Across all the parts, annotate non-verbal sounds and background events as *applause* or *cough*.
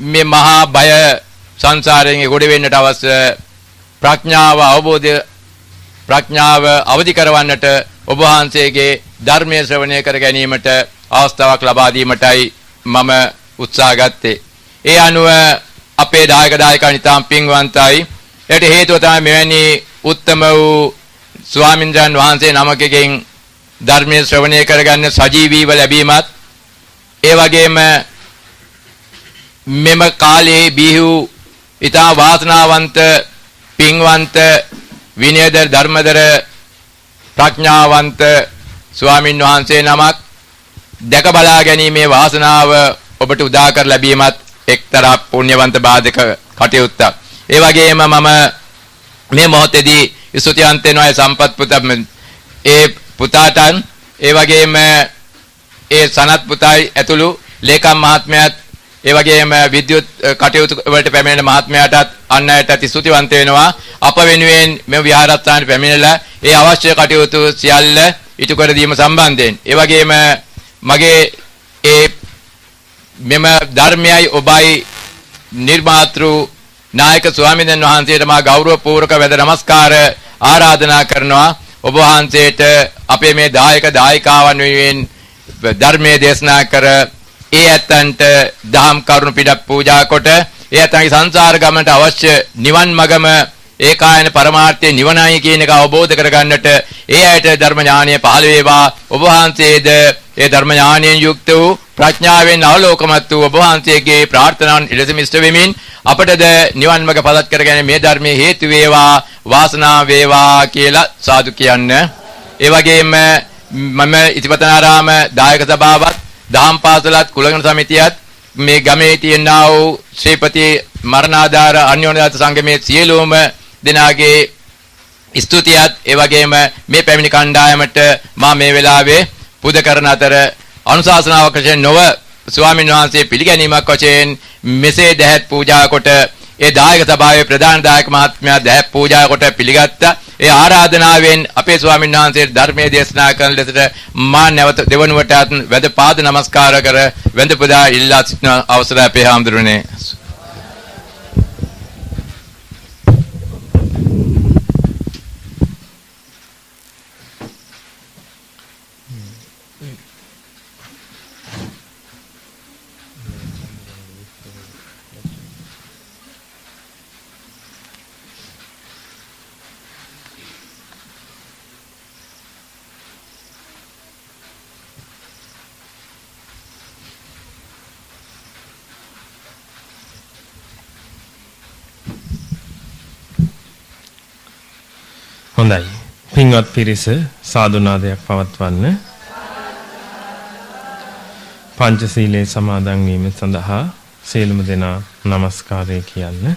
මේ මහා බය සංසාරයෙන් ගොඩ වෙන්නට අවශ්‍ය ප්‍රඥාව අවබෝධය ප්‍රඥාව අවදි කරවන්නට ඔබ වහන්සේගේ ධර්මයේ ශ්‍රවණය කර ගැනීමට අවස්ථාවක් ලබා දීමටයි මම උත්සාහ ගත්තේ. ඒ අනුව අපේ දායක දායකයන් ඉතාම පින්වන්තයි. ඒට හේතුව තමයි මෙවැනි උත්තම වූ ස්වාමින්ද්‍රයන් වහන්සේ නමකගෙන් ධර්මයේ ශ්‍රවණය කරගන්න සජීවීව ලැබීමත් ඒ වගේම මෙම කාලයේ බිහු ඊතා වාසනාවන්ත පින්වන්ත විනයදර ධර්මදර ප්‍රඥාවන්ත ස්වාමින් වහන්සේ නමක් දැක බලා ගැනීමේ වාසනාව ඔබට උදා කර ලැබීමත් එක්තරා පුණ්‍යවන්ත බාධක කටයුත්තක්. ඒ වගේම මම මේ මොහොතේදී ස්තුතිවන්ත වෙනවා සම්පත් පුත ඒ පුතාටන් ඒ වගේම ඒ සනත් පුතයි ඇතුළු ලේකම් මහත්මයාත් ඒ වගේම විද්‍යුත් කටයුතු වලට පැමිණෙන මහත්මයාටත් අන් අයටත් ස්තුතිවන්ත වෙනවා. අප වෙනුවෙන් මේ විහාරස්ථානට පැමිණලා ඒ අවශ්‍ය කටයුතු සියල්ල ඉටු කර දීම සම්බන්ධයෙන්. ඒ වගේම මගේ ඒ මෙම ධර්මයයි ඔබයි නිර්මාතෘ නායක ස්වාමීන් වහන්සේට මා ගෞරවපූර්වක වැඳ නමස්කාර ආරාධනා කරනවා. ඔබ වහන්සේට අපේ මේ දායක දායිකාවන් වෙනුවෙන් ධර්මයේ දේශනා කර ඒ ඇත්තන්ට දහම් කරුණු පිටක් පූජා කොට ඒ ඇත්තන්ගේ සංසාර ගමනට අවශ්‍ය නිවන් මගම ඒකායන පරමාර්ථයේ නිවනයි කියන එක අවබෝධ කරගන්නට ඒ ඇයට ධර්ම ඥානය පහළ වේවා ඔබ වහන්සේද ඒ ධර්ම ඥානයෙන් යුක්ත වූ ප්‍රඥාවෙන් අවලෝකමත් වූ ඔබ වහන්සේගේ ප්‍රාර්ථනාවන් ඉලසම ඉෂ්ට වෙමින් අපටද නිවන් මඟ පදත් කරගෙන මේ ධර්මයේ හේතු වේවා වාසනාව වේවා කියලා සාදු කියන්න. ඒ වගේම මම ඉතිපතනාරාම දායක සභාවත් දහම් පාසලත් කුලගණ සමිතියත් මේ ගමේ තියෙනා වූ ශ්‍රීපති මරණාධාර අන්‍යෝන්‍යතාව සංගමේ සියලුම දෙනාගේ ස්තුතියත් ඒ වගේම මේ පැමිණි කණ්ඩායමට මා මේ වෙලාවේ පුද කරන අතර අනුශාසනාවක් වශයෙන් නොව ස්වාමීන් වහන්සේ පිළිගැනීමක් වශයෙන් මෙසේ දැහැත් පූජා කොට ඒ දායක සභාවේ ප්‍රධාන දායක මහත්මයා දැහැත් පූජා කොට පිළිගත්තා. ඒ ආරාධනාවෙන් අපේ ස්වාමීන් වහන්සේට ධර්මයේ දේශනා කරන ලෙසට මා නැවත දෙවනුවටත් වැද පාද නමස්කාර කර වැඳ පුදා ඉල්ලා සිටින අවසරය අපේ හාමුදුරනේ. හොඳයි. පින්වත් පිරිස සාදුනාදයක් පවත්වන්න. පංචශීලයේ සමාදන් වීම සඳහා සියලුම දෙනා নমස්කාරය කියන්න.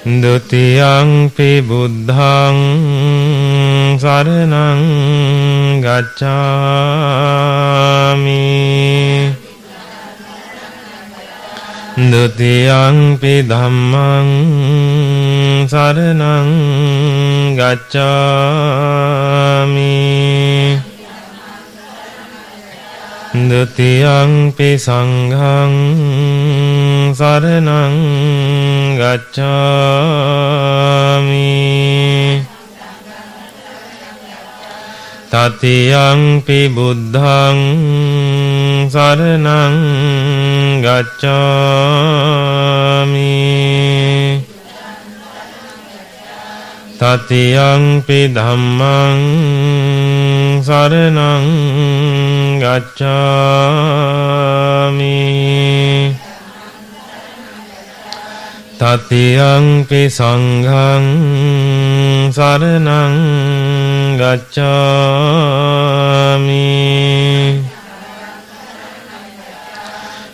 ဒ ුතියංපි බුද්ධං සරණං ගච්ඡාමි ဒ ුතියංපි ධම්මං සරණං ගච්ඡාමි ဒ ුතියංපි සංඝං සරණං ගච්ඡාමි තතියංපි බුද්ධං සරණං ගච්ඡාමි තතියංපි ධම්මං සරණං ගච්ඡාමි තතියංපි සංඝං සරණං ගච්ඡාමි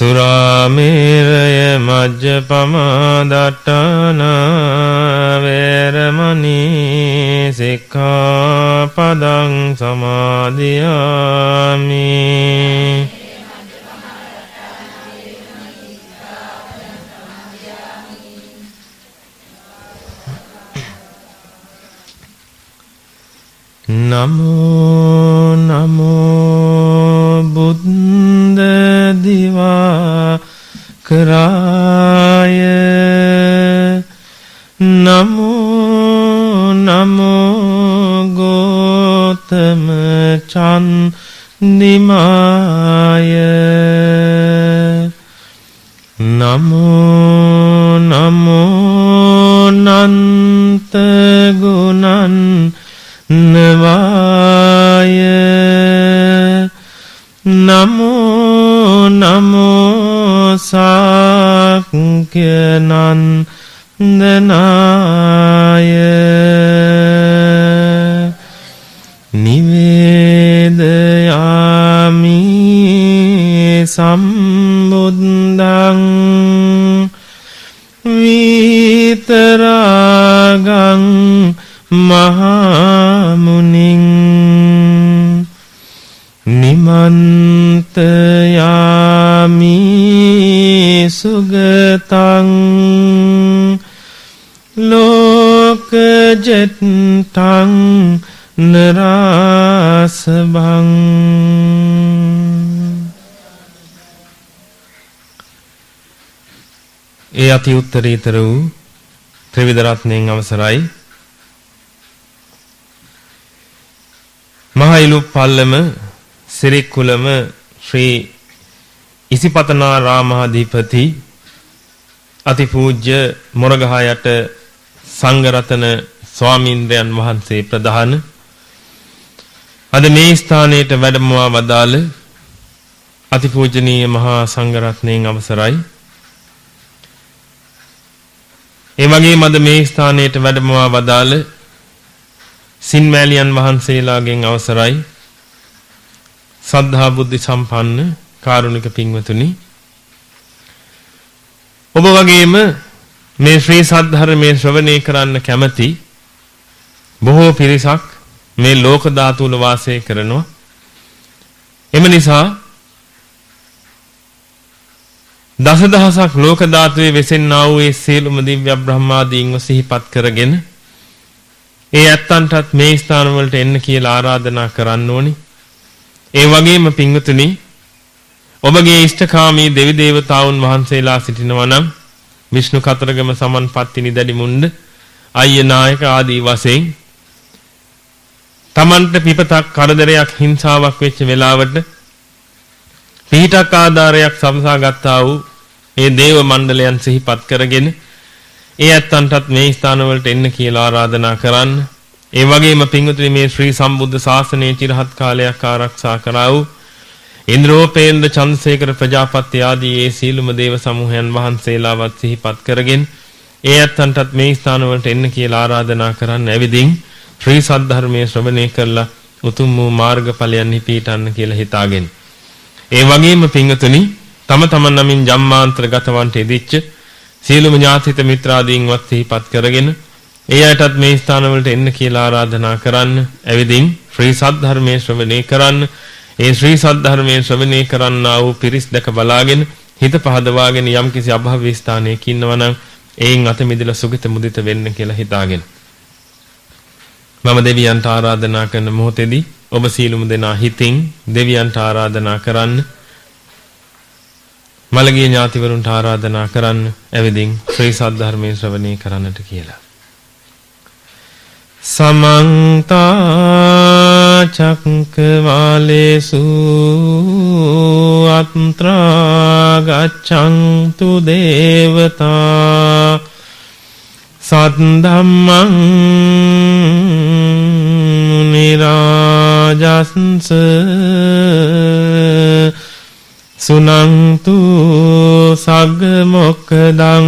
සුරාමේරය මජ්ජපමාදට්ටාන වේරමණී සික්ඛාපදං සමාදියාමි නමෝ නමෝ ලෝකජෙත්තං නරාසභං ඒ අති උත්තරීතර වූ ත්‍රිවිධ රත්නයෙන් අවසරයි. මහයිලු පල්ලම සිරික්කුලම ශ්‍රී ඉසිපතනාරාමාධිපති අතිපූජ්‍ය මොරගහයට සංඝරතන ස්වාමීන්ද්‍රයන් වහන්සේ ප්‍රධාන. අද මේ ස්ථානයට වැඩමවා වදාළ අතිපූජනීය මහා සංඝරත්නයන් අවසරයි. ඒ වගේම අද මේ ස්ථානයට වැඩමවා වදාළ සින්මෑලියන් වහන්සේලාගෙන් අවසරයි. සද්ධා බුද්ධ සම්පන්න කාරුණික පින්වතුනි. ඔබ වගේම මේ ශ්‍රී සද්ධර්මයේ ශ්‍රවණය කරන්න කැමති බොහෝ පිරිසක් මේ ලෝක ධාතු වල වාසය කරනවා එම නිසා දසදහසක් ලෝක ධාතුවේ වෙසෙන්නා වූ ඒ සියලුම දිව්‍ය බ්‍රහ්මාදීන්ව සිහිපත් කරගෙන ඒ ඇත්තන්ටත් මේ ස්ථාන වලට එන්න කියලා ආරාධනා කරන්න ඕනි. ඒ වගේම පින්වතුනි ඔබගේ ඉෂ්ඨකාමී දෙවි දේවතාවුන් වහන්සේලා සිටිනවා නම් විෂ්ණු කතරගම සමන්පත්ති නිදඩි මුණ්ඩ අයිය නායක ආදී වශයෙන් Tamanට පිපතක් කරදරයක් හිංසාවක් වෙච්ච වෙලාවට පිහිටක් ආධාරයක් සමසා ගත්තා වූ ඒ දේව මණ්ඩලයන් සිහිපත් කරගෙන ඒ ඇත්තන්ටත් මේ ස්ථානවලට එන්න කියලා ආරාධනා කරන්න. ඒ වගේම පින්වතුනි මේ ශ්‍රී සම්බුද්ධ ශාසනයේ চিරහත් කාලයක් ආරක්ෂා කරා වූ ඉන්ද්‍රෝපේන්ද්‍ර චන්ද්‍රසේකර ප්‍රජාපති ආදී ඒ සීලුම දේව සමූහයන් වහන්සේලාවත් සිහිපත් කරගෙන ඒ ඇත්තන්ටත් මේ ස්ථානවලට එන්න කියලා ආරාධනා කරන්න ඇවිදින් ශ්‍රී සද්ධර්මයේ ශ්‍රවණය කරලා උතුම් වූ මාර්ගඵලයන් හිපීටන්න කියලා හිතාගෙන ඒ වගේම පින්වතුනි තම තමන් නමින් ජම්මාන්තර ගතවන්ට ඉදිච්ච සියලුම ඥාතිත මිත්‍රාදීන්වත් සිහිපත් කරගෙන ඒ අයටත් මේ ස්ථානවලට එන්න කියලා ආරාධනා කරන්න. ඇවිදින් ශ්‍රී සද්ධර්මයේ ශ්‍රවණය කරන්න. ඒ ශ්‍රී සද්ධර්මයේ ශ්‍රවණය කරන්නා වූ පිරිස් දැක බලාගෙන හිත පහදවාගෙන යම්කිසි අභව්‍ය ස්ථානයක ඉන්නවනම් එයින් අත මිදලා සුගත මුදිත වෙන්න කියලා හිතාගෙන මම දෙවියන්ට ආරාධනා කරන මොහොතේදී ඔබ සීලුම දෙනා හිතින් දෙවියන්ට ආරාධනා කරන්න මළගිය ඥාතිවරුන්ට ආරාධනා කරන්න ඇවිදින් ශ්‍රී සද්ධර්මයේ ශ්‍රවණය කරන්නට කියලා. සමන්ත චක්කවාලේසු අත්‍රා ගච්ඡන්තු දේවතා සද්දම්මං නිරාජස්ස සුනන්තු සග්ග මොක්කදං?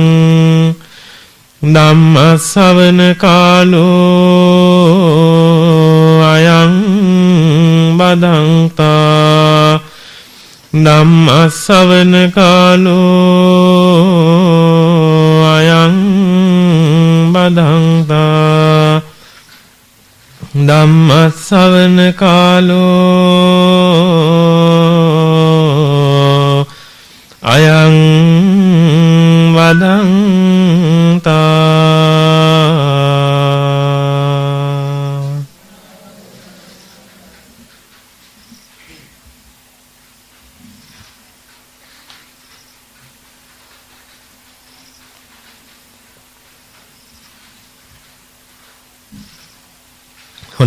ධම්ම ශවන කාලෝ අයං බදන්තා. ධම්ම ශවන කාලෝ ධම්ම ශවන කාලෝ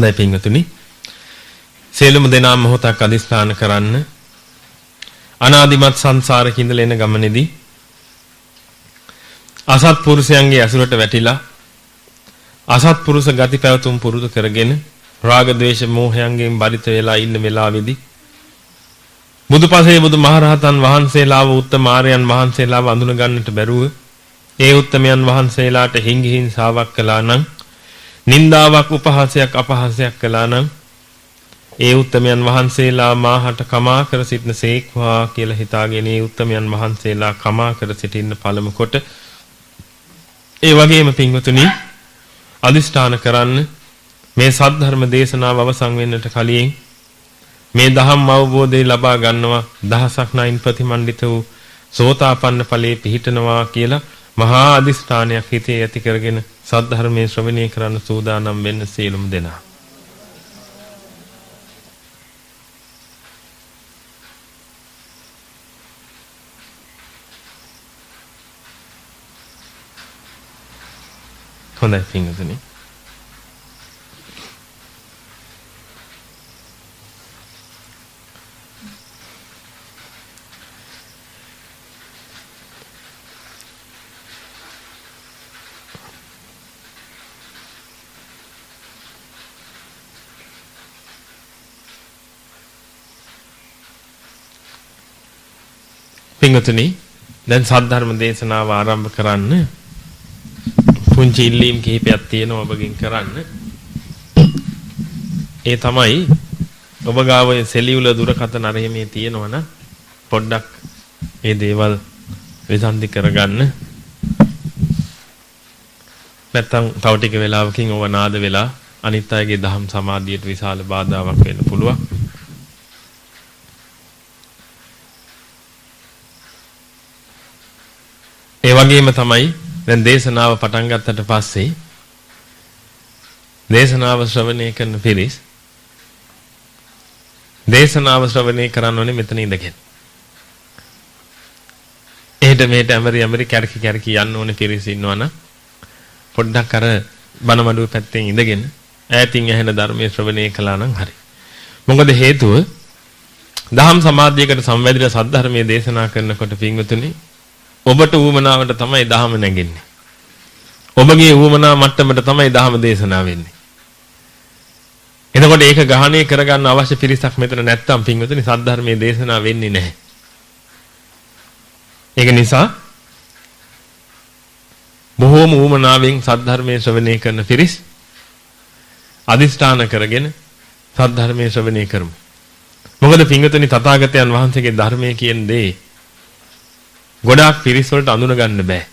හොඳයි පින්වතුනි. සියලුම දෙනා මොහොතක් අදිස්ථාන කරන්න. අනාදිමත් සංසාරේ ඉඳලා එන ගමනේදී අසත්පුරුෂයන්ගේ ඇසුරට වැටිලා අසත්පුරුෂ ගති පැවතුම් පුරුදු කරගෙන රාග ద్వේෂ මෝහයන්ගෙන් බරිත වෙලා ඉන්න වෙලාවේදී බුදුපසේ බුදුමහරහතන් වහන්සේලාව උත්තම ආර්යයන් වහන්සේලාව අඳුන ගන්නට බැරුව ඒ උත්තමයන් වහන්සේලාට හිඟි හිංසාවක් කළා නම් නින්දාවක් උපහාසයක් අපහාසයක් කළා නම් ඒ උත්තමයන් වහන්සේලා මාහට කමා කර සිටින සේක්වා කියලා හිතාගෙන ඒ උත්තමයන් වහන්සේලා කමා කර සිටින්න පළමු කොට ඒ වගේම පින්වතුනි අදිෂ්ඨාන කරන්න මේ සද්ධර්ම දේශනාව අවසන් වෙන්නට කලින් මේ දහම් අවබෝධය ලබා ගන්නවා දහසක් නයින් ප්‍රතිමන්විත වූ සෝතාපන්න ඵලයේ පිහිටනවා කියලා මහා අදිෂ්ඨානයක් හිතේ ඇති කරගෙන සද්ධර්මයේ ශ්‍රවණය කරන්න සූදානම් වෙන්න සියලුම දෙනා. හොඳයි පින්වතුනි. පින්වතුනි දැන් සද්ධර්ම දේශනාව ආරම්භ කරන්න පුංචි ඉල්ලීම් කිහිපයක් තියෙනවා ඔබගෙන් කරන්න. ඒ තමයි ඔබ ගාව සෙලියුල දුරකථන අරෙහිමේ තියෙනවනම් පොඩ්ඩක් ඒ දේවල් විසන්දි කරගන්න. නැත්තම් තව ටික වෙලාවකින් ඔබ නාද වෙලා අනිත් අයගේ දහම් සමාධියට විශාල බාධාවක් වෙන්න පුළුවන්. ඒ වගේම තමයි දැන් දේශනාව පටන් ගත්තට පස්සේ දේශනාව ශ්‍රවණය කරන පිරිස් දේශනාව ශ්‍රවණය කරන්න ඕනේ මෙතන ඉඳගෙන. එහෙට මෙහෙට ඇමරි ඇමරි කැරකි කැරකි යන්න ඕනේ පිරිස් ඉන්නවනම් පොඩ්ඩක් අර බනමඩුව පැත්තෙන් ඉඳගෙන ඈතින් ඇහෙන ධර්මයේ ශ්‍රවණය කළා නම් හරි. මොකද හේතුව දහම් සමාධියකට සම්වැදින සද්ධර්මයේ දේශනා කරනකොට පින්වතුනි ඔබට ඌමනාවට තමයි දහම නැගෙන්නේ. ඔබගේ ඌමනා මට්ටමට තමයි දහම දේශනා වෙන්නේ. එතකොට ඒක ග්‍රහණය කරගන්න අවශ්‍ය පිරිසක් මෙතන නැත්තම් පින්වතුනි සද්ධර්මයේ දේශනා වෙන්නේ නැහැ. ඒක නිසා බොහෝම ඌමනාවෙන් සද්ධර්මයේ ශ්‍රවණය කරන පිරිස් අදිෂ්ඨාන කරගෙන සද්ධර්මයේ ශ්‍රවණය කරමු. මොකද පින්වතුනි තථාගතයන් වහන්සේගේ ධර්මයේ කියන දේ ගොඩාක් පිරිස් වලට අඳුන ගන්න බෑ.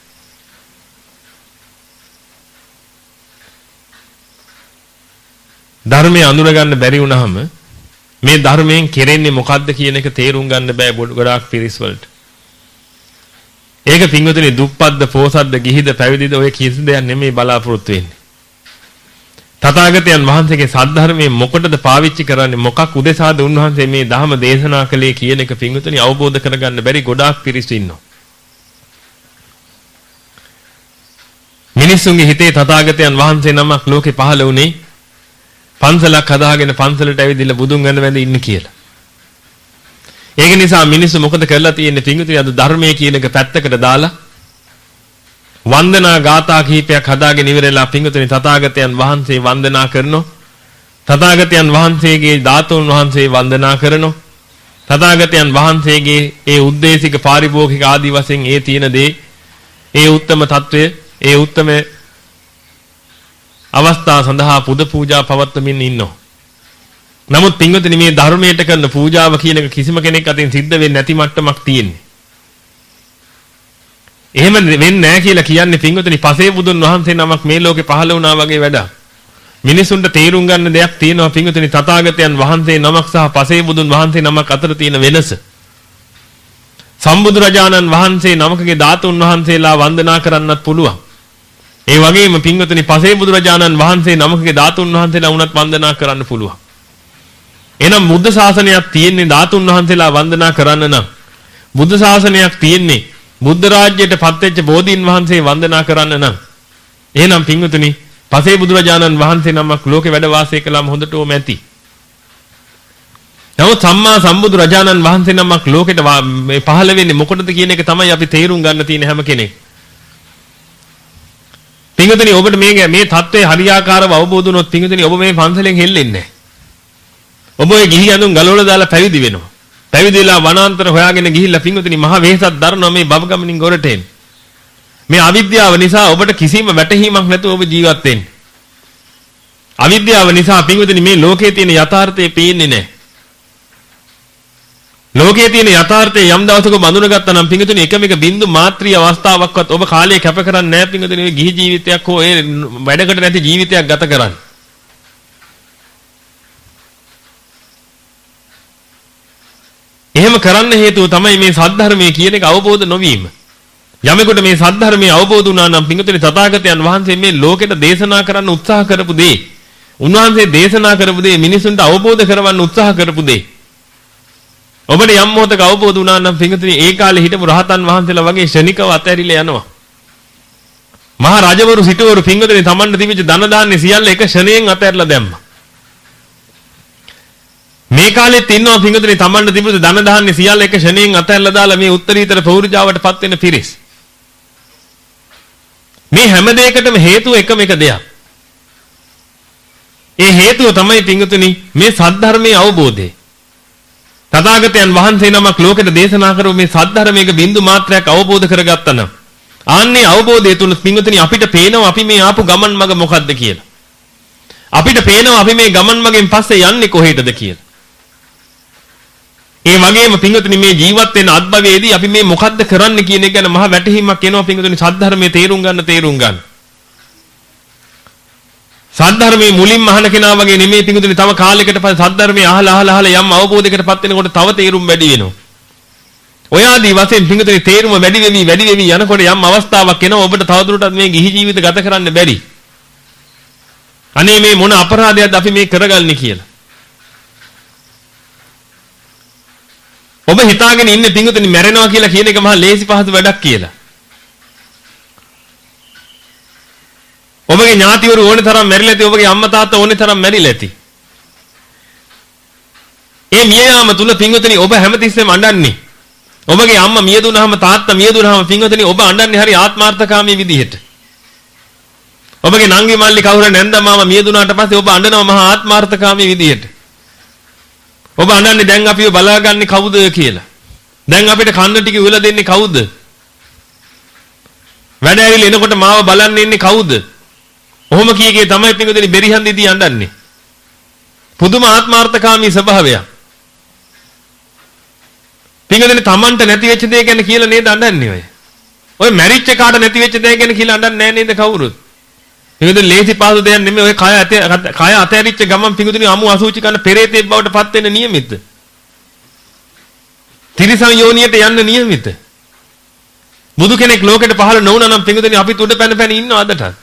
ධර්මයේ අඳුන ගන්න බැරි වුණාම මේ ධර්මයෙන් කෙරෙන්නේ මොකද්ද කියන එක තේරුම් ගන්න බෑ ගොඩාක් පිරිස් වලට. ඒක පින්වතුනි දුප්පත්ද පෝසත්ද ගිහිද පැවිදිද ඔය කිසි දෙයක් නෙමෙයි බලාපොරොත්තු වෙන්නේ. තථාගතයන් වහන්සේගේ සද්ධර්මයේ මොකටද පාවිච්චි කරන්නේ මොකක් උදෙසාද උන්වහන්සේ මේ ධර්ම දේශනා කළේ කියන එක පින්වතුනි අවබෝධ කරගන්න බැරි ගොඩාක් පිරිස ඉන්නවා. මිනිස්සුන්ගේ හිතේ තථාගතයන් වහන්සේ නමක් ලෝකේ පහළ වුණේ පන්සලක් හදාගෙන පන්සලට ඇවිදilla බුදුන් වැඳ වැඳ ඉන්න කියලා. ඒක නිසා මිනිස්සු මොකද කරලා තියෙන්නේ පිංගුතුනි අද ධර්මයේ කියන එක පැත්තකට දාලා වන්දනා ගාථා කිහිපයක් හදාගෙන ඉවරලා පිංගුතුනි තථාගතයන් වහන්සේ වන්දනා කරනවා. තථාගතයන් වහන්සේගේ ධාතුන් වහන්සේ වන්දනා කරනවා. තථාගතයන් වහන්සේගේ ඒ උද්දේශික පාරිභෝගික ආදි වශයෙන් ඒ තියෙන දේ ඒ උත්තම తත්වය ඒ උත්තම අවස්ථා සඳහා පුද පූජා පවත්වමින් ඉන්නවා. නමුත් පින්වතුනි මේ ධර්මයට කරන පූජාව කියන එක කිසිම කෙනෙක් අතින් සිද්ධ වෙන්නේ නැති මට්ටමක් තියෙන්නේ. එහෙම වෙන්නේ නැහැ කියලා කියන්නේ පින්වතුනි පසේ බුදුන් වහන්සේ නමක් මේ ලෝකේ පහළ වුණා වගේ වැඩක්. මිනිසුන්ට තේරුම් ගන්න දෙයක් තියෙනවා පින්වතුනි තථාගතයන් වහන්සේ නමක් සහ පසේ බුදුන් වහන්සේ නමක් අතර තියෙන වෙනස. සම්බුදුරජාණන් වහන්සේ නමකගේ ධාතුන් වහන්සේලා වන්දනා කරන්නත් පුළුවන්. ඒ වගේම පින්වතුනි පසේ බුදුරජාණන් වහන්සේ නමකගේ ධාතුන් වහන්සේලා වුණත් වන්දනා කරන්න පුළුවන්. එහෙනම් බුද්ධ ශාසනයක් තියෙන්නේ ධාතුන් වහන්සේලා වන්දනා කරන්න නම් බුද්ධ ශාසනයක් තියෙන්නේ බුද්ධ රාජ්‍යයට පත්වෙච්ච බෝධීන් වහන්සේ වන්දනා කරන්න නම් එහෙනම් පින්වතුනි පසේ බුදුරජාණන් වහන්සේ නමක් ලෝකේ වැඩ වාසය කළාම හොඳට ඕම ඇති. නමුත් සම්මා සම්බුදු රජාණන් වහන්සේ නමක් ලෝකෙට මේ පහළ වෙන්නේ මොකටද කියන එක තමයි අපි තේරුම් ගන්න තියෙන හැම කෙනෙක්. පින්වතුනි ඔබට මේ මේ தત્ත්වය හරියාකාරව අවබෝධ වුණොත් පින්වතුනි ඔබ මේ පන්සලෙන් හෙල්ලෙන්නේ නැහැ. ඔබ ඔය ගිහි ඇඳුම් ගලවලා දාලා පැවිදි වෙනවා. පැවිදිලා වනාන්තර හොයාගෙන ගිහිල්ලා පින්වතුනි මහ වෙහසක් දරනවා මේ බබ ගමනින් ගොරට එන්නේ. මේ අවිද්‍යාව නිසා ඔබට කිසිම වැටහීමක් නැතුව ඔබ ජීවත් වෙන්නේ. අවිද්‍යාව නිසා පින්වතුනි මේ ලෝකයේ තියෙන යථාර්ථය පේන්නේ නැහැ. ලෝකයේ තියෙන යථාර්ථය යම් දවසක බඳුනගත්තා නම් පින්වතුනි එකම එක බින්දු මාත්‍රී අවස්ථාවක්වත් ඔබ කාලය කැප කරන්නේ නැහැ පින්වතුනි මේ ගිහි ජීවිතයක් හෝ ඒ වැඩකට නැති ජීවිතයක් ගත කරන්නේ. එහෙම කරන්න හේතුව තමයි මේ සද්ධර්මයේ කියන එක අවබෝධ නොවීම. යමෙකුට මේ සද්ධර්මයේ අවබෝධ වුණා නම් පිංගුතුනි තථාගතයන් වහන්සේ මේ ලෝකෙට දේශනා කරන්න උත්සාහ කරපු දේ උන්වහන්සේ දේශනා කරපු දේ මිනිසුන්ට අවබෝධ කරවන්න උත්සාහ කරපු දේ ඔබට යම් මොහොතක අවබෝධ වුණා නම් පිංගුතුනි ඒ කාලේ හිටපු රහතන් වහන්සේලා වගේ ශනිකව අතහැරිලා යනවා මහා රජවරු සිටවරු පිංගුතුනි තමන්ට තිබිච්ච ධන දාන්නේ සියල්ල එක ෂණයෙන් අතහැරලා දැම්මා මේ කාලෙත් ඉන්නවා පිංගුතුනි තමන්ට තිබුණු ධන දහන්නේ සියල්ල එක ෂණයෙන් අතහැරලා දාලා මේ උත්තරීතර පෞරුජාවටපත් වෙන පිරිස්. මේ හැම දෙයකටම හේතුව එකම එක දෙයක්. ඒ හේතුව තමයි පිංගුතුනි මේ සද්ධර්මයේ අවබෝධය. තථාගතයන් වහන්සේ නමක් ලෝකෙට දේශනා කරපු මේ සද්ධර්මයක බින්දු මාත්‍රයක් අවබෝධ කරගත්තා නම් ආන්නේ අවබෝධය තුල පිංගුතුනි අපිට පේනවා අපි මේ ආපු ගමන් මඟ මොකද්ද කියලා. අපිට පේනවා අපි මේ ගමන් මගෙන් පස්සේ යන්නේ කොහෙටද කියලා. ඒ වගේම පිංගුතුනි මේ ජීවත් වෙන අත්භවයේදී අපි මේ මොකද්ද කරන්න කියන එක ගැන මහ වැටහීමක් එනවා පිංගුතුනි සද්ධර්මයේ තේරුම් ගන්න තේරුම් ගන්න. සද්ධර්මයේ මුලින්ම අහන කෙනා වගේ නෙමෙයි පිංගුතුනි තව කාලයකට පස්සේ සද්ධර්මයේ අහලා අහලා අහලා යම් අවබෝධයකටපත් වෙනකොට තව තේරුම් වැඩි වෙනවා. ඔය ආදී වශයෙන් පිංගුතුනි තේරුම වැඩි වෙවි වැඩි වෙවි යනකොට යම් අවස්ථාවක් එනවා ඔබට තවදුරටත් මේ ගිහි ජීවිත ගත කරන්න බැරි. අනේ මේ මොන අපරාධයක්ද අපි මේ කරගන්නේ කියලා. ඔබ හිතාගෙන ඉන්නේ පිංගුතුනි මැරෙනවා කියලා කියන එක මහා ලේසි පහසු වැඩක් කියලා. ඔබගේ ඥාතිවරු ඕනේ තරම් මැරිලා ඇති. ඔබගේ අම්මා තාත්තා ඕනේ තරම් මැරිලා ඇති. ඒ මිය යාම තුල පින්වතනි ඔබ හැමතිස්සෙම අඬන්නේ. ඔබගේ අම්මා මිය දුනහම තාත්තා මිය දුනහම පින්වතනි ඔබ අඬන්නේ හරි ආත්මార్థකාමී විදිහට. ඔබගේ නංගි මල්ලි කවුරු නැන්දා මාමා මිය දුනාට පස්සේ ඔබ අඬනවා මහා ආත්මార్థකාමී විදිහට. ඔබ අඬන්නේ දැන් අපිව බලාගන්නේ කවුද කියලා. දැන් අපිට කන්න ටික උයලා දෙන්නේ කවුද? වැඩ ඇවිල්ලා එනකොට මාව බලන්නේ ඉන්නේ කවුද? ඔහොම කීකේ තමයි පිටුදෙනි බෙරිහන් දිදී අඬන්නේ. පුදුම ආත්මార్థකාමී ස්වභාවයක්. පිටුදෙනි Tamanට නැති වෙච්ච දේ ගැන කියලා නේද අඬන්නේ ඔය. ඔය මැරිච්ච කාට නැති වෙච්ච දේ ගැන කියලා අඬන්නේ නැහැ නේද කවුරුත්? පිඟුතුනි ලේසි පහසු දෙයක් නෙමෙයි ඔය කය ඇත කය අතහැරිච්ච ගමන් පිඟුතුනි අමු අසුචි කරන පෙරේතෙක් බවට පත් වෙන්න නියමිත. තිරිසන් යෝනියට යන්න නියමිත. බුදු කෙනෙක් ලෝකෙට පහළ නොවුනා නම් පිඟුතුනි අපි උඩ පැන පැන ඉන්නව අදටත්.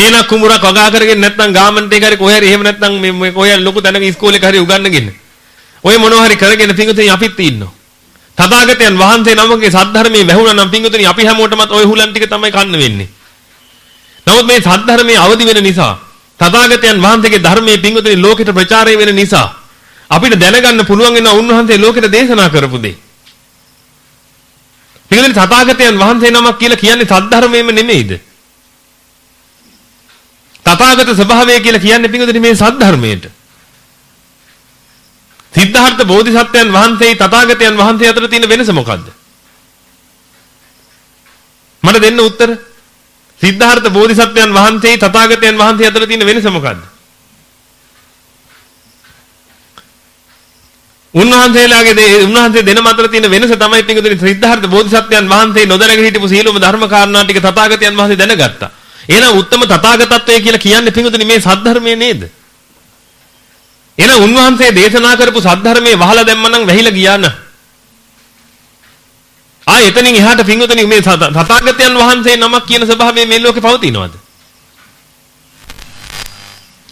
හේන කුඹුරක් වගා කරගෙන නැත්නම් ගාමන්ට් එක හරි කොහේ හරි එහෙම නැත්නම් මේ කොහේ ලොකු තැනක ඉස්කෝලේක හරි උගන්වගෙන ඔය මොනවා හරි කරගෙන පිඟුතුනි අපිත් ඉන්නවා. තථාගතයන් වහන්සේ නමකගේ සද්ධර්මයේ වැහුණා නම් පිඟුතුනි අපි හැමෝටමත් ওই හුලන් ටික තමයි කන්න වෙන්නේ. නමුත් මේ සද්ධර්මයේ අවදි වෙන නිසා තථාගතයන් වහන්සේගේ ධර්මයේ පිඟුතුනි ලෝකෙට ප්‍රචාරය වෙන නිසා අපිට දැනගන්න පුළුවන් වෙනවා උන්වහන්සේ ලෝකෙට දේශනා කරපු දේ. පිඟුතුනි තථාගතයන් වහන්සේ නමක් කියලා කියන්නේ සද්ධර්මයේම නෙමෙයිද? තථාගත ස්වභාවය කියලා කියන්නේ පිඟුතුනි මේ සද්ධර්මයට. සිද්ධාර්ථ බෝධිසත්වයන් වහන්සේයි තථාගතයන් වහන්සේ අතර තියෙන වෙනස මොකද්ද? මට දෙන්න උත්තර. සිද්ධාර්ථ බෝධිසත්වයන් වහන්සේයි තථාගතයන් වහන්සේ අතර තියෙන වෙනස මොකද්ද? උන්වහන්සේලාගේ උන්වහන්සේ දෙනම අතර තියෙන වෙනස තමයි පිටුදුනි සිද්ධාර්ථ බෝධිසත්වයන් වහන්සේ නොදැනගෙන හිටපු සියලුම ධර්ම කාරණා ටික තථාගතයන් වහන්සේ දැනගත්තා. එහෙනම් උත්තම තථාගතත්වය කියලා කියන්නේ පිටුදුනි මේ සද්ධර්මයේ නේද? එහෙනම් උන්වහන්සේ දේශනා කරපු සද්ධර්මයේ වහලා දැම්මනම් වැහිලා ගියා න ะ. ආ එතනින් එහාට පිටුදුනි මේ තථාගතයන් වහන්සේ නමක් කියන ස්වභාවය මේ ලෝකේ පවතිනවද?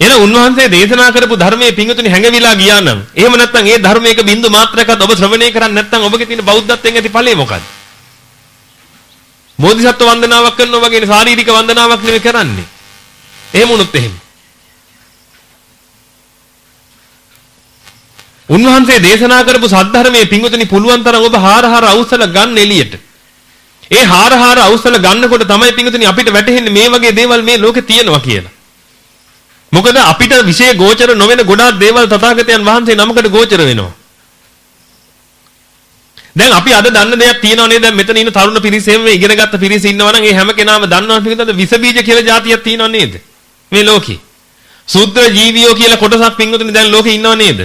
එහෙනම් උන්වහන්සේ දේශනා කරපු ධර්මයේ පිංගුතුනි හැඟවිලා ගියා නම් එහෙම නැත්නම් ඒ ධර්මයක බින්දු මාත්‍රයක්වත් ඔබ ශ්‍රවණය කරන්නේ නැත්නම් ඔබගේ තියෙන බෞද්ධත්වයෙන් ඇති ඵලය මොකක්ද? බෝධිසත්ව වන්දනාවක් කරනවා වගේ ශාරීරික වන්දනාවක් නෙවෙයි කරන්නේ. එහෙම වුණොත් එහෙම. උන්වහන්සේ දේශනා කරපු සද්ධර්මයේ පිංගුතුනි පුළුවන් තරම් ඔබ හාර හාර අවසල ගන්න එළියට. ඒ හාර හාර අවසල ගන්නකොට තමයි පිංගුතුනි අපිට වැටහෙන්නේ මේ වගේ දේවල් මේ ලෝකේ තියෙනවා කියලා. මොකද අපිට විශේෂ ගෝචර නොවන ගොඩාක් දේවල් තථාගතයන් වහන්සේ නමකට ගෝචර වෙනවා. දැන් අපි අද දන්න දෙයක් තියෙනවා නේද? දැන් මෙතන ඉන්න තරුණ පිරිසෙම ඉගෙනගත්ත පිරිස ඉන්නවා නම් ඒ හැම කෙනාම දන්නවා පිළිබඳ විස බීජ කියලා જાතියක් තියෙනවා නේද? මේ ලෝකේ. සූත්‍ර ජීවියෝ කියලා කොටසක් පින්වතුනි දැන් ලෝකේ ඉන්නව නේද?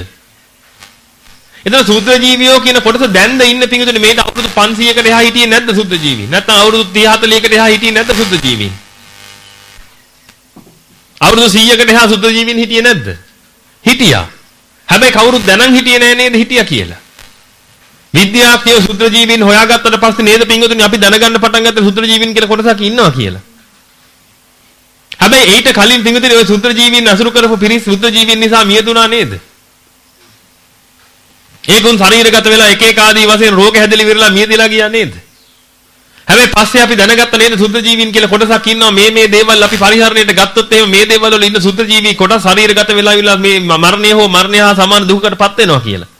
එතන සූත්‍ර ජීවියෝ කියන කොටස දැන්ද ඉන්න පින්වතුනි මේක අවුරුදු 500කට එහා හිටියේ නැද්ද සූත්‍ර ජීවි? නැත්නම් අවුරුදු 30 40කට එහා හිටියේ නැද්ද සූත්‍ර ජීවි? අවුරුදු 100කට එහා සුද්ධ ජීවීන් හිටියේ නැද්ද? හිටියා. හැබැයි කවුරුත් දැනන් හිටියේ නෑ නේද හිටියා කියලා. විද්‍යාඥයෝ සුද්ධ ජීවීන් හොයාගත්තට පස්සේ නේද පින්වතුනි අපි දැනගන්න පටන් ගත්ත සුද්ධ ජීවීන් කියලා කොටසක් ඉන්නවා කියලා. හැබැයි ඊට කලින් පින්වතුනි ඔය සුද්ධ ජීවීන් අසුරු කරපු පිරිස් සුද්ධ ජීවීන් නිසා මියදුනා නේද? ඒකුන් ශරීරගත වෙලා එක එක ආදී වශයෙන් රෝග හැදලි විරලා මියදිලා ගියා නේද? හැබැයි පස්සේ අපි දැනගත්ත නේද සුද්ධ ජීවීන් කියලා කොටසක් ඉන්නවා මේ මේ දේවල් අපි පරිහරණයට ගත්තොත් එහෙම මේ දේවල් වල ඉන්න සුද්ධ ජීවී කොටස් ශරීරගත වෙලා ඉවිලා මේ මරණය හෝ මරණය හා සමාන දුකකටපත් වෙනවා කියලා.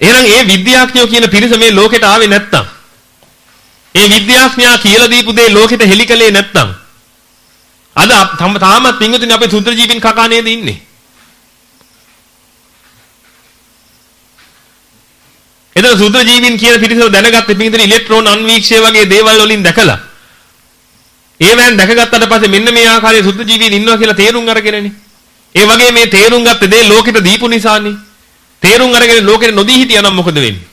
එහෙනම් ඒ විද්‍යාඥයෝ කියන පිරිස මේ ලෝකෙට ආවේ නැත්තම් ඒ විද්‍යාඥයා කියලා දීපු දේ ලෝකෙට හෙළිකලේ නැත්තම් අද තාමත් පින්වතුනි අපේ සුද්ධ ජීවීන් කකා නේද ඉන්නේ? එතන සුද්ධ ජීවීන් කියන පිටිසල දැනගත්තේ පිටින් ඉලෙක්ට්‍රෝන අන්වීක්ෂය වගේ දේවල් වලින් දැකලා. ඒවෙන් දැකගත්තට පස්සේ මෙන්න මේ ආකාරයේ සුද්ධ ජීවීන් ඉන්නවා කියලා තේරුම් අරගෙනනේ. ඒ වගේ මේ තේරුම් ගත්ත දේ ලෝකෙට දීපු නිසානේ. තේරුම් අරගෙන ලෝකෙට නොදී හිටියනම් මොකද වෙන්නේ?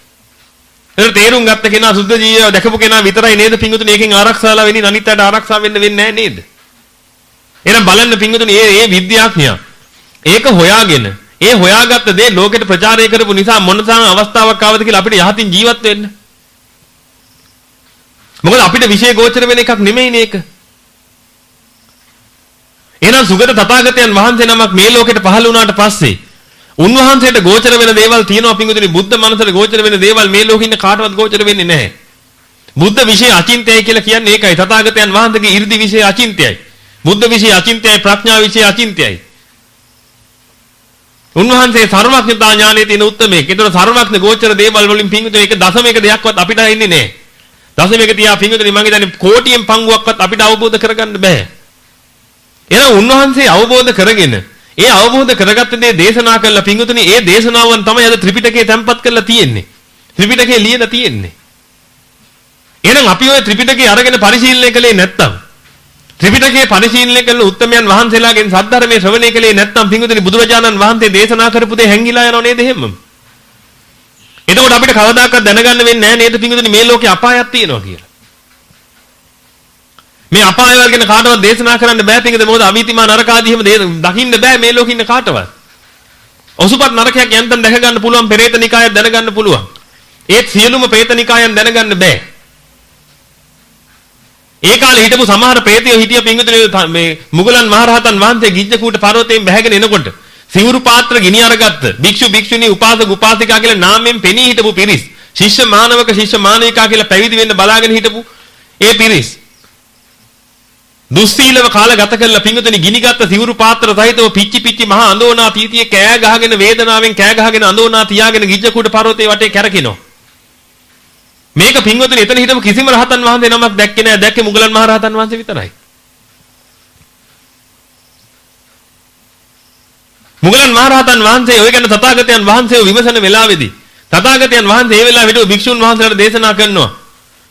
එතන තේරුම් ගත්ත කෙනා සුද්ධ ජීවිය දැකපු කෙනා විතරයි නේද පිංගුතුනි ඒකෙන් ආරක්ෂාලා වෙන්නේ අනිත් අයට ආරක්ෂා වෙන්න වෙන්නේ නැහැ නේද? එහෙනම් බලන්න පිංගුතුනි මේ මේ විද්‍යාඥයා ඒක හොයාගෙන ඒ හොයාගත්ත දේ ලෝකෙට ප්‍රචාරය කරපු නිසා මොනතරම් අවස්ථාවක් ආවද කියලා අපිට යහතින් ජීවත් වෙන්න. මොකද අපිට විශේෂ ගෝචර වෙන එකක් නෙමෙයිනේ ඒක. එහෙනම් සුගත තථාගතයන් වහන්සේ නමක් මේ ලෝකෙට පහළ වුණාට පස්සේ උන්වහන්සේට ගෝචර වෙන දේවල් තියෙනවා පිංගුතුනි බුද්ධ මනසට ගෝචර වෙන දේවල් මේ ලෝකෙ ඉන්න කාටවත් ගෝචර වෙන්නේ නැහැ. බුද්ධ විශේෂ අචින්තයයි කියලා කියන්නේ ඒකයි. තථාගතයන් වහන්සේගේ 이르දි විශේෂ අචින්තයයි. බුද්ධ විශේෂ අචින්තයයි ප්‍රඥා විශේෂ අචින්තයයි. උන්වහන්සේ සර්වඥතා ඥානයේ තියෙන උත්මේක. ඒතර සර්වඥ ගෝචර දේවල් වලින් පිංගුතුනි ඒක දශමයක දෙයක්වත් අපිට ඉන්නේ නැහැ. දශමයක තියා පිංගුතුනි මම හිතන්නේ කෝටියෙන් පංගුවක්වත් අපිට අවබෝධ කරගන්න බෑ. එහෙනම් උන්වහන්සේ අවබෝධ කරගෙන ඒ අවබෝධ කරගත්ත දේ දේශනා කළා පිංගුතුනි ඒ දේශනාවන් තමයි අද ත්‍රිපිටකයේ තැන්පත් කරලා තියෙන්නේ. ත්‍රිපිටකයේ ලියලා තියෙන්නේ. එහෙනම් අපි ওই ත්‍රිපිටකේ අරගෙන පරිශීලනය කළේ නැත්තම් ත්‍රිපිටකයේ පරිශීලනය කළ උත්තමයන් වහන්සේලාගෙන් සද්ධර්මයේ ශ්‍රවණය කළේ නැත්නම් පිංගුතුනි බුදුරජාණන් වහන්සේ දේශනා කරපු දේ හැංගිලා යනව නේද එහෙමම? එතකොට අපිට කවදාකවත් දැනගන්න වෙන්නේ නැහැ නේද පිංගුතුනි මේ ලෝකේ අපායක් තියෙනවා කියලා. මේ අපායවල් ගැන කාටවත් දේශනා කරන්න බෑ පිංගද මොකද අවීතිමා නරක ආදී එහෙම දකින්න බෑ මේ ලෝකෙ ඉන්න කාටවත්. ඔසුපත් නරකයක් යන්තම් දැක ගන්න පුළුවන් පෙරේත නිකායක් දැනගන්න පුළුවන්. ඒත් සියලුම ප්‍රේත නිකායන් දැනගන්න බෑ. ඒ කාලේ හිටපු සමහර ප්‍රේතයෝ හිටිය පිංගුතුනේ මේ මුගලන් මහරහතන් වහන්සේ ගිජ්ජකූට පර්වතයෙන් බැහැගෙන එනකොට සිවුරු පාත්‍ර ගිනි අරගත්ත භික්ෂු භික්ෂුණී උපාසක උපාසිකා කියලා නාමයෙන් පෙනී හිටපු පිරිස් ශිෂ්‍ය මානවක ශිෂ්‍ය මානිකා කියලා පැවිදි වෙන්න බලාගෙන හිටපු ඒ පිරිස් දුස්සීලව කාල ගත කරලා පිංගුතුනි ගිනිගත් සිවුරු පාත්‍ර සහිතව පිච්චි පිච්චි මහා අඳෝනා තීතියේ කෑ ගහගෙන වේදනාවෙන් කෑ ගහගෙන අඳෝනා තියාගෙන ගිජ්ජකූට පර්වතයේ වටේ කැරකිනවා මේක පින්වතුනි එතන හිටපු කිසිම රහතන් වහන්සේ නමක් දැක්කේ නෑ දැක්කේ මුගලන් මහ රහතන් වහන්සේ විතරයි. මුගලන් මහ රහතන් වහන්සේ ඔය ගැන තථාගතයන් වහන්සේව විමසන වෙලාවේදී තථාගතයන් වහන්සේ ඒ වෙලාව හිටපු භික්ෂුන් වහන්සේලාට දේශනා කරනවා.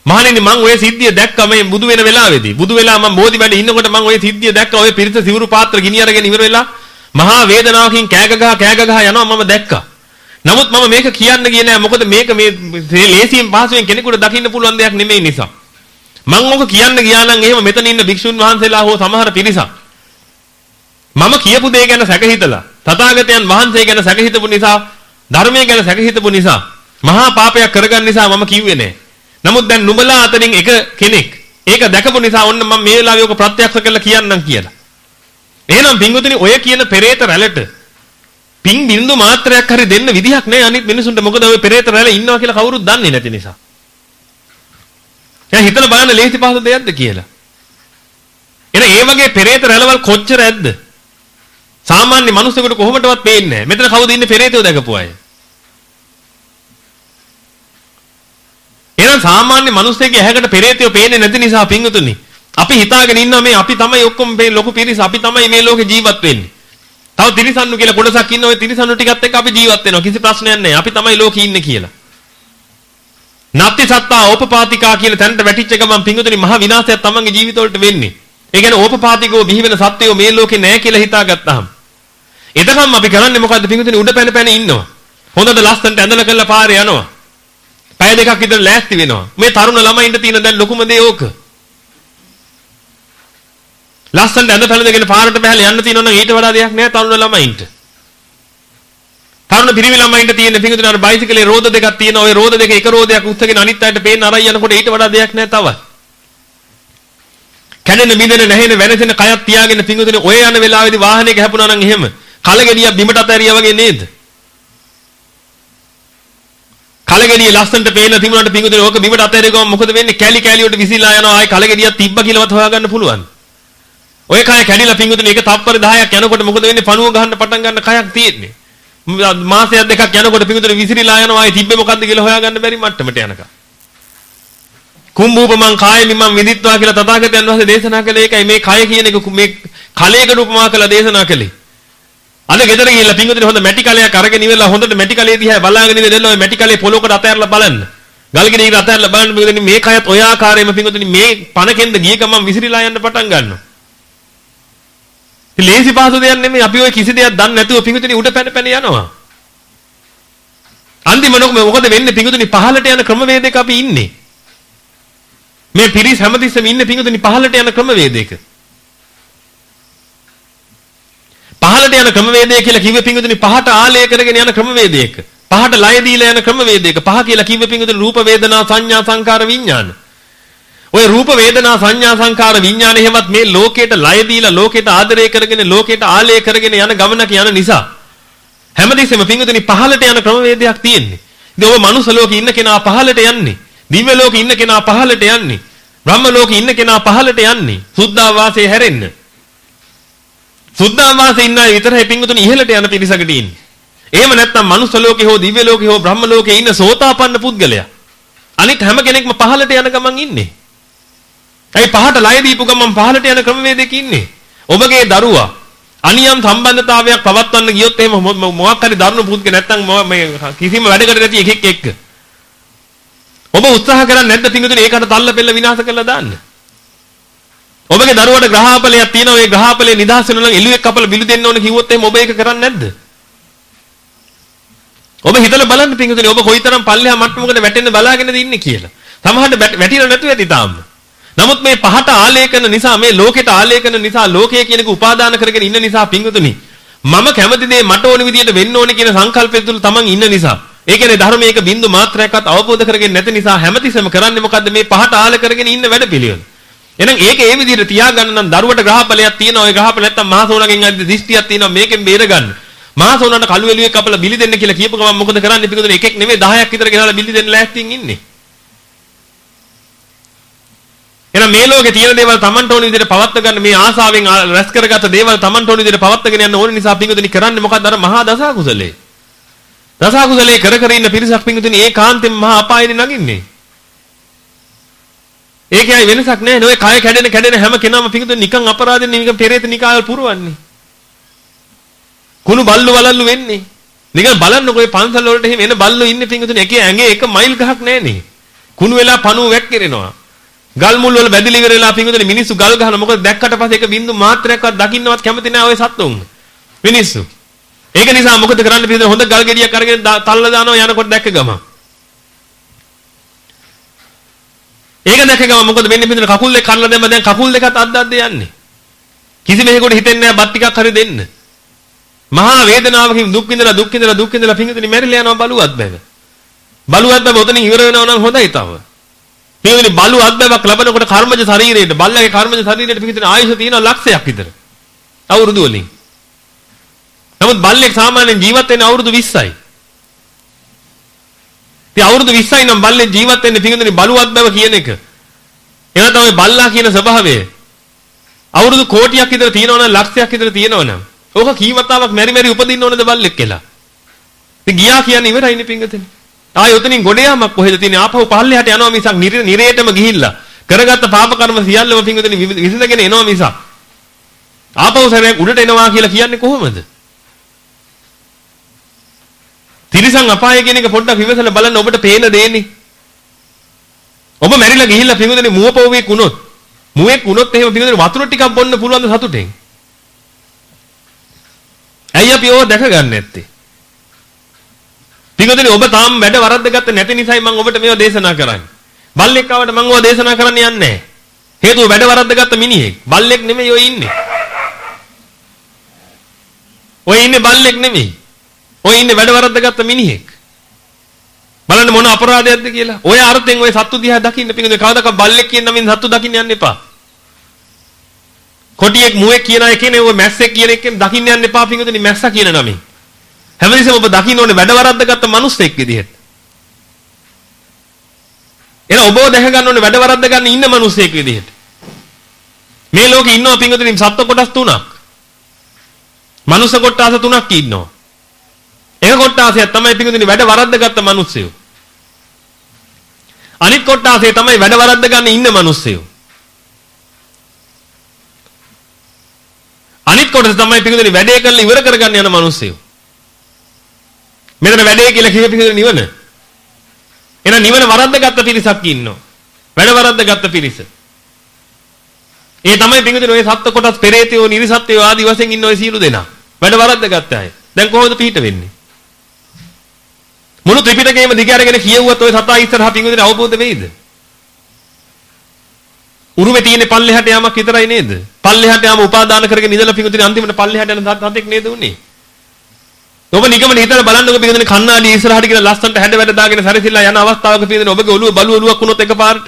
මහණෙනි මම ඔය සිද්ධිය දැක්කා මේ බුදු වෙන වෙලාවේදී. බුදු වෙලා මම බෝධි වැඩ ඉන්නකොට මම ඔය සිද්ධිය දැක්කා. ඔය පිරිස සිවුරු පාත්‍ර ගිනි අරගෙන ඉවර වෙලා මහා වේදනාවකින් කෑග ගහ කෑග ගහ යනවා මම දැක්කා. නමුත් මම මේක කියන්න ගියේ නෑ මොකද මේක මේ ලේසියෙන් පහසුවෙන් කෙනෙකුට දකින්න පුළුවන් දෙයක් නෙමෙයි නිසා. මම ඔක කියන්න ගියා නම් එහෙම මෙතන ඉන්න භික්ෂුන් වහන්සේලා හෝ සමහර පිරිසක් මම කියපු දේ ගැන සැකහිතලා තථාගතයන් වහන්සේ ගැන සැකහිතපු නිසා ධර්මයේ ගැන සැකහිතපු නිසා මහා පාපයක් කරගන්න නිසා මම කිව්වේ නෑ. නමුත් දැන් නුඹලා අතරින් එක කෙනෙක් ඒක දැකපු නිසා ඔන්න මම මේ වෙලාවේ ඔක ප්‍රත්‍යක්ෂ කරලා කියන්නම් කියලා. එහෙනම් පින්වතුනි ඔය කියන පෙරේත රැළට පින් බින්දු මාත්‍රයක් හරි දෙන්න විදිහක් නැහැ අනිත් මිනිසුන්ට මොකද ඔය පෙරේත රැළ ඉන්නවා කියලා කවුරුත් දන්නේ නැති නිසා. දැන් හිතලා බලන්න ලේසි පහසු දෙයක්ද කියලා. එහෙනම් ඒ වගේ පෙරේත රැළවල් කොච්චර ඇද්ද? සාමාන්‍ය මිනිසෙකුට කොහොමදවත් පේන්නේ නැහැ. මෙතන කවුද ඉන්නේ පෙරේතයෝ දැකපු අය? එහෙනම් සාමාන්‍ය මිනිස්සෙගේ ඇහැකට පෙරේතයෝ පේන්නේ නැති නිසා පින්වතුනි අපි හිතාගෙන ඉන්නවා මේ අපි තමයි ඔක්කොම මේ ලොකු පිරිස අපි තමයි මේ ලෝකේ ජීවත් වෙන්නේ. තව තිරිසන්නු කියලා කොටසක් ඉන්න ওই තිරිසන්නු ටිකත් එක්ක අපි ජීවත් වෙනවා. කිසි ප්‍රශ්නයක් නැහැ. අපි තමයි ලෝකේ ඉන්නේ කියලා. නත්ති සත්තා ඕපපාතිකා කියන තැනට වැටිච්ච ගමන් පිංගුතුනි මහ විනාශයක් තමන්ගේ ජීවිතවලට වෙන්නේ. ඒ කියන්නේ ඕපපාතිකෝ බිහි වෙන සත්වයෝ මේ ලෝකේ නැහැ කියලා හිතාගත්තාම. එතකම් අපි කරන්නේ මොකද්ද පිංගුතුනි උඩ පැන පැන ඉන්නවා. හොඳට ලස්සනට ඇඳලා කරලා පාරේ යනවා. පැය දෙකක් විතර ලෑස්ති වෙනවා. මේ තරුණ ළමයින්ට තියෙන දැන් ලොකුම දේ ඕක. ලස්සනට ඇඳ පැළඳගෙන පාරට බහලා යන්න තියෙනවා නම් ඊට වඩා දෙයක් නෑ තරුණ ළමයින්ට. තරුණ පිරිමි ළමයින්ට තියෙන පිඟුතුන අර බයිසිකලේ රෝද දෙකක් තියෙනවා. ওই රෝද දෙක එක රෝදයක් උස්සගෙන අනිත් අයට පේන්න අරයි යනකොට ඊට වඩා දෙයක් නෑ තවත්. කැඩෙන බිඳෙන නැහෙන වෙනසෙන කයක් තියාගෙන පිඟුතුනේ ඔය යන වෙලාවේදී වාහනයක හැපුණා නම් එහෙම කලගෙඩියක් බිමට අතහැරියා වගේ නේද? කලගෙඩිය ලස්සනට පේන තිබුණාට පිඟුතුනේ ඕක බිමට අතහැරියගම මොකද වෙන්නේ? කැලි කැලි වලට විසිලා යනවා. ආයි කලගෙඩියක් තිබ්බ කියලාවත් හොයාගන්න පුළුවන්. ඔය කය කැඩිලා පිංගුතුනේ ඒක තප්පර 10ක් යනකොට මොකද වෙන්නේ? පණුව ගහන්න පටන් ගන්න කයක් තියෙන්නේ. මාසයක් දෙකක් යනකොට පිංගුතුනේ විසිරීලා යනවා. ආයේ තිබ්බේ මොකද්ද කියලා හොයාගන්න බැරි මට්ටමට යනකම්. කුම්භූපමං කාය මිමං විදිත්වා කියලා තථාගතයන් වහන්සේ දේශනා කළේ ඒකයි මේ කය කියන එක මේ කලයකට උපමා කරලා දේශනා කළේ. අද ගෙදර ගිහිල්ලා පිංගුතුනේ හොඳ මැටි කලයක් අරගෙන ඉවරලා හොඳට මැටි කලේ දිහා බලාගෙන ඉඳලා ඔය මැටි කලේ පොලොකට අතහැරලා බලන්න. ගල්ගෙඩියකට අතහැරලා බලන්න පිංගුතුනේ මේ කයත් ඔය ආකාරයෙන්ම පිංගුතුනේ මේ පණකෙන්ද ගිය ගමන් විසිරීලා යන්න පටන් ගන්නවා. ඉතින් ලේසි පහසු දෙයක් නෙමෙයි අපි ඔය කිසි දෙයක් දන්නේ නැතුව පිඟුතුනි උඩ පැන පැන යනවා. අන්තිමට මොකද වෙන්නේ පිඟුතුනි පහළට යන ක්‍රමවේදයක අපි ඉන්නේ. මේ පිරිස් හැමතිස්සෙම ඉන්නේ පිඟුතුනි පහළට යන ක්‍රමවේදයක. පහළට යන ක්‍රමවේදය කියලා කිව්වේ පිඟුතුනි පහට ආලය කරගෙන යන ක්‍රමවේදයක. පහට ලය දීලා යන ක්‍රමවේදයක. පහ කියලා කිව්වේ පිඟුතුනි රූප වේදනා සංඥා සංකාර විඥාන. ඔය රූප වේදනා සංඥා සංකාර විඥාන එහෙමත් මේ ලෝකයට ලය දීලා ලෝකයට ආදරය කරගෙන ලෝකයට ආලය කරගෙන යන ගමනක යන නිසා හැමදෙස්සෙම පිංගුතුනි පහළට යන ක්‍රමවේදයක් තියෙන්නේ. ඉතින් ඔබ මනුස්ස ලෝකේ ඉන්න කෙනා පහළට යන්නේ. දිව්‍ය ලෝකේ ඉන්න කෙනා පහළට යන්නේ. බ්‍රහ්ම ලෝකේ ඉන්න කෙනා පහළට යන්නේ. සුද්ධාවාසයේ හැරෙන්න. සුද්ධාවාසයේ ඉන්න අය විතරයි පිංගුතුනි ඉහළට යන පිරිසකට ඉන්නේ. එහෙම නැත්නම් මනුස්ස ලෝකේ හෝ දිව්‍ය ලෝකේ හෝ බ්‍රහ්ම ලෝකේ ඉන්න සෝතාපන්න පුද්ගලයා. අනිත් හැම කෙනෙක්ම පහළට යන ගමන් ඉන්නේ. ඇයි පහට ලය දීපු ගමන් පහලට යන ක්‍රමවේදයක ඉන්නේ. ඔබගේ දරුවා අනියම් සම්බන්ධතාවයක් පවත්වන්න ගියොත් එහෙම මොකක් හරි දරුණු පුද්ගල නැත්තම් මේ කිසිම වැඩකට නැති එකෙක් එක්ක. ඔබ උත්සාහ කරන්නේ නැද්ද පිංගුතුනි ඒකට තල්ල පෙළ විනාශ කරලා දාන්න? ඔබගේ දරුවට ග්‍රහාපලයක් තියෙනවා ඒ ග්‍රහාපලේ නිදහස් වෙනවා නම් එළුවෙක් කපලා බිලු දෙන්න ඕන කිව්වොත් එහෙම ඔබ ඒක කරන්නේ නැද්ද? ඔබ හිතලා බලන්න පිංගුතුනි ඔබ කොයිතරම් පල්ලෙහා මට්ටමකද වැටෙන්න බලාගෙනද ඉන්නේ කියලා. සමහරට වැටිලා නැතුව ඇති තාම. නමුත් මේ පහට ආලේඛන නිසා මේ ලෝකෙට ආලේඛන නිසා ලෝකය කියන එක උපාදාන කරගෙන ඉන්න නිසා පිංගුතුනි මම කැමති දේ මට ඕන විදියට වෙන්න ඕනේ කියන සංකල්පය තුළ තමන් ඉන්න නිසා ඒ කියන්නේ ධර්මයක බින්දු මාත්‍රයක්වත් අවබෝධ කරගෙන නැති නිසා හැමතිස්සෙම කරන්නේ මොකද්ද මේ පහට ආල කරගෙන ඉන්න වැඩ පිළිවෙල. එහෙනම් ඒක ඒ විදිහට තියාගන්න නම් දරුවට ග්‍රහපලයක් තියෙනවා. ඒ ග්‍රහපල නැත්තම් මහසෝනගෙන් අද දිෂ්ටියක් තියෙනවා. මේකෙන් බේරගන්න. මහසෝනට කළු එළුවේ කපලා බිලි දෙන්න කියලා කියපු ගමන් මොකද කරන්නේ? පිටුදුන එකෙක් නෙමෙයි 10ක් විතර ගෙනලා බිලි දෙන්න ලෑස්තියෙන් ඉන්නේ. එහෙනම් මේ ලෝකේ තියෙන දේවල් Tamanට ඕන විදිහට පවත්ව ගන්න මේ ආසාවෙන් රැස් කරගත්ත දේවල් Tamanට ඕන විදිහට පවත්වගෙන යන්න ඕන නිසා පිටුදුනි කරන්නේ මොකක්ද අර මහා දසා කුසලේ. දසා කුසලේ කර කර ඉන්න පිරිසක් පිටුදුනි ඒකාන්තයෙන් මහා අපායෙ නගින්නේ. ඒකයි වෙනසක් නැහැ. නෝයි කය කැඩෙන කැඩෙන හැම කෙනාම පිටුදුනි නිකන් අපරාධෙන් නිකන් පෙරේත නිකායල් පුරවන්නේ. කුණු බල්ලු වලල්ලු වෙන්නේ. නිකන් බලන්නකො ඒ පන්සල් වලට එහෙම එන බල්ලෝ ඉන්නේ පිටුදුනි එකේ ඇඟේ එක මයිල් ගහක් නැහනේ. කුණු වෙලා පණුව වැක්කිරෙනවා. ගල් මුල් වල බැඳිලි ඉවර වෙලා පිංගුදනේ මිනිස්සු ගල් ගහන මොකද දැක්කට පස්සේ එක බින්දු මාත්‍රයක්වත් දකින්නවත් කැමති නැහැ ඔය සත්තුන් මිනිස්සු ඒක නිසා මොකද කරන්න පිංගුදනේ හොඳ ගල් ගෙඩියක් අරගෙන තල්ල දානවා යනකොට දැක්ක ගම ඒක දැක්ක ගම මොකද වෙන්නේ පිංගුදනේ කකුල් දෙක කඩලා දැම්ම දැන් කකුල් දෙකත් අද්ද අද්ද යන්නේ කිසි මෙහෙකට හිතෙන්නේ නැහැ බත් ටිකක් හරි දෙන්න මහා වේදනාවකින් දුක් විඳලා දුක් විඳලා දුක් විඳලා පිංගුදනේ මැරිලා යනවා බලුවත් බැව බලුවත් බැව ඔතනින් ඉවර වෙනවා නම් හොඳයි තව පින්විතනි බලු අත්බැවක් ලැබනකොට කර්මජ ශරීරයට බල්ලගේ කර්මජ ශරීරයට පින්විතනි ආයුෂ තියෙනවා ලක්ෂයක් විතර. අවුරුදු වලින්. නමුත් බල්ලෙක් සාමාන්‍යයෙන් ජීවත් වෙන්නේ අවුරුදු 20යි. ඉතින් අවුරුදු 20යි නම් බල්ලෙක් ජීවත් වෙන්නේ පින්විතනි බලු අත්බැව කියන එක. එහෙනම් තමයි බල්ලා කියන ස්වභාවය. අවුරුදු කෝටියක් විතර තියෙනවනම් ලක්ෂයක් විතර තියෙනවනම් ඕක කීවතාවක් මෙරි මෙරි උපදින්න ඕනද බල්ලෙක් කියලා. ඉතින් ගියා කියන්නේ ඉවරයිනේ පින්විතනි. ආයෙ උතනින් ගොඩ යාමක් කොහෙද තියෙන්නේ? ආපහු පහළට යනවා මිසක් නිරේටම ගිහිල්ලා කරගත්ත පාප කර්ම සියල්ලම පිංගුතනි විසඳගෙන එනවා මිසක් ආපහු සැරයක් උඩට එනවා කියලා කියන්නේ කොහොමද? තිරිසන් අපාය කියන එක පොඩ්ඩක් විමසලා බලන්න ඔබට පේන දෙන්නේ. ඔබ මැරිලා ගිහිල්ලා පිංගුතනි මුවපොවෙක් වුණොත් මුවෙක් වුණොත් එහෙම පිංගුතනි වතුර ටිකක් බොන්න පුළුවන් ද සතුටෙන්? ඇයි අපි ඕව දැක ගන්න නැත්තේ? පිටුදෙනි ඔබ තාම වැඩ වරද්දගත්ත නැති නිසායි මම ඔබට මේවා දේශනා කරන්නේ. බල්ලෙක් ආවට මම ඕවා දේශනා කරන්න යන්නේ නැහැ. හේතුව වැඩ වරද්දගත්ත මිනිහෙක්. බල්ලෙක් නෙමෙයි ඔය ඉන්නේ. ඔය ඉන්නේ බල්ලෙක් නෙමෙයි. ඔය ඉන්නේ වැඩ වරද්දගත්ත මිනිහෙක්. බලන්න මොන අපරාධයක්ද කියලා. ඔය අර්ථයෙන් ඔය සත්තු දිහා දකින්න පිටුදෙනි කවදාක බල්ලෙක් කියන නමින් සත්තු දකින්න යන්න එපා. කොටියෙක් මුවෙක් කියන එකනේ ඔය මැස්සෙක් කියන එකෙන් දකින්න යන්න එපා පිටුදෙනි මැස්සා කියන නමින්. හැමදෙස්සම ඔබ දකින්න ඕනේ වැඩ වරද්දගත්ත මිනිස්සෙක් විදිහට. එහෙනම් ඔබව දැක ගන්න ඕනේ වැඩ වරද්ද ගන්න ඉන්න මිනිස්සෙක් විදිහට. මේ ලෝකේ ඉන්නවා පිංගුතුනි සත්ව කොටස් තුනක්. මනුස්ස කොටස් තුනක් ඉන්නවා. එක කොටාසයක් තමයි පිංගුතුනි වැඩ වරද්දගත්ත මිනිස්සයෝ. අනිත් කොටාසේ තමයි වැඩ වරද්ද ගන්න ඉන්න මිනිස්සයෝ. අනිත් කොටස තමයි පිංගුතුනි වැඩේ කරලා ඉවර කරගන්න යන මිනිස්සයෝ. මෙතන වැඩේ කියලා කිව්ව පිළිදෙන නිවන. එහෙනම් නිවන වරද්දගත්ත පිරිසක් ඉන්නවා. වැඩ වරද්දගත්ත පිරිස. ඒ තමයි පිංගුතුනි ඔය සත්ත්ව කොටස් පෙරේතයෝ නිරිසත්ත්වයෝ ආදි වශයෙන් ඉන්න ඔය සියලු දෙනා. වැඩ වරද්දගත්ත අය. දැන් කොහොමද පිට වෙන්නේ? මුළු ත්‍රිපිටකයේම දිග අරගෙන කියවුවත් ඔය සතා ඉස්සරහා පිංගුතුනි අවබෝධ වෙයිද? උරුමේ තියෙන පල්ලෙහාට යamak විතරයි නේද? පල්ලෙහාට යaම උපාදාන කරගෙන ඉඳලා පිංගුතුනි අන්තිමට පල්ලෙහාට යන සතෙක් නේද උනේ? ඔබ නිකමන හිතලා බලන්නකො පිටින් කන්නාඩි ඉස්සරහට කියලා ලස්සනට හැඩ වැඩ දාගෙන සැරසිලා යන අවස්ථාවක පිටින් ඔබගේ ඔළුව බලු ඔළුවක් වුණොත් එකපාරට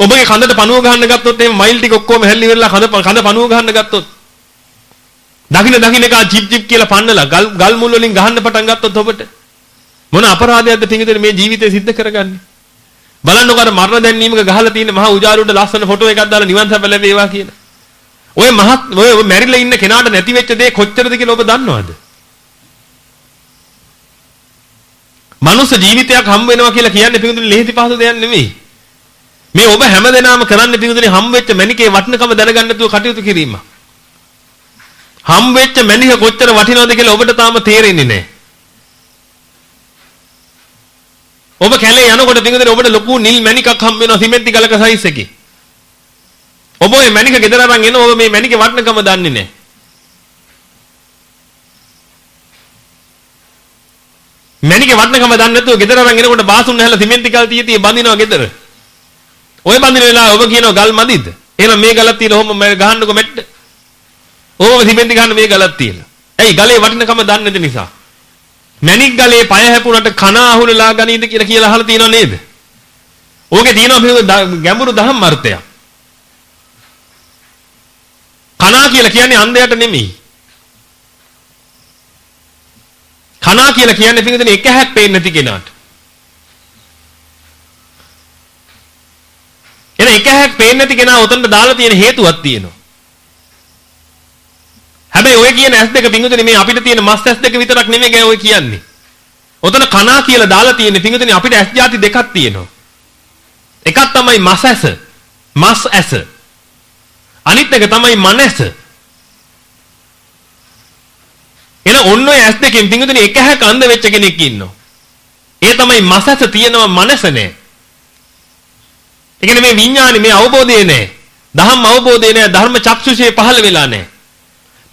ඔබගේ කඳට පණුව ගහන්න ගත්තොත් එහෙම මයිල් ටික ඔක්කොම හැල්ලි වෙලා කඳ කඳ පණුව ගහන්න ගත්තොත් දකින්න දකින්න එක ජිප් ජිප් කියලා පන්නලා ගල් ගල් මුල් වලින් ගහන්න පටන් ගත්තොත් ඔබට මොන අපරාධයක්ද පිටින් මේ ජීවිතේ සිද්ධ කරගන්නේ බලන්නකො අර මරණ දැන්වීමක ගහලා තියෙන මහා උජාරුවට ලස්සන ෆොටෝ එකක් දාලා නිවන් සැප ලැබේවා කියලා ඔය මහත් ඔය මැරිලා ඉන්න කෙනාට නැති වෙච්ච දේ කොච්චරද කියලා ඔබ දන්නවද? මනුස්ස ජීවිතයක් හම්බ වෙනවා කියලා කියන්නේ පිටුදුනි ලෙහෙති පහසු දෙයක් නෙමෙයි. මේ ඔබ හැමදෙනාම කරන්න පිටුදුනි හම්බ වෙච්ච මණිකේ වටිනකම දැනගන්න නැතුව කටයුතු කිරීම. හම්බ වෙච්ච මණික කොච්චර වටිනවද කියලා ඔබට තාම තේරෙන්නේ නැහැ. ඔබ කැලේ යනකොට පිටුදුනි ඔබට ලොකු නිල් මණිකක් හම්බ වෙනවා සිමෙන්ති ගලක සයිස් එකේ. ඔබ ওই මණික ගෙදර අරන් එන ඔබ මේ මණිකේ වටිනකම දන්නේ නැහැ. මණිකේ වටිනකම දන්නේ නැතුව ගෙදර අරන් එනකොට බාසුන් නැහැලා සිමෙන්ති කල් තියතිය බඳිනවා ගෙදර. ඔය බඳින වෙලාව ඔබ කියනවා ගල් මදිද? එහෙනම් මේ ගලක් තියලා ඔහොම ගහන්නකො මැට්ට. ඔහොම සිමෙන්ති ගන්න මේ ගලක් තියලා. ඇයි ගලේ වටිනකම දන්නේ නැති නිසා. මැණික් ගලේ පය හැපුණට කන අහුලලා ගනීද කියලා කියලා අහලා තියෙනව නේද? ඕකේ තියෙනවා ගැඹුරු දහම් අර්ථයක්. කනා කියලා කියන්නේ අන්ධයට නෙමෙයි. කනා කියලා කියන්නේ පිටින් එක හැක් පේන්නේ නැති කෙනාට. එන එක හැක් පේන්නේ නැති කෙනා උතනට දාලා තියෙන හේතුවක් තියෙනවා. හැබැයි ඔය කියන ඇස් දෙක පිංගුතුනේ මේ අපිට තියෙන මස් ඇස් දෙක විතරක් නෙමෙයි ඔය කියන්නේ. ඔතන කනා කියලා දාලා තියෙන පිංගුතුනේ අපිට ඇස් ಜಾති දෙකක් තියෙනවා. එකක් තමයි මස් ඇස. මස් ඇස. අනිත් එක තමයි මනස. එන ඔන්න ඔය ඇස් දෙකෙන් පිංගුතුනේ එක හැක අන්ධ වෙච්ච කෙනෙක් ඉන්නවා. ඒ තමයි මස් ඇස තියෙනවා මනස නෑ. ඒ කියන්නේ මේ විඥානේ මේ අවබෝධය නෑ. දහම් අවබෝධය නෑ ධර්ම චක්ෂුෂේ පහළ වෙලා නෑ.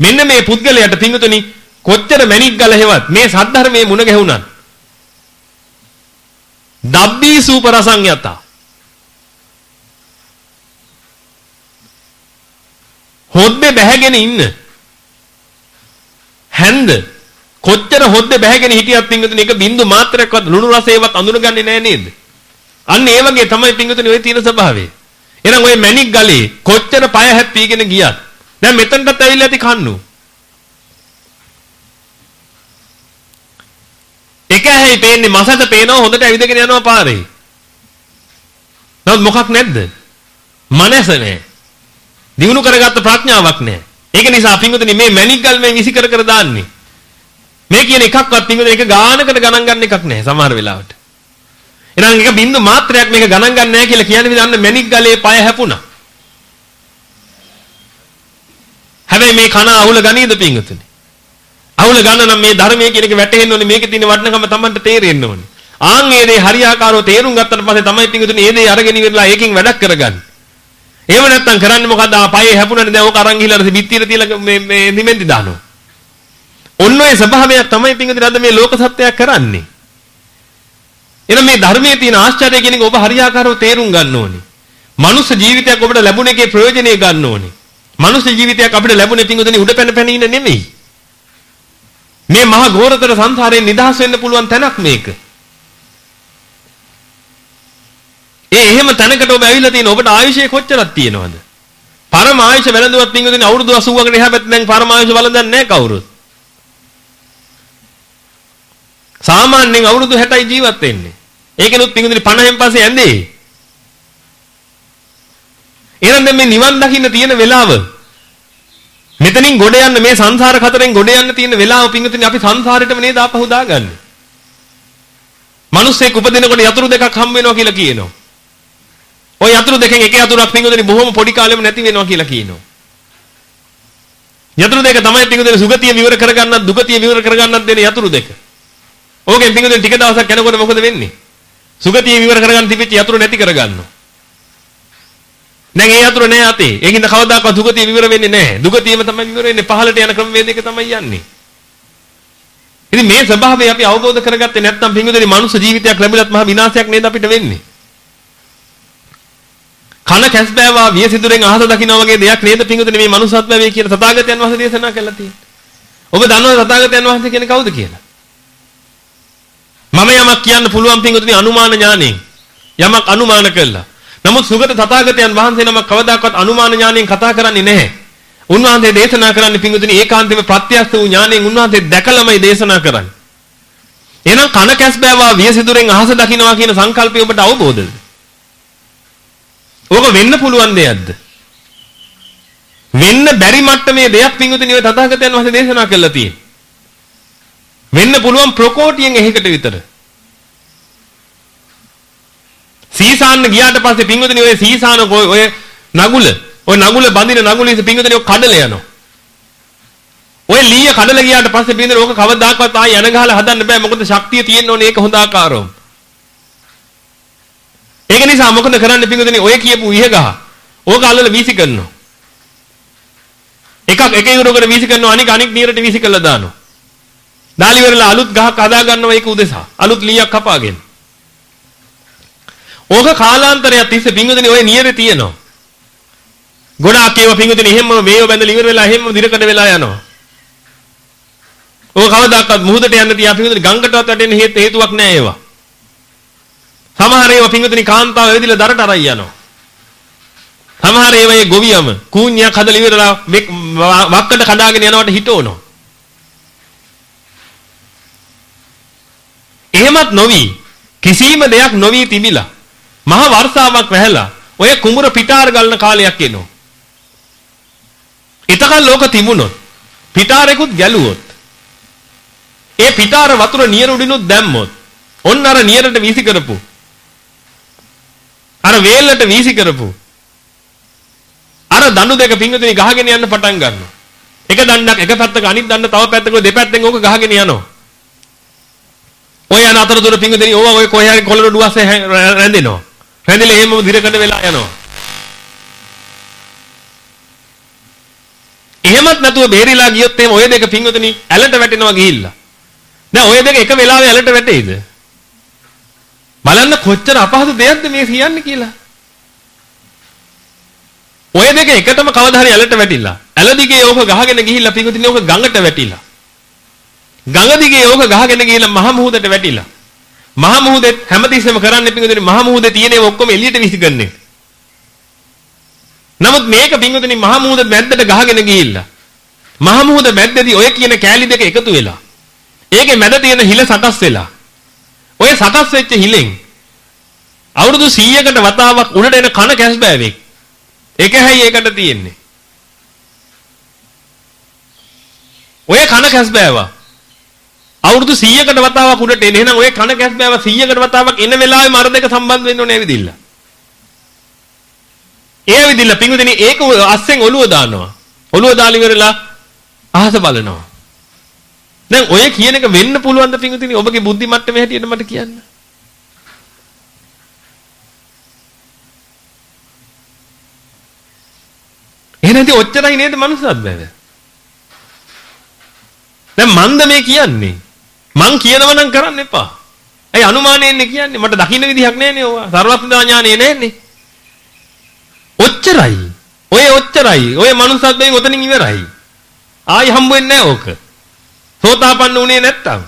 මෙන්න මේ පුද්ගලයාට පිංගුතුනි කොච්චර මැණික් ගල හේවත් මේ සද්ධර්මයේ මුණ ගැහුණත් දබ්බී සූපරසං යතා හොද්දේ බැහැගෙන ඉන්න හැන්ද කොච්චර හොද්දේ බැහැගෙන හිටියත් පිංගුතුනි එක බින්දු මාත්‍රයක්වත් ලුණු රසේවත් අඳුනගන්නේ නැහැ නේද? අන්න ඒ වගේ තමයි පිංගුතුනි ওই තියෙන ස්වභාවය. එහෙනම් ওই මැණික් ගලේ කොච්චර පය හැප්පීගෙන ගියත් දැන් මෙතනටත් ඇවිල්ලා ඇති කන්නු. එක ඇයි පේන්නේ මසත පේනවා හොඳට ඇවිදගෙන යනවා පාරේ. නමුත් මොකක් නැද්ද? මනස නැහැ. දිනු කරගත්ත ප්‍රඥාවක් නැහැ. ඒක නිසා පින්වතුනි මේ මැණික් ගල් මේ විසි කර කර දාන්නේ. මේ කියන එකක්වත් පින්වතුනි එක ගානකට ගණන් ගන්න එකක් නැහැ සමහර වෙලාවට. එහෙනම් එක බින්දු මාත්‍රයක් මේක ගණන් ගන්න නැහැ කියලා කියන්නේ විදන්න මැණික් ගලේ පය හැපුණා. හැබැයි මේ කන අහුල ගනීද පින්වතුනි? අහුල ගන්න නම් මේ ධර්මයේ කියන එක වැටහෙන්න ඕනේ මේකේ තියෙන වටිනකම Tamanට තේරෙන්න ඕනේ. ආන් මේ දේ හරියාකාරව තේරුම් ගත්තට පස්සේ තමයි පින්වතුනි මේ දේ අරගෙන ඉවරලා ඒකෙන් වැඩක් කරගන්නේ. එහෙම නැත්නම් කරන්නේ මොකද්ද? ආ පයේ හැපුණානේ දැන් ඕක අරන් ගිහලා බිත්තියට තියලා මේ මේ නිමෙන්දි දානවා. ඔන්න ඔය ස්වභාවයක් තමයි පින්වතුනි අද මේ ලෝක සත්‍යයක් කරන්නේ. එහෙනම් මේ ධර්මයේ තියෙන ආශ්චර්යය කියන එක ඔබ හරියාකාරව තේරුම් ගන්න ඕනේ. මනුස්ස ජීවිතයක් ඔබට ලැබුණ එකේ ප්‍රයෝජනෙ ගන්න ඕනේ. මනුස්ස ජීවිතයක් අපිට ලැබුණේ පින්වතුනි උඩ පැන පැන ඉන්න නෙමෙයි. මේ මහා ගෝරතර සංසාරයෙන් නිදහස් වෙන්න පුළුවන් තැනක් මේක. ඒ එහෙම තැනකට ඔබ ඇවිල්ලා තියෙන ඔබට ආයුෂය කොච්චරක් තියෙනවද? පරම ආයුෂ වැළඳුවත් පින්වතුනි අවුරුදු 80කට එහා පැත්තේ දැන් පරම ආයුෂ වළඳන්නේ නැහැ කවුරුත්. සාමාන්‍යයෙන් අවුරුදු 60යි ජීවත් වෙන්නේ. ඒකෙනුත් පින්වතුනි 50න් පස්සේ ඇඳේ. එහෙනම් දැන් මේ නිවන් දකින්න තියෙන වෙලාව මෙතනින් ගොඩ යන්න මේ සංසාර කතරෙන් ගොඩ යන්න තියෙන වෙලාව පින්වතුනි අපි සංසාරෙටම නේද ආපහු දාගන්නේ. මිනිස්සෙක් උපදිනකොට යතුරු දෙකක් හම් වෙනවා කියලා කියනවා. ওই යතුරු දෙකෙන් එක යතුරක් පිංගුදෙනි බොහොම පොඩි කාලෙම නැති වෙනවා කියලා කියනවා. යතුරු දෙක තමයි පිංගුදෙනි සුගතිය විවර කරගන්නත් දුගතිය විවර කරගන්නත් දෙන යතුරු දෙක. ඕකෙන් පිංගුදෙනි ටික දවසක් යනකොට මොකද වෙන්නේ? සුගතිය විවර කරගන්න තිබිච්ච යතුරු නැති කරගන්නවා. දැන් ඒ යතුරු නෑ අතේ. ඒකින්ද කවදාකවත් දුගතිය විවර වෙන්නේ නෑ. දුගතියම තමයි විවර වෙන්නේ. පහළට යන ක්‍රමවේදයක තමයි යන්නේ. ඉතින් මේ ස්වභාවය අපි අවබෝධ කරගත්තේ නැත්නම් පිංගුදෙනි මනුස්ස ජීවිතයක් ලැබිලත් මහ විනාශයක් නේද අපිට වෙන්නේ. කන කැස් බෑවා වියසිදුරෙන් අහස දකින්න වගේ දෙයක් නේද පිංගුතුනි මේ මනුස්සත් බෑවේ කියලා තථාගතයන් වහන්සේ දේශනා කළා තියෙන්නේ. ඔබ දන්නවද තථාගතයන් වහන්සේ කියන්නේ කවුද කියලා? මම යමක් කියන්න පුළුවන් පිංගුතුනි අනුමාන ඥාණයෙන්. යමක් අනුමාන කළා. නමුත් සුගත තථාගතයන් වහන්සේ නමක් කවදාකවත් අනුමාන ඥාණයෙන් කතා කරන්නේ නැහැ. උන්වහන්සේ දේශනා කරන්නේ පිංගුතුනි ඒකාන්තයෙන්ම ප්‍රත්‍යස්ත වූ ඥාණයෙන් උන්වහන්සේ දැකලමයි දේශනා කරන්නේ. එහෙනම් කන කැස් බෑවා වියසිදුරෙන් අහස දකින්නවා කියන සංකල්පය ඔබට අවබෝධද? ඕක වෙන්න පුළුවන් දෙයක්ද? වෙන්න බැරි මට්ටමේ දෙයක් පිංගුතුනි ඔය තථාගතයන් වහන්සේ දේශනා කළා තියෙන්නේ. වෙන්න පුළුවන් ප්‍රකෝටියෙන් එහෙකට විතර. සීසාන්න ගියාට පස්සේ පිංගුතුනි ඔය සීසාන ඔය නගුල ඔය නගුල බඳින නගුල ඉස්ස පිංගුතුනි ඔය කඩල යනවා. ඔය ලීය කඩල ගියාට පස්සේ පිංගුතුනි ඕක කවදාකවත් ආය යන ගහලා හදන්න බෑ මොකද ශක්තිය තියෙන්න ඕනේ ඒක හොඳ ආකාරව. ඒක නිසා මොකද කරන්නේ පිංගුදෙනි ඔය කියපු ඉහ ගහ. ඕක අල්ලලා වීසි කරනවා. එකක් එක යුරෝකට වීසි කරනවා අනික අනික් නියරට වීසි කරලා දානවා. දාලි වෙරලා අලුත් ගහක් හදා ගන්නවා ඒක උදෙසා. අලුත් ලීයක් කපාගෙන. ඕක කාලාන්තරයක් තිස්සේ පිංගුතුනි ඔය නියරේ තියෙනවා. ගොඩාක් ඒවා පිංගුතුනි එහෙම මේව බැඳලා ඉවර වෙලා එහෙම දිරකට වෙලා යනවා. ඕක කවදාකවත් මුහුදට යන්න තියා පිංගුතුනි ගංගටවත් වැටෙන්න හේතුවක් නැහැ ඒවා. සමහර ඒවා පිංගුතුනි කාන්තාව වෙදිලා දරට අරයි යනවා. සමහර ඒවා ඒ ගොවියම කූණ්‍යක් හදලා ඉවරලා වක්කට කඩාගෙන යනවට හිටවනවා. එහෙමත් නොවි කිසිම දෙයක් නොවි තිබිලා මහ වර්ෂාවක් වැහැලා ඔය කුඹුර පිටාර ගලන කාලයක් එනවා. එතකල් ලෝක තිබුණොත් පිටාරෙකුත් ගැලුවොත් ඒ පිටාර වතුර නියර උඩිනුත් දැම්මොත් ඔන්න අර නියරට වීසි කරපු අර වේල්ලට වීසි කරපු අර දණු දෙක පිංගුතුනි ගහගෙන යන්න පටන් ගන්නවා. එක දණ්ඩක් එක පැත්තක අනිත් දණ්ඩ තව පැත්තක දෙපැත්තෙන් ඕක ගහගෙන යනවා. ඔය යන අතරතුර පිංගුතුනි ඕවා ඔය කොහේ හරි කොළර ඩුවස්සේ රැඳෙනවා. රැඳිලා එහෙමම දිරකට වෙලා යනවා. එහෙමත් නැතුව බේරිලා ගියොත් එහෙම ඔය දෙක පිංගුතුනි ඇලට වැටෙනවා ගිහිල්ලා. දැන් ඔය දෙක එක වෙලාවෙ ඇලට වැටෙයිද? බලන්න කොච්චර අපහසු දෙයක්ද මේ කියන්නේ කියලා. ඔය දෙක එකටම කවදා හරි ඇලට වැටිලා. ඇල දිගේ ඕක ගහගෙන ගිහිල්ලා පිංගුතුනි ඕක ගඟට වැටිලා. ගඟ දිගේ ඕක ගහගෙන ගිහිල්ලා මහ මුහුදට වැටිලා. මහ මුහුදෙත් හැමතිස්සෙම කරන්නේ පිංගුතුනි මහ මුහුදේ තියෙන ඒවා ඔක්කොම එළියට විසිකන්නේ. නමුත් මේක පිංගුතුනි මහ මුහුද මැද්දට ගහගෙන ගිහිල්ලා. මහ මුහුද මැද්දේදී ඔය කියන කෑලි දෙක එකතු වෙලා. ඒකේ මැද තියෙන හිල සකස් වෙලා. ඔය සකස් වෙච්ච හිලෙන් අවුරුදු 100කට වතාවක් උඩට එන කන කැස්බෑවෙක්. ඒක හැයි ඒකට තියෙන්නේ. ඔය කන කැස්බෑවා අවුරුදු 100කට වතාවක් උඩට එන. එහෙනම් ඔය කන කැස්බෑව 100කට වතාවක් එන වෙලාවේ මර දෙක සම්බන්ධ වෙන්න ඕනේ ඇවිදින්න. ඒ ඇවිදින්න පිංගුදෙනි ඒක අස්සෙන් ඔළුව දානවා. ඔළුව දාලා ඉවරලා අහස බලනවා. දැන් ඔය කියන එක වෙන්න පුළුවන් ද පිංගුදෙනි ඔබගේ බුද්ධි මට්ටමේ හැටියට මට කියන්න. එහෙනම් ඔච්චරයි නේද මනුස්සත් බෑ. දැන් මන්ද මේ කියන්නේ මං කියනව නම් කරන්න එපා. ඇයි අනුමානයෙන්නේ කියන්නේ? මට දකින්න විදිහක් නැහැනේ ඕවා. සර්වඥතා ඥානෙ නැහැනේ. ඔච්චරයි. ඔය ඔච්චරයි. ඔය මනුස්සත්වයෙන් ඔතනින් ඉවරයි. ආයි හම්බ වෙන්නේ නැහැ ඕක. සෝතාපන්න උනේ නැත්තම්.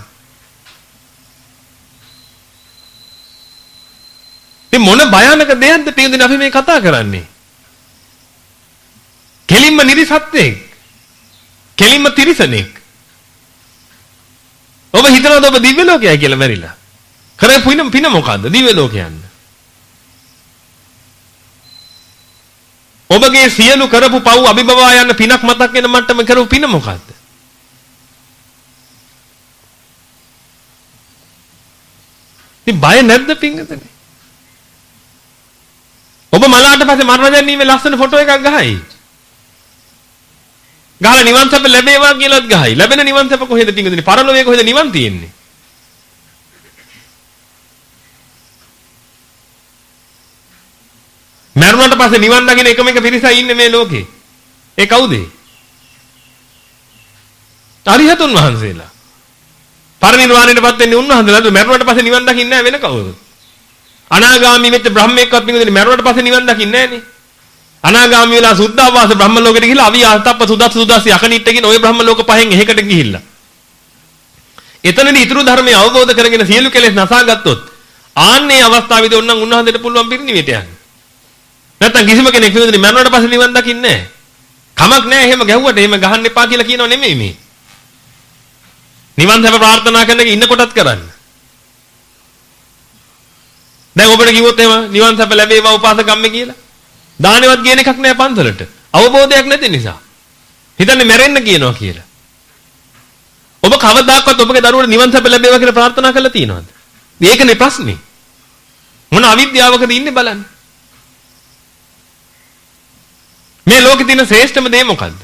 මේ මොන භයානක දෙයක්ද පින්දින අපි මේ කතා කරන්නේ? කෙලින්ම නිරිසත්වෙක්. කෙලින්ම තිරිසනෙක්. ඔබ හිතනවද ඔබ දිව්‍ය ලෝකයයි කියලා මැරිලා? කරේ පින පින මොකද්ද දිව්‍ය ලෝකයන්? ඔබගේ සියලු කරපු පව් අභිබවා යන පිනක් මතක් වෙන මට්ටම කරපු පින මොකද්ද? ඉතින් බය නැද්ද පින්ගතනේ? ඔබ මලාට පස්සේ මරණ දැන්වීමේ ලස්සන ෆොටෝ එකක් ගහයි. ගහලා නිවන් සැප ලැබේවා කියලාත් ගහයි. ලැබෙන නිවන් සැප කොහෙද පිංගුදෙනි? පරලෝකයේ කොහෙද නිවන් තියෙන්නේ? මරුණට පස්සේ නිවන් දකින්න එකම එක පිරිසයි ඉන්නේ මේ ලෝකේ. ඒ කවුද? අරිහතුන් වහන්සේලා. පරිනිර්වාණයටපත් වෙන්නේ උන්වහන්සේලාද මරුණට පස්සේ නිවන් දකින්නේ නැහැ වෙන කවුරුද? අනාගාමී වෙච්ච බ්‍රහ්මෙක්වත් පිංගුදෙනි මරුණට පස්සේ නිවන් දකින්නේ නැහනේ. අනාගාමී වෙලා සුද්ධාවාස බ්‍රහ්ම ලෝකෙට ගිහිල්ලා අවි අතප්ප සුදස් සුදස් යකනිට්ට කියන ওই බ්‍රහ්ම ලෝක පහෙන් එහෙකට ගිහිල්ලා. එතනදී ඊතුරු ධර්මය අවබෝධ කරගෙන සියලු කෙලෙස් නසාගත්තොත් ආන්නේ අවස්ථාවේදී ඔන්නම් උන්වහන්සේට පුළුවන් පිරිනිවෙට යන්න. නැත්තම් කිසිම කෙනෙක් විඳින්නේ මරණයට පස්සේ නිවන් දකින්නේ නැහැ. කමක් නැහැ එහෙම ගැහුවට එහෙම ගහන්න එපා කියලා කියනව නෙමෙයි මේ. නිවන් සැප ප්‍රාර්ථනා කරන එක ඉන්න කොටත් කරන්න. දැන් ඔබට කිව්වොත් එහෙම නිවන් සැප ලැබේවා උපාසකම්මේ කියලා. දානෙවත් කියන එකක් නෑ පන්සලට. අවබෝධයක් නැති නිසා. හිතන්නේ මැරෙන්න කියනවා කියලා. ඔබ කවදාකවත් ඔබගේ දරුවට නිවන් සැප ලැබේවා කියලා ප්‍රාර්ථනා කරලා තියෙනවද? මේකනේ ප්‍රශ්නේ. මොන අවිද්‍යාවකද ඉන්නේ බලන්න. මේ ලෝකේ තියෙන ශ්‍රේෂ්ඨම දේ මොකද්ද?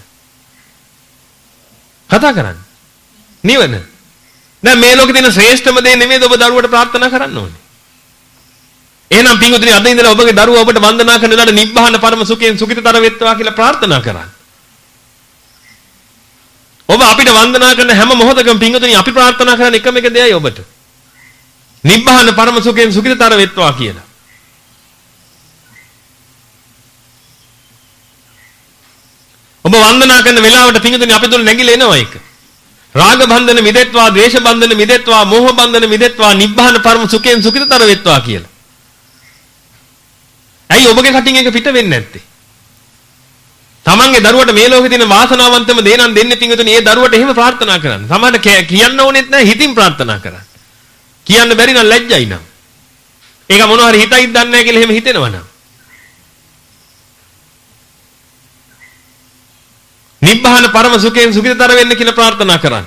කතා කරන්න. නිවන. දැන් මේ ලෝකේ තියෙන ශ්‍රේෂ්ඨම දේ නෙමෙයිද ඔබ දරුවට ප්‍රාර්ථනා කරන්න ඕනේ. එහෙනම් පින්වතුනි අද ඉඳලා ඔබගේ දරුවා ඔබට වන්දනා කරන දාට නිබ්බහන පරම සුඛයෙන් සුඛිතතර වෙත්වා කියලා ප්‍රාර්ථනා කරන්න. ඔබ අපිට වන්දනා කරන හැම මොහොතකම පින්වතුනි අපි ප්‍රාර්ථනා කරන එකම එක දෙයයි ඔබට. නිබ්බහන පරම සුඛයෙන් සුඛිතතර වෙත්වා කියලා. ඔබ වන්දනා කරන වෙලාවට පින්වතුනි අපි තුල නැගිලා එනවා ඒක. රාග බන්ධන මිදෙත්වා, ද්වේෂ බන්ධන මිදෙත්වා, මෝහ බන්ධන මිදෙත්වා, නිබ්බහන පරම සුඛයෙන් සුඛිතතර වෙත්වා කියලා. ඇයි ඔබගේ කටින් ඒක පිට වෙන්නේ නැත්තේ? තමන්ගේ දරුවට මේ ලෝකේ තියෙන වාසනාවන්තම දේ නම් දෙන්නේ පිංගුතුනි ඒ දරුවට එහෙම ප්‍රාර්ථනා කරන්න. සමහරට කියන්න ඕනෙත් නැහැ හිතින් ප්‍රාර්ථනා කරන්න. කියන්න බැරි නම් ලැජ්ජයි නම්. ඒක මොනවා හරි හිතයිද දන්නේ නැහැ කියලා එහෙම හිතෙනවා නම්. නිබ්බාන පරම සුඛයෙන් සුඛිතතර වෙන්න කියලා ප්‍රාර්ථනා කරන්න.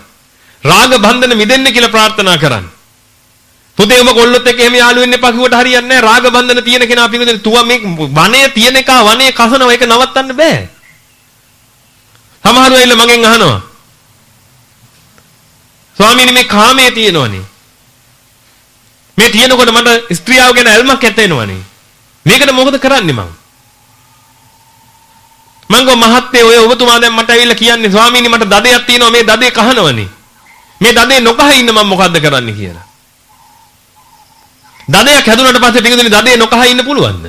රාග බන්ධන මිදෙන්න කියලා ප්‍රාර්ථනා කරන්න. පුතේ ඔබ කොල්ලොත් එක්ක එහෙම යාළු වෙන්න එපා කිව්වට හරියන්නේ නැහැ. රාග බන්ධන තියෙන කෙනා පිඟුදේ තුවා මේ වනයේ තියෙන එක වනයේ කසනවා ඒක නවත්තන්න බෑ. සමහරව ඇවිල්ලා මගෙන් අහනවා. ස්වාමීනි මේ කාමයේ තියෙනවනේ. මේ තියෙනකොට මට ස්ත්‍රියව ගැන ඇල්මක් ඇතෙනවනේ. මේකට මොකද කරන්නේ මං? මං ගෝ මහත්තයා ඔය ඔබතුමා දැන් මට ඇවිල්ලා කියන්නේ ස්වාමීනි මට දදයක් තියෙනවා මේ දදේ කහනවනේ. මේ දදේ නොකහ ඉන්න මම මොකද්ද කරන්න කියලා. දදයක් හැදුනට පස්සේ පිඟුදුනි දදේ නොකහ ඉන්න පුළුවන්ද?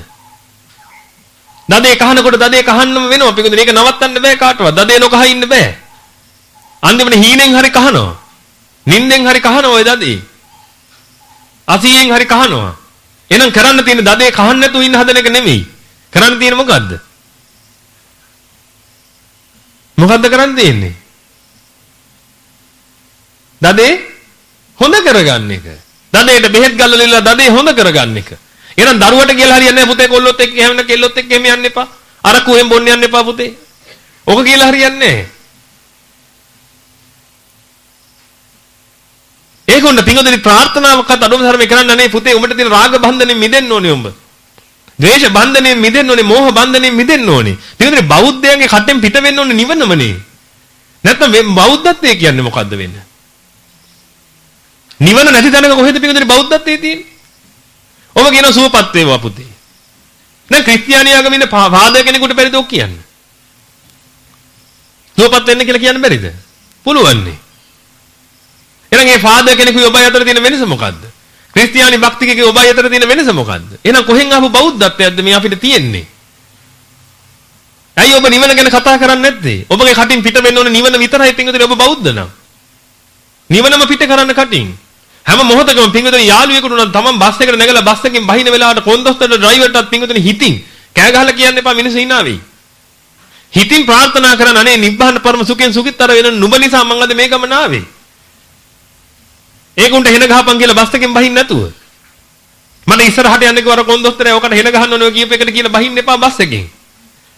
දදේ කහනකොට දදේ කහන්නම වෙනවා පිඟුදුනි ඒක නවත්තන්න බෑ කාටවත්. දදේ නොකහ ඉන්න බෑ. අන්තිමට හීනෙන් හරි කහනවා. නින්දෙන් හරි කහනවා ඔය දදේ. අසියෙන් හරි කහනවා. එහෙනම් කරන්න තියෙන දදේ කහන්න නැතුව ඉන්න හදන එක නෙමෙයි. කරන්න තියෙන මොකද්ද? මොකද්ද කරන්න තියෙන්නේ? දදේ හොඳ කරගන්න එක. දදේට බෙහෙත් ගල්වලා ඉල්ලලා දදේ හොඳ කරගන්න එක. එහෙනම් දරුවට කියලා හරියන්නේ නැහැ පුතේ කොල්ලොත් එක්ක එහෙම කෙල්ලොත් එක්ක එහෙම යන්න එපා. අර කුහෙන් බොන්න යන්න එපා පුතේ. ඔක කියලා හරියන්නේ නැහැ. ඒකොන්න පිංගොදලි ප්‍රාර්ථනාවක්වත් අඩුම තරමේ කරන්න නේ පුතේ උඹට තියෙන රාග බන්ධනෙන් මිදෙන්න ඕනේ උඹ. ද්වේෂ බන්ධනෙන් මිදෙන්න ඕනේ මෝහ බන්ධනෙන් මිදෙන්න ඕනේ. පිංගොදලි බෞද්ධයන්ගේ කටෙන් පිට වෙන්න ඕනේ නිවනමනේ. නැත්නම් මේ බෞද්ධත්වයේ කියන්නේ මොකද්ද වෙන්නේ? නිවන නැති තැනක කොහෙද පිංගුදේ බෞද්ධත්වයේ තියෙන්නේ? ඔබ කියන සුවපත් වේවා පුතේ. දැන් ක්‍රිස්තියානි ආගමේ ඉන්න ෆාදර් කෙනෙකුට බැරිද ඔක් කියන්න? සුවපත් වෙන්න කියලා කියන්න බැරිද? පුළුවන් නේ. එහෙනම් මේ ෆාදර් කෙනෙකුයි ඔබයි අතර තියෙන වෙනස මොකද්ද? ක්‍රිස්තියානි භක්තිකගේ ඔබයි අතර තියෙන වෙනස මොකද්ද? එහෙනම් කොහෙන් ආපු බෞද්ධත්වයක්ද මේ අපිට තියෙන්නේ? ඇයි ඔබ නිවන ගැන කතා කරන්නේ නැත්තේ? ඔබගේ කටින් පිට වෙන්න ඕන නිවන විතරයි පිංගුතුනි ඔබ බෞද්ධ නම්. නිවනම පිට කරන්න කටින්. හැම මොහොතකම පිංගුතුනි යාළුවෙකුට උනන් තමන් බස් එකට නැගලා බස් එකෙන් බහින වෙලාවට කොන්දොස්තරට ඩ්‍රයිවර්ටත් පිංගුතුනි හිතින් කෑ ගහලා කියන්න එපා මිනිස්සු hina වෙයි. හිතින් ප්‍රාර්ථනා කරන අනේ නිබ්බාන පරම සුඛෙන් සුඛිතතර වෙන නුඹ නිසා මං අද මේ ගමන ආවේ. ඒකුන්ට හෙන ගහපන් කියලා බස් එකෙන් බහින්න නැතුව. මට ඉස්සරහට යන්න කිව්වර කොන්දොස්තරය ඔකට හෙන ගහන්න ඕනේ කියප එකට කියලා බහින්න එපා බස් එකෙන්.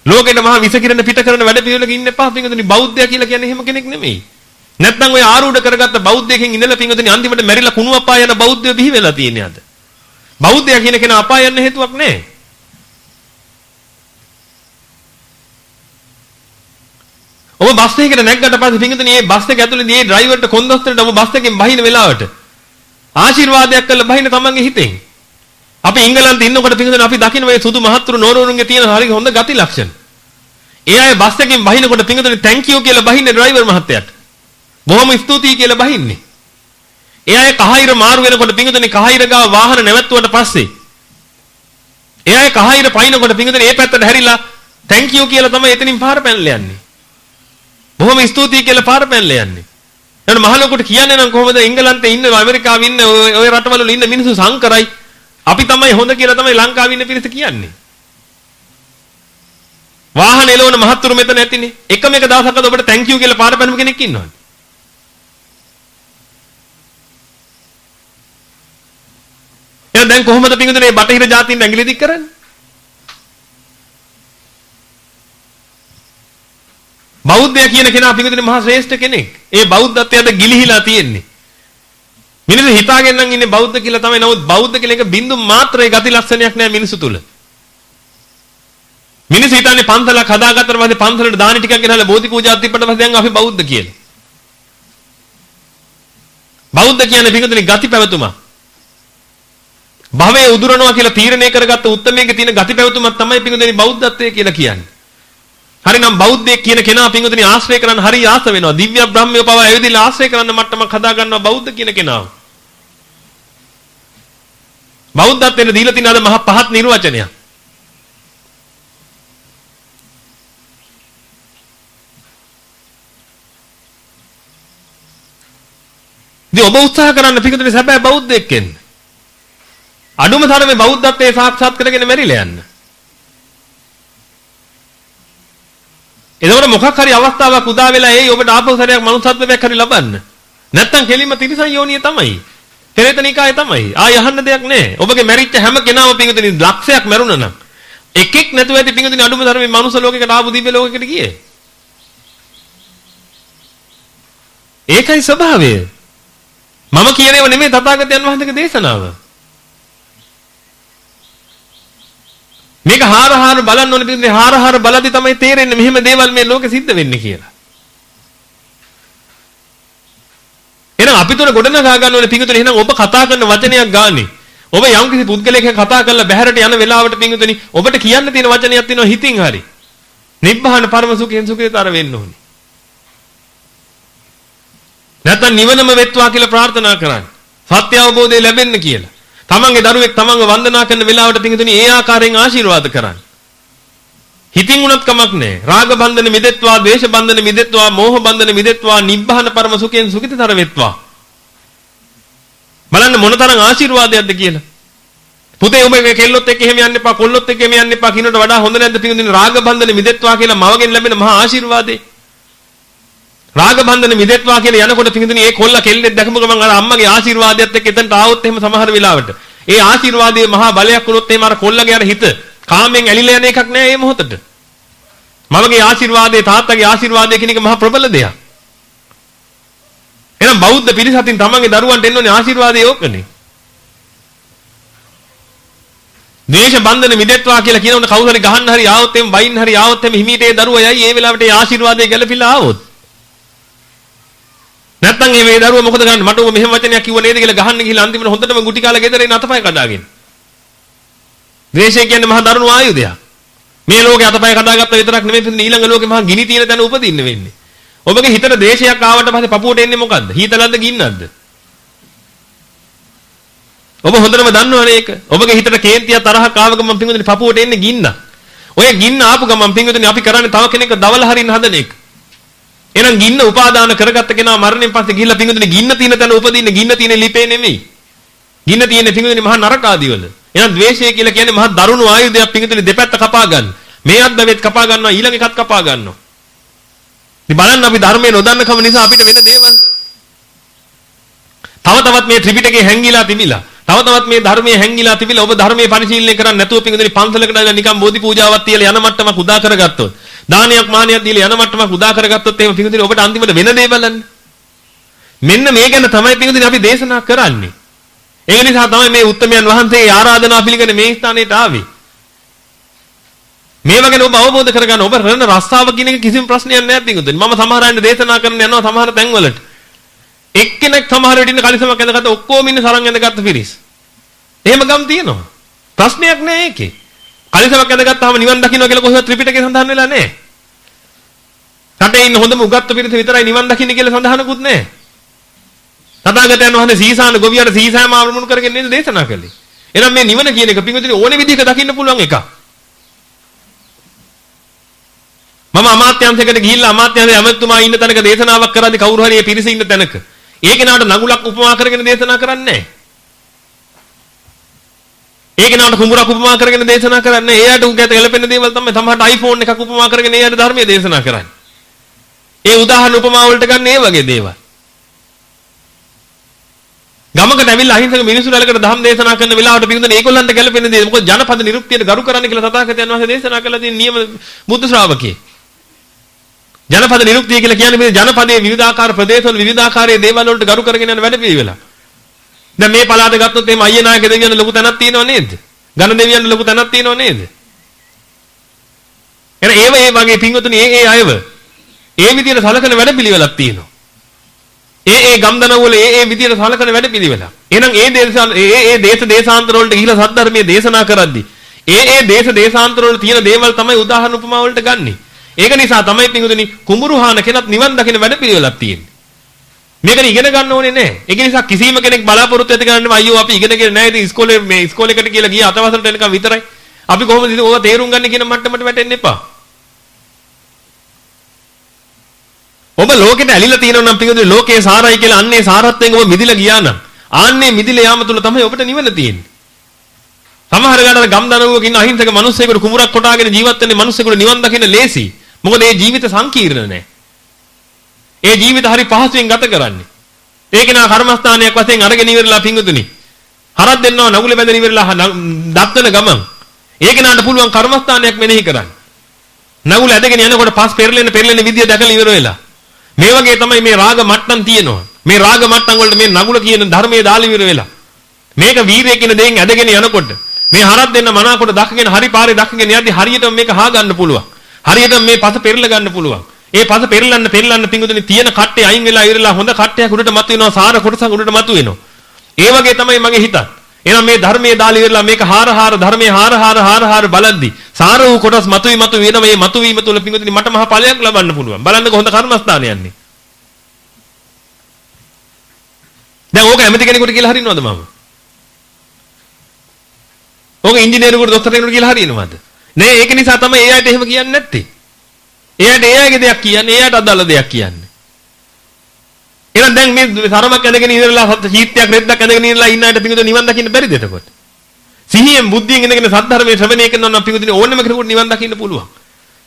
ලෝකෙට මහා විස කිරණ පිට කරන වැඩ පිළිවෙලක ඉන්න එපා පිංගුතුනි බෞද්ධයා කියලා කියන්නේ එහෙම කෙනෙක් නෙමෙයි. නැත්නම් ඔය ආරූඪ කරගත්ත බෞද්ධයෙක්ගෙන් ඉඳලා පින්වතුනි අන්තිමට මැරිලා කුණු අපාය යන බෞද්ධයෝ බිහි වෙලා තියෙන්නේ අද. බෞද්ධයා කියන කෙනා අපාය යන්න හේතුවක් නැහැ. ඔබ බස් එකකට නැග්ගට පස්සේ පින්වතුනි මේ බස් එක ඇතුළේදී මේ ඩ්‍රයිවර්ට කොන්දොස්තරට ඔබ බස් එකෙන් බහින වෙලාවට ආශිර්වාදයක් කරලා බහින තමන්ගේ හිතෙන්. අපි ඉංගලන්තේ ඉන්නකොට පින්වතුනි අපි දකින්න මේ සුදු මහත්තුරු නෝනවරුන්ගේ තියෙන හරි හොඳ ගති ලක්ෂණ. ඒ අය බස් එකෙන් බහිනකොට පින්වතුනි thank you කියලා බහින්නේ ඩ්‍රයිවර් මහත්තයාට. බොහොම ස්තුතියි කියලා බහින්නේ. ඒ අය කහයිර මාරු වෙනකොට පිංගුදෙනි කහයිර ගාව වාහන නැවැත්තුවට පස්සේ ඒ අය කහයිර පයින්නකොට පිංගුදෙනි ඒ පැත්තට හැරිලා thank you කියලා තමයි එතනින් පාර පැනලා යන්නේ. බොහොම ස්තුතියි කියලා පාර පැනලා යන්නේ. එතන මහලොකුට කියන්නේ නම් කොහොමද එංගලන්තේ ඉන්න ඇමරිකාවේ ඉන්න ඔය රටවල ඉන්න මිනිස්සු සංකරයි. අපි තමයි හොඳ කියලා තමයි ලංකාවේ ඉන්න පිරිස කියන්නේ. වාහන එලවන මහත්තුරු මෙතන ඇතිනේ. එකම එක දවසක්ද ඔබට thank you කියලා පාර පැනපු කෙනෙක් ඉන්නවද? එහෙනම් දැන් කොහොමද පිංගුතුනේ මේ බටහිර ජාතීන් ඇඟිලි දික් කරන්නේ? බෞද්ධය කියන කෙනා පිංගුතුනේ මහා ශ්‍රේෂ්ඨ කෙනෙක්. ඒ බෞද්ධත්වයට ගිලිහිලා තියෙන්නේ. මිනිස්සු හිතාගෙන නම් ඉන්නේ බෞද්ධ කියලා තමයි. නමුත් බෞද්ධ කියලා එක බින්දු මාත්‍රේ ගති ලක්ෂණයක් නෑ මිනිස්සු තුල. මිනිස්සු හිතන්නේ පන්සලක් හදාගත්තට පස්සේ පන්සලට දානි ටිකක් ගෙනහලා බෝධි පූජාවක් තිබ්බට පස්සේ දැන් අපි බෞද්ධ කියලා. බෞද්ධ කියන්නේ පිංගුතුනේ ගති පැවතුමක්. භවයේ උදුරනවා කියලා තීරණය කරගත්ත උත්මයේගේ තියෙන ගති පැවතුමක් තමයි පිඟුදෙනි බෞද්ධත්වය කියලා කියන්නේ. හරිනම් බෞද්ධයෙක් කියන කෙනා පිඟුදෙනි ආශ්‍රය කරන්න හරි ආස වෙනවා. දිව්‍ය බ්‍රහ්මයෝ පවා ඇවිදලා ආශ්‍රය කරන්න මට්ටමක් හදා ගන්නවා බෞද්ධ කියන කෙනාව. බෞද්ධත්වයට දීලා තියෙන අද මහ පහත් නිර්වචනයක්. ඉතින් ඔබ උත්සාහ කරන්න පිඟුදෙනි සැබෑ බෞද්ධයෙක් වෙන්න. අඩුම තරමේ බෞද්ධත්වයේ සාක්ෂාත් කරගෙන මැරිලා යන්න. එතකොට මොකක් හරි අවස්ථාවක් උදා වෙලා එයි ඔබට ආපහු සැරයක් මනුස්සත්වයක් හරි ලබන්න. නැත්තම් කෙලින්ම තිරිසන් යෝනිය තමයි. පෙරේතනිකාය තමයි. ආය අහන්න දෙයක් නැහැ. ඔබගේ මැරිච්ච හැම කෙනාම පිංගුතුනි ලක්ෂයක් මැරුණා නම් එකෙක් නැතුව ඇති පිංගුතුනි අඩුම තරමේ මනුස්ස ලෝකයකට ආපු දිව්‍ය ලෝකයකට ගියේ. ඒකයි ස්වභාවය. මම කියන ඒවා නෙමෙයි තථාගතයන් වහන්සේගේ දේශනාව. මේක හාර හාර බලන්න ඕනේ පිටින් හාර හාර බලද්දි තමයි තේරෙන්නේ මෙහෙම දේවල් මේ ලෝකෙ සිද්ධ වෙන්නේ කියලා. එහෙනම් අපි තුන ගොඩනගා ගන්න ඕනේ පිටුතුනේ එහෙනම් ඔබ කතා කරන වචනයක් ගානේ. ඔබ යම්කිසි පුද්ගලයෙක් කතා කරලා බැහැරට යන වෙලාවට පිටුතුනේ ඔබට කියන්න තියෙන වචනයක් තියෙනවා හිතින් හරි. නිබ්බාන පරම සුඛයෙන් සුඛේතර වෙන්න ඕනේ. නැත්නම් නිවනම වෙත්වා කියලා ප්‍රාර්ථනා කරන්න. සත්‍ය අවබෝධය ලැබෙන්න කියලා. තමන්ගේ දරුවෙක් තමන්ව වන්දනා කරන වෙලාවට පිටුතුනේ ඒ ආකාරයෙන් ආශිර්වාද කරන්න. හිතින් උනත් කමක් නැහැ. රාග බන්ධන මිදෙත්වා, ද්වේෂ බන්ධන මිදෙත්වා, මෝහ බන්ධන මිදෙත්වා, නිබ්බාන පරම සුඛයෙන් සුඛිතතර වෙත්වා. බලන්න මොනතරම් ආශිර්වාදයක්ද කියලා. පුතේ උඹේ කෙල්ලොත් එක්ක එහෙම යන්න එපා, කොල්ලොත් එක්ක එහෙම යන්න එපා කියනට වඩා හොඳ නැද්ද පිටුදින රාග බන්ධන මිදෙත්වා කියලා මවගෙන් ලැබෙන මහා ආශිර්වාදේ. රාග බන්ධන මිදෙත්වා කියලා යනකොට පිටුදින ඒ කොල්ල කෙල්ලෙක් දැකපු ගමන් අර අම්මගේ ආශිර්වාදයත් එක්ක එතනට ආවොත් එහෙම සමහර වෙලාවට ඒ ආශිර්වාදයේ මහා බලයක් වුණොත් එහෙම අර කොල්ලගේ අර හිත කාමෙන් ඇලිලා යන එකක් නෑ මේ මොහොතට. මමගේ ආශිර්වාදයේ තාත්තගේ ආශිර්වාදය කියන එක මහා ප්‍රබල දෙයක්. එහෙනම් බෞද්ධ පිරිසකින් තමන්ගේ දරුවන්ට එන්න ඕනේ ආශිර්වාදය ඕකනේ. දේශ බන්ධන මිදෙත්වා කියලා කියනොත් කවුරු හරි ගහන්න හරි ආවොත් එම් බයින් හරි ආවොත් එම් හිමීට ඒ දරුවා යයි ඒ වෙලාවට ඒ ආශිර්වාදය ගැලපිලා ආවොත්. නැත්තම් මේ දරුවා මොකද කරන්නේ මට ඔබ මෙහෙම වචනයක් කිව්ව නේද කියලා ගහන්න ගිහලා අන්තිමට හොඳටම ගුටි කාලා ගෙදර එන අතපය කඩාගෙන. ද්වේෂය කියන්නේ මහා දරුණු ආයුධයක්. මේ ලෝකේ අතපය කඩාගත්ත විතරක් නෙමෙයි ඊළඟ ලෝකේ මහා ගිනි තියෙන තැන උපදින්න වෙන්නේ. ඔබගේ හිතට දේශයක් ආවට පස්සේ පපුවට එන්නේ මොකද්ද? හීතලක්ද ගින්නක්ද? ඔබ හොඳටම දන්නවනේ ඒක. ඔබගේ හිතට කේන්තිය තරහක් ආව ගමන් පින්වතුනි පපුවට එන්නේ ගින්න. ඔය ගින්න ආපු ගමන් පින්වතුනි අපි කරන්නේ තව කෙනෙක් දවල් හරින්න හදන එක. එහෙනම් ගින්න උපාදාන කරගත්ත කෙනා මරණයෙන් පස්සේ ගිහිල්ලා පිංගුදුනේ ගින්න තියෙන තැන උපදින්නේ ගින්න තියෙන ලිපේ නෙමෙයි. ගින්න තියෙන පිංගුදුනේ මහා නරක ආදිවල. එහෙනම් ද්වේෂය කියලා කියන්නේ මහා දරුණු ආයුධයක් පිංගුදුනේ දෙපැත්ත කපා ගන්න. මේ අද්දවෙත් කපා ගන්නවා ඊළඟ එකත් කපා ගන්නවා. ඉතින් බලන්න අපි ධර්මයේ නොදන්නකම නිසා අපිට වෙන දේවල්. තව තවත් මේ ත්‍රිපිටකේ හැංගිලා තිබිලා තව තවත් මේ ධර්මයේ හැංගිලා තිබිලා ඔබ ධර්මයේ පරිශීලනය කරන්නේ නැතුව පිංගුදුනේ පන්සලකට ඇවිල්ලා නිකන් බෝධි පූජාවක් තියලා යන මට්ටමක් උදා කරගත්තොත් දානයක් මානයක් දීලා යන මට්ටමක් උදා කරගත්තොත් එහෙම පිංගුදින ඔබට අන්තිමට වෙන දේ බලන්න. මෙන්න මේ ගැන තමයි පිංගුදින අපි දේශනා කරන්නේ. ඒ නිසා තමයි මේ උත්තමයන් වහන්සේ ආරාධනා පිළිගෙන මේ ස්ථානෙට ආවේ. මේව ගැන ඔබ අවබෝධ කරගන්න ඔබ රණ රස්සාව කියන එක කිසිම ප්‍රශ්නයක් නෑ පිංගුදින. මම සමහර අයට දේශනා කරන්න යනවා සමහර තැන්වලට. එක්කෙනෙක් සමහර වෙටින් කලිසමක් ඇඳගත්ත ඔක්කොම ඉන්නේ සරන් ඇඳගත්ත පිරිස්. එහෙම ගම් තියෙනවා. ප්‍රශ්නයක් නෑ ඒකේ. කලිසමක් ඇඳගත්තාම නිවන් දකින්න කියලා කොහොමද ත්‍රිපිටකේ සඳහන් වෙලා නැහැ. රටේ ඉන්න හොඳම උගත්තු පිරිස විතරයි නිවන් දකින්න කියලා සඳහනකුත් නැහැ. තථාගතයන් වහන්සේ සීසාන ගොවියට සීසාම ආවමුණු කරගෙන නේද දේශනා කළේ. එහෙනම් මේ නිවන කියන එක පින්විතනේ ඕනේ විදිහක දකින්න පුළුවන් එකක්. මම අමාත්‍යංශයකට ගිහිල්ලා අමාත්‍යංශයේ ඇමතුමා ඉන්න තැනක දේශනාවක් කරද්දී කවුරු හරි ඒ පිරිස ඉන්න තැනක ඒ කෙනාට නගුලක් උපමා කරගෙන දේශනා කරන්නේ නැහැ. ඒ කෙනාට කුඹුරක් උපමා කරගෙන දේශනා කරන්නේ එයාට උගත ගැලපෙන දේවල් තමයි සමහරට iPhone එකක් උපමා කරගෙන එයාට ධර්මයේ දේශනා කරන්නේ. ඒ උදාහරණ උපමා වලට ගන්න ඒ වගේ දේවල්. ගමකට ඇවිල්ලා අහිංසක මිනිස්සු රැලකට ධම් දේශනා කරන වෙලාවට පිටුදෙන ඒගොල්ලන්ට ගැලපෙන දේ මොකද ජනපද නිරුක්තියට ගරු කරන්න කියලා තථාගතයන් වහන්සේ දේශනා කළා තියෙන නියම බුද්ධ ශ්‍රාවකේ. ජනපද නිරුක්තිය කියලා කියන්නේ මේ ජනපදයේ විවිධාකාර ප්‍රදේශවල විවිධාකාරයේ දේවල් වලට ගරු කරගෙන යන වැඩ පිළිවෙලක්. දැන් මේ පළාත ගත්තොත් එහෙම අයියා නායක දෙවියන් ලොකු තැනක් තියෙනව නේද? ඝන දෙවියන් ලොකු තැනක් තියෙනව නේද? එහෙනම් ඒව ඒ වගේ පින්වතුනි ඒ ඒ අයව ඒ විදිහට සලකන වැඩපිළිවෙලක් තියෙනවා. ඒ ඒ ගම්දන වල ඒ ඒ විදිහට සලකන වැඩපිළිවෙලක්. එහෙනම් ඒ දේශ ඒ ඒ දේශ දේශාන්තර වලට ගිහිලා සද්ධර්මයේ දේශනා කරද්දී ඒ ඒ දේශ දේශාන්තර වල තියෙන දේවල් තමයි උදාහරණ උපමා වලට ගන්නෙ. ඒක නිසා තමයි පින්වතුනි කුඹුරුහාන කෙනත් නිවන් දකින වැඩපිළිවෙලක් තියෙන්නේ. මේකනේ ඉගෙන ගන්න ඕනේ නැහැ. ඒක නිසා කිසිම කෙනෙක් බලාපොරොත්තු ඇති කරන්නේ අයියෝ අපි ඉගෙනගෙන නැහැ ඉතින් ඉස්කෝලේ මේ ඉස්කෝලේකට කියලා ගියා අතවසරට එනකම් විතරයි. අපි කොහොමද ඉතින් ඕවා තේරුම් ගන්න කියන මට්ටමට වැටෙන්න එපා. ඔබ ලෝකෙට ඇලිලා තියෙනවා නම් පිටුදුනේ ලෝකේ සාරයි කියලා අන්නේ සාරත්වයෙන් ඔබ මිදිලා ගියා නම් ආන්නේ මිදිලා යාම තුල තමයි ඔබට නිවන තියෙන්නේ. සමහර ගාඩට ගම් දනවුවක ඉන්න අහිංසක මිනිස්සෙකුට කුඹුරක් කොටාගෙන ජීවත් වෙන්නේ මිනිස්සෙකුට නිවන් දකින්න ලේසි. මොකද ඒ ජීවිත සංකීර්ණ නැහැ. ඒ ජීවිත හරි පහසුවෙන් ගත කරන්නේ. ඒක නා කර්මස්ථානයක් වශයෙන් අරගෙන ඉවරලා පිංගුතුනි. හරක් දෙන්නවා නගුල බැඳගෙන ඉවරලා දත්තන ගමන්. ඒක නාට පුළුවන් කර්මස්ථානයක් මෙනෙහි කරන්න. නගුල ඇදගෙන යනකොට පස් පෙරලෙන පෙරලෙන විදිය දැකලා ඉවර වෙලා. මේ වගේ තමයි මේ රාග මට්ටම් තියෙනවා. මේ රාග මට්ටම් වලට මේ නගුල කියන ධර්මයේ දාලා ඉවර වෙලා. මේක වීරය කියන දෙයෙන් ඇදගෙන යනකොට මේ හරක් දෙන්න මනාකොට දක්කගෙන හරි පාරේ දක්කගෙන යද්දි හරියටම මේක හා ගන්න පුළුවන්. හරියටම මේ පස පෙරල ගන්න පුළුවන්. ඒ පස පෙරලන්න පෙරලන්න පිංගුතුනි තියෙන කට්ටේ අයින් වෙලා ඉවරලා හොඳ කට්ටයක් උඩට මතුවෙනවා සාර කොටසක් උඩට මතුවෙනවා. ඒ වගේ තමයි මගේ හිතත්. එහෙනම් මේ ධර්මයේ දාලා ඉවරලා මේක හාර හාර ධර්මයේ හාර හාර හාර හාර බලද්දි සාර වූ කොටස් මතුවි මතු වෙන මේ මතුවීම තුළ පිංගුතුනි මට මහ ඵලයක් ලබන්න පුළුවන්. බලන්නකො හොඳ කර්මස්ථානයක් යන්නේ. දැන් ඕක ඇමති කෙනෙකුට කියලා හරිනවද මම? ඕක ඉංජිනේරුවෙකුට දොස්තර කෙනෙකුට කියලා හරිනවද? නෑ ඒක නිසා තමයි ඒ අයට එහෙම කියන්නේ නැත්තේ. එයාට ඒ අයගේ දෙයක් කියන්නේ එයාට අදාළ දෙයක් කියන්නේ. එහෙනම් දැන් මේ තරමක් ඇඳගෙන ඉඳලා චීත්‍යයක් රෙද්දක් ඇඳගෙන ඉඳලා ඉන්න අයට පිඟුද නිවන් දකින්න බැරිද එතකොට? සිහියෙන් බුද්ධියෙන් ඉඳගෙන සද්ධර්මයේ ශ්‍රවණය කරනවා නම් පිඟුදින ඕනම කෙනෙකුට නිවන් දකින්න පුළුවන්.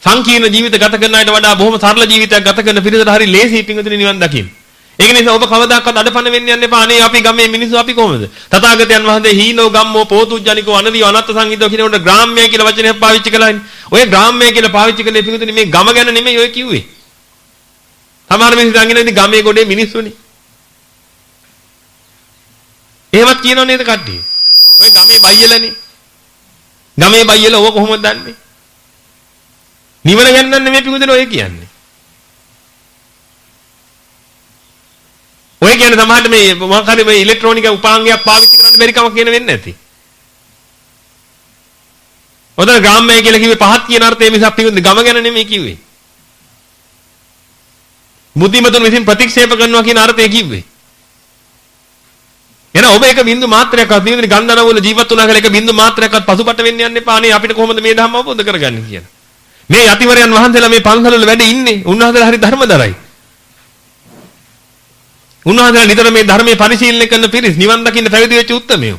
සංකීර්ණ ජීවිත ගත කරන අයට වඩා බොහොම සරල ජීවිතයක් ගත කරන පිරිසට හරි ලේසි පිඟුදින නිවන් දකින්න. ඒක නිසා ඔබ කවදාකවත් අඩපණ වෙන්න යන්න එපා. අනේ අපි ගමේ මිනිස්සු අපි කොහොමද? තථාගතයන් වහන්සේ හීනෝ ගම්මෝ පෝතුජ්ජනිකෝ අනවිය අනත්ත සංගීතෝ කියනකොට ග්‍රාම්‍ය කියලා වචනයක් පාවිච්චි කළානේ. ඔය ග්‍රාම්‍ය කියලා පාවිච්චි කළේ පිටුතුනි මේ ගම ගැන නෙමෙයි ඔය කිව්වේ. සමහර මිනිස්සු දඟින ඉතින් ගමේ ගොඩේ මිනිස්සුනේ. එහෙමත් කියනව නේද කට්ටිය? ඔය ගමේ බයියලනේ. ගමේ බයියල ඕක කොහොමද දන්නේ? නිවන ගැන නෙමෙයි පිටුතුනි ඔය කියන්නේ. ඔය කියන්නේ සමහරට මේ මොකක් හරි මේ ඉලෙක්ට්‍රොනික උපාංගයක් පාවිච්චි කරන්න බැරි කමක් කියන වෙන්නේ නැති. ඔතන ග්‍රාම්‍යය කියලා කිව්වේ පහත් කියන අර්ථය මිසක් පිළිගන්න ගම ගැන නෙමෙයි කිව්වේ. බුද්ධිමතුන් විසින් ප්‍රතික්ෂේප කරනවා කියන අර්ථය කිව්වේ. එහෙනම් ඔබ එක බින්දු මාත්‍රයක්වත් නිවිදින ගන්ධන වල ජීවත් වුණා කියලා එක බින්දු මාත්‍රයක්වත් පසුපට වෙන්න යන්න එපා. අනේ අපිට කොහොමද මේ ධර්ම අවබෝධ කරගන්නේ කියලා. මේ යතිවරයන් වහන්සේලා මේ පන්සල වල වැඩ ඉන්නේ. උන්වහන්සේලා හරි ධර්මදරයි. උන්වහන්සේලා නිතර මේ ධර්මයේ පරිශීලනය කරන පිරිස් නිවන් දකින්න පැවිදි වෙච්ච උත්තමයෝ.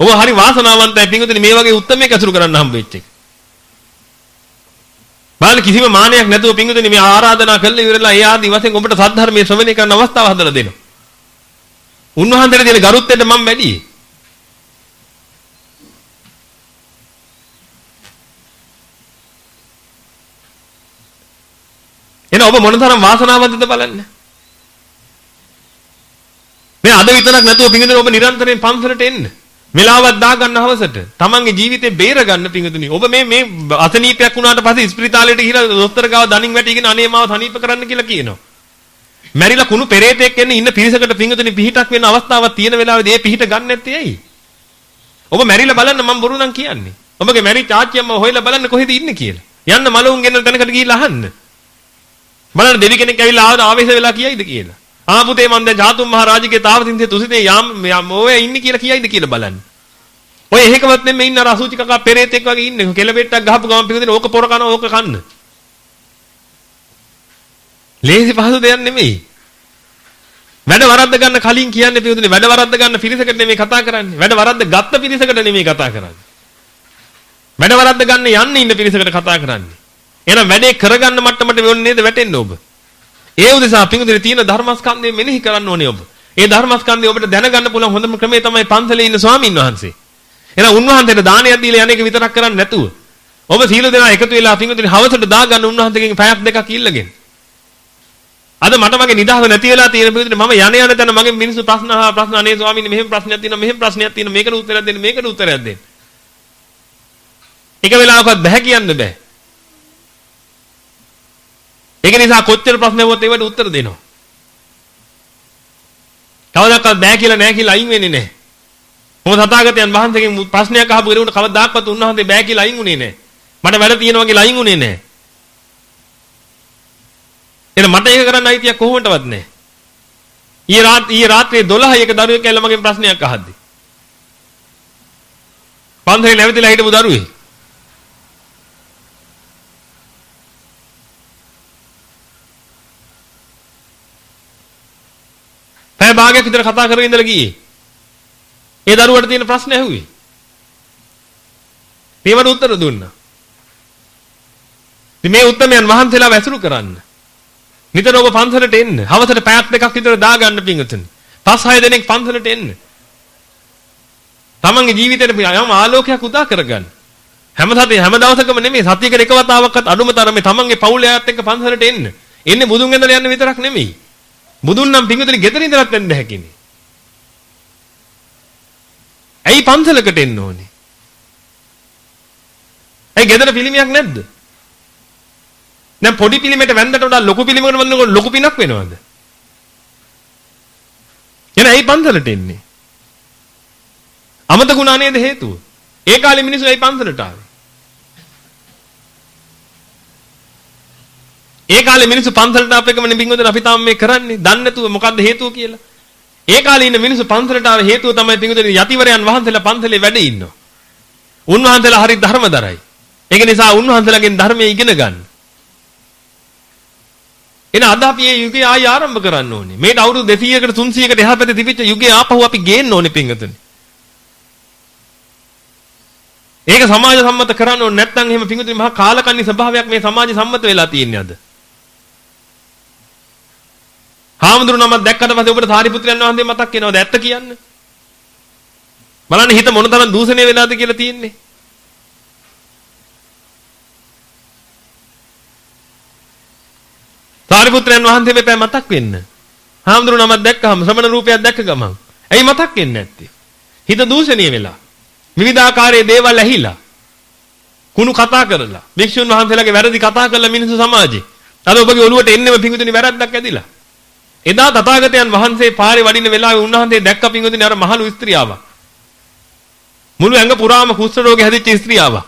ඔබ හරි වාසනාවන්තයි පින්වතුනි මේ වගේ උත්තමයෙක් ඇසුරු කරන්න හම්බෙච්ච එක. බලන්න කිසිම මානයක් නැතුව පින්වතුනි මේ ආරාධනා කළ ඉවරලා ඒ ආදි වශයෙන් ඔබට සද්ධර්මයේ ශ්‍රවණය කරන්න අවස්ථාව හදලා දෙනවා. උන්වහන්සේට දෙන ගරුත්වයට මම වැඩි. එන ඔබ මොනතරම් වාසනාවන්තද බලන්න. මේ අද විතරක් නැතුව පිංගුදුනේ ඔබ නිරන්තරයෙන් පන්සලට එන්න. වෙලාවක් දාගන්න හවසට. තමන්ගේ ජීවිතේ බේර ගන්න පිංගුදුනේ. ඔබ මේ මේ අසනීපයක් වුණාට පස්සේ ස්පිරිතාලයට ගිහිලා දොස්තර ගාව දණින් වැටිගෙන අනේ මාව සනීප කරන්න කියලා කියනවා. මැරිලා කුණු පෙරේතෙක් එන්න ඉන්න පිරිසකට පිංගුදුනේ පිහිටක් වෙන අවස්ථාවක් තියෙන වෙලාවෙදී ඒ පිහිට ගන්න නැත්තේ ඇයි? ඔබ මැරිලා බලන්න මම බොරු නම් කියන්නේ. ඔබගේ මැරිච්ච ආච්චියම්ම හොයලා බලන්න කොහෙද ඉන්නේ කියලා. යන්න මලවුන් ගෙනල් තැනකට ගිහිල්ලා අහන්න. බලන්න දෙවි කෙනෙක් ඇවිල්ලා ආවේශ වෙලා කියයිද කියලා. ආපුතේ මන් දැන් ජාතුම් මහරජගේ තාවතින්සේ තුසිතේ යාම් ඔය ඉන්නේ කියලා කියයිද කියලා බලන්න. ඔය එහෙකවත් නෙමෙයි ඉන්න අර අසුචි කකා පෙරේතෙක් වගේ ඉන්නේ. කෙලබෙට්ටක් ගහපු ගමන් පිටින් ඕක පොර කන ඕක කන්න. ලේසි පහසු දෙයක් නෙමෙයි. වැඩ වරද්ද ගන්න කලින් කියන්නේ පිටුනේ වැඩ වරද්ද ගන්න පිරිසකට නෙමෙයි කතා කරන්නේ. වැඩ වරද්ද ගත්ත පිරිසකට නෙමෙයි කතා කරන්නේ. වැඩ වරද්ද ගන්න යන්න ඉන්න පිරිසකට කතා කරන්නේ. එහෙනම් වැඩේ කරගන්න මට්ටමට වෙන්නේ නේද වැටෙන්නේ ඔබ? ඒ උදෙසා පිංගුදිරේ තියෙන ධර්මස්කන්ධය මෙනෙහි කරන්න ඕනේ ඔබ. ඒ ධර්මස්කන්ධය ඔබට දැනගන්න පුළුවන් හොඳම ක්‍රමය තමයි පන්සලේ ඉන්න ස්වාමින් වහන්සේ. එහෙනම් උන්වහන්සේට දානයක් දීලා යන්නේක විතරක් කරන්නේ නැතුව ඔබ සීල දෙනා එකතු වෙලා පිංගුදිරේ හවසට දාගන්න උන්වහන්සේගෙන් පැයක් දෙකක් ඉල්ලගෙන. අද මට මගේ නිදහස නැති වෙලා තියෙන පිංගුදිරේ මම යණ යන තැන මගේ මිනිස්සු ප්‍රශ්න අහා ප්‍රශ්න අනේ ස්වාමීනි මෙහෙම ප්‍රශ්නයක් තියෙනවා මෙහෙම ප්‍රශ්නයක් තියෙනවා මේකට උත්තරයක් දෙන්න මේකට උත්තරයක් දෙන්න. එක වෙලාවකවත් බෑ කියන්න බෑ. ඒක නිසා කොච්චර ප්‍රශ්න ඇහුවත් ඒවට උත්තර දෙනවා. කවදාකවත් බෑ කියලා නෑ කියලා අයින් වෙන්නේ නෑ. මොකද තථාගතයන් වහන්සේගෙන් ප්‍රශ්නයක් අහපු කෙනෙකුට කවදාකවත් උන්වහන්සේ බෑ කියලා අයින් උනේ නෑ. මට වැඩ තියෙනවා කියලා අයින් උනේ නෑ. එහෙනම් මට ඒක කරන්න අයිතියක් කොහොමදවත් නෑ. ඊයේ රාත් ඊයේ රාත්‍රියේ 12 එක දරුවෙක් ඇවිල්ලා මගෙන් ප්‍රශ්නයක් අහද්දි. පන්සලේ නැවතිලා හිටපු දරුවේ මාසයක් විතර කතා කරගෙන ඉඳලා ගියේ. ඒ දරුවට තියෙන ප්‍රශ්න ඇහුවේ. මේවට උත්තර දුන්නා. ඉතින් මේ උත්තරමයන් වහන්සේලා වැසුරු කරන්න. නිතර ඔබ පන්සලට එන්න. හවසට පැයක් දෙකක් විතර දාගන්න පිංගුතුනි. පස් හය දෙනෙක් පන්සලට එන්න. තමන්ගේ ජීවිතේට යම් ආලෝකයක් උදා කරගන්න. හැම සතිය හැම දවසකම නෙමෙයි සතියකට එක වතාවක්වත් අඩුම තරමේ තමන්ගේ පවුලේ අයත් එක්ක පන්සලට එන්න. එන්නේ බුදුන් ඇඳලා යන්න විතරක් නෙමෙයි. බුදුන් නම් පිංගුතුනි ගෙදර ඉඳලත් එන්න හැකිනේ. ඇයි පන්සලකට එන්න ඕනේ? ඇයි ගෙදර පිළිමයක් නැද්ද? දැන් පොඩි පිළිමයට වැන්දට වඩා ලොකු පිළිමයකට වන්නකොට ලොකු පිනක් වෙනවද? එන ඇයි පන්සලට එන්නේ? අමතකුණා නේද හේතුව? ඒ කාලේ මිනිස්සු ඇයි පන්සලට ආවේ? ඒ කාලේ මිනිස්සු පන්සලට ආපෙකම නෙබින්ගොදන අපි තාම මේ කරන්නේ. දන්නේ නැතුව මොකද්ද හේතුව කියලා. ඒ කාලේ ඉන්න මිනිස්සු පන්සලට ආවේ හේතුව තමයි පින්ගොදන යතිවරයන් වහන්සේලා පන්සලේ වැඩ ඉන්නවා. උන්වහන්සේලා හරි ධර්මදරයි. ඒක නිසා උන්වහන්සේලාගෙන් ධර්මයේ ඉගෙන ගන්න. එන අද අපි මේ යුගය ආයි ආරම්භ කරන්න ඕනේ. මේට අවුරුදු 200කට 300කට එහා පැත්තේ තිබිච්ච යුගය ආපහු අපි ගේන්න ඕනේ පින්ගතුනි. ඒක සමාජ සම්මත කරන්න ඕනේ නැත්නම් එහෙම පින්ගතුනි මහා කාලකන්ණි ස්වභාවයක් මේ සමාජ සම්මත වෙලා තියෙන්නේ අද. හාමුදුරු නමක් දැක්කට පස්සේ ඔබට සාරිපුත්‍රයන් වහන්සේ මතක් වෙනවද ඇත්ත කියන්න? බලන්න හිත මොනතරම් දූෂණය වෙලාද කියලා තියෙන්නේ. සාරිපුත්‍රයන් වහන්සේ වෙපෑ මතක් වෙන්න. හාමුදුරු නමක් දැක්කහම ශ්‍රමණ රූපයක් දැක්ක ගමන්. ඇයි මතක් වෙන්නේ නැත්තේ? හිත දූෂණීය වෙලා. විවිධාකාරයේ දේවල් ඇහිලා. කුණු කතා කරලා. භික්ෂුන් වහන්සේලාගේ වැරදි කතා කරලා මිනිස්සු සමාජේ. අර ඔබගේ ඔළුවට එන්නෙම පිඟුතුනි වැරද්දක් ඇදිලා. එදා තථාගතයන් වහන්සේ පාරේ වඩින වෙලාවේ උන්වහන්සේ දැක්ක පිඟුතුනි අර මහලු ස්ත්‍රියාවක්. මුළු ඇඟ පුරාම කුෂ්ඨ රෝගේ හැදිච්ච ස්ත්‍රියාවක්.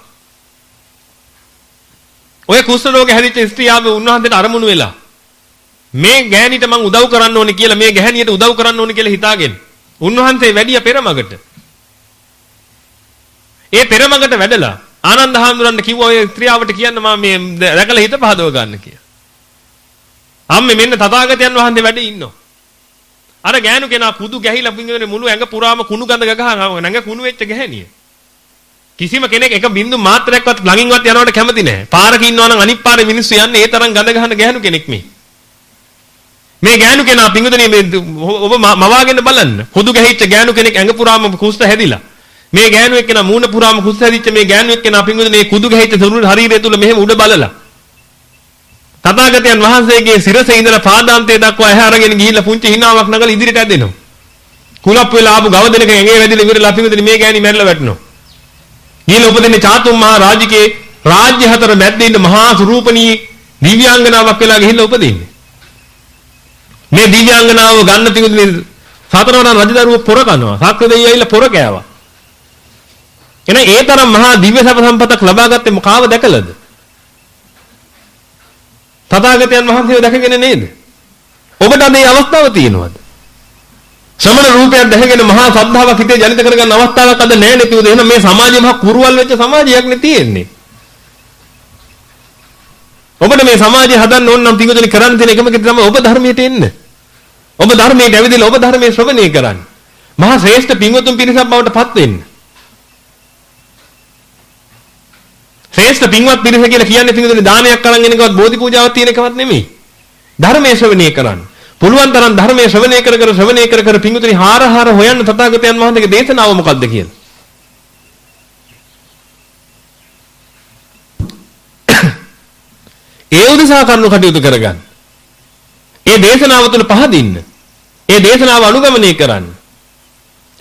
ඔය කුෂ්ඨ රෝගේ හැදිච්ච ස්ත්‍රියාව උන්වහන්සේට අරමුණු වෙලා මේ ගෑණිට මං උදව් කරන්න ඕනේ කියලා මේ ගැහණියට උදව් කරන්න ඕනේ කියලා හිතාගෙන උන්වහන්සේ වැඩිය පෙරමගට ඒ පෙරමගට වැඩලා ආනන්ද හාමුදුරන්ට කිව්වා ඔය ස්ත්‍රියාවට කියන්න මම මේ දැකලා හිත පහදව ගන්න කියලා. අම්මේ මෙන්න තථාගතයන් වහන්සේ වැඩ ඉන්නවා. අර ගෑනු කෙනා කුදු ගැහිලා පිංගුනේ මුළු ඇඟ පුරාම කුණු ගඳ ගගහා නැඟ කුණු වෙච්ච ගැහණිය. කිසිම කෙනෙක් එක බින්දු මාත්‍රයක්වත් ළඟින්වත් යනවට කැමති නැහැ. පාරක ඉන්නවා නම් අනිත් පාරේ මිනිස්සු යන්නේ ඒ තරම් ගඳ ගහන ගැහණු කෙනෙක් මේ. මේ ගෑනු කෙනා පිඟුදනේ මේ ඔබ මවාගෙන බලන්න. පොදු ගැහිච්ච ගෑනු කෙනෙක් ඇඟ පුරාම කුස්ත හැදිලා. මේ ගෑනු එක්කෙනා මූණ පුරාම කුස්ත හැදිච්ච මේ ගෑනු එක්කෙනා පිඟුදනේ කුදු ගැහිච්ච සුළු ශරීරය තුල මෙහෙම උඩ බලලා. තථාගතයන් වහන්සේගේ සිරසේ ඉඳලා පාදාන්තය දක්වා එහා අරගෙන ගිහිල්ලා පුංචි හිණාවක් නගලා ඉදිරියට ඇදෙනවා. කුලප් වෙලා ආපු ගව දෙනක ඇඟේ වැදිලා ඉවරලා පිඟුදනේ මේ ගෑණි මැරිලා වැටෙනවා. ගිහිල්ලා උපදින්නේ චාතුම් මහා රාජිකේ රාජ්‍ය හතර මැද්දේ ඉන්න මහා ස්වරූපණී දිව්‍යාංගනාවක් වෙලා ගිහිල්ලා උපදින්නේ. මේ දිව්‍යාංගනාව ගන්න තිබුණේ සතරවරන් රජදරුව පොර කනවා. සක්‍ර දෙවියෝ ඇවිල්ලා පොර කෑවා. එන ඒ තරම් මහා දිව්‍ය සැප සම්පතක් ලබාගත්තේ මොකාව දැකලාද? තථාගතයන් වහන්සේව දැකගෙන නේද? ඔබට අද මේ අවස්ථාව තියෙනවද? ශ්‍රමණ රූපයක් දැකගෙන මහා ශ්‍රද්ධාවක් හිතේ ජනිත කරගන්න අවස්ථාවක් අද නැහැ නේ කිව්වද? එහෙනම් මේ සමාජය මහා කුරුවල් වෙච්ච සමාජයක් නේ තියෙන්නේ. ඔබට මේ සමාජය හදන්න ඕන නම් පිටුදෙනි කරන්න තියෙන එකම කේ තමයි ඔබ ධර්මයට එන්න. ඔබ ධර්මයට ඇවිදලා ඔබ ධර්මයේ ශ්‍රවණය කරන්න. මහා ශ්‍රේෂ්ඨ පින්වතුන් පිරිසක් බවට පත් වෙන්න. ශ්‍රේෂ්ඨ පින්වත් පිරිස කියලා කියන්නේ පින්වතුනි දානයක් අරන් එනකවත් බෝධි පූජාවක් තියෙන එකවත් නෙමෙයි. ධර්මයේ ශ්‍රවණය කරන්න. පුළුවන් තරම් ධර්මයේ ශ්‍රවණය කර කර ශ්‍රවණය කර කර පින්වතුනි හාර හාර හොයන්න තථාගතයන් වහන්සේගේ දේශනාව මොකක්ද කියලා. *coughs* ඒ උදෙසා කරුණු කටයුතු කරගන්න. ඒ දේශනාව තුළ පහදින්න. ඒ දේශනාව අනුගමනය කරන්න.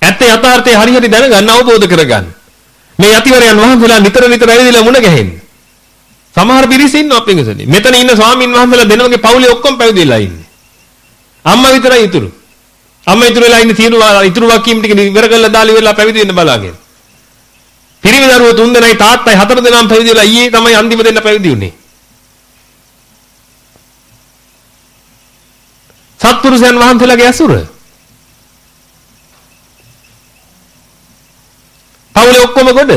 ඇත්ත යථාර්ථය හරි හරි දැනගන්න අවබෝධ කරගන්න. මේ යතිවරයන් වහන්සේලා නිතර නිතර ඇවිදලා මුණ ගැහෙන්න. සමහර පිරිස ඉන්නවා පිංගසනේ. මෙතන ඉන්න ස්වාමින් වහන්සේලා දෙනවගේ පවුලේ ඔක්කොම පැවිදිලා ඉන්නේ. අම්මා විතරයි ඉතුරු. අම්මා ඉතුරු වෙලා ඉන්නේ තියෙන ඉතුරු වකීම් ටික ඉවර කරලා දාලා ඉවරලා පැවිදි වෙන්න බලාගෙන. පිරිමි දරුවෝ තුන් දෙනයි තාත්තයි හතර දෙනාම පැවිදි වෙලා ඊයේ තමයි අන්තිම දෙන්න පැවිදි වුනේ. සත්පුරුෂයන් වහන්සේලාගේ ඇසුර. පවුලේ ඔක්කොම ගොඩ.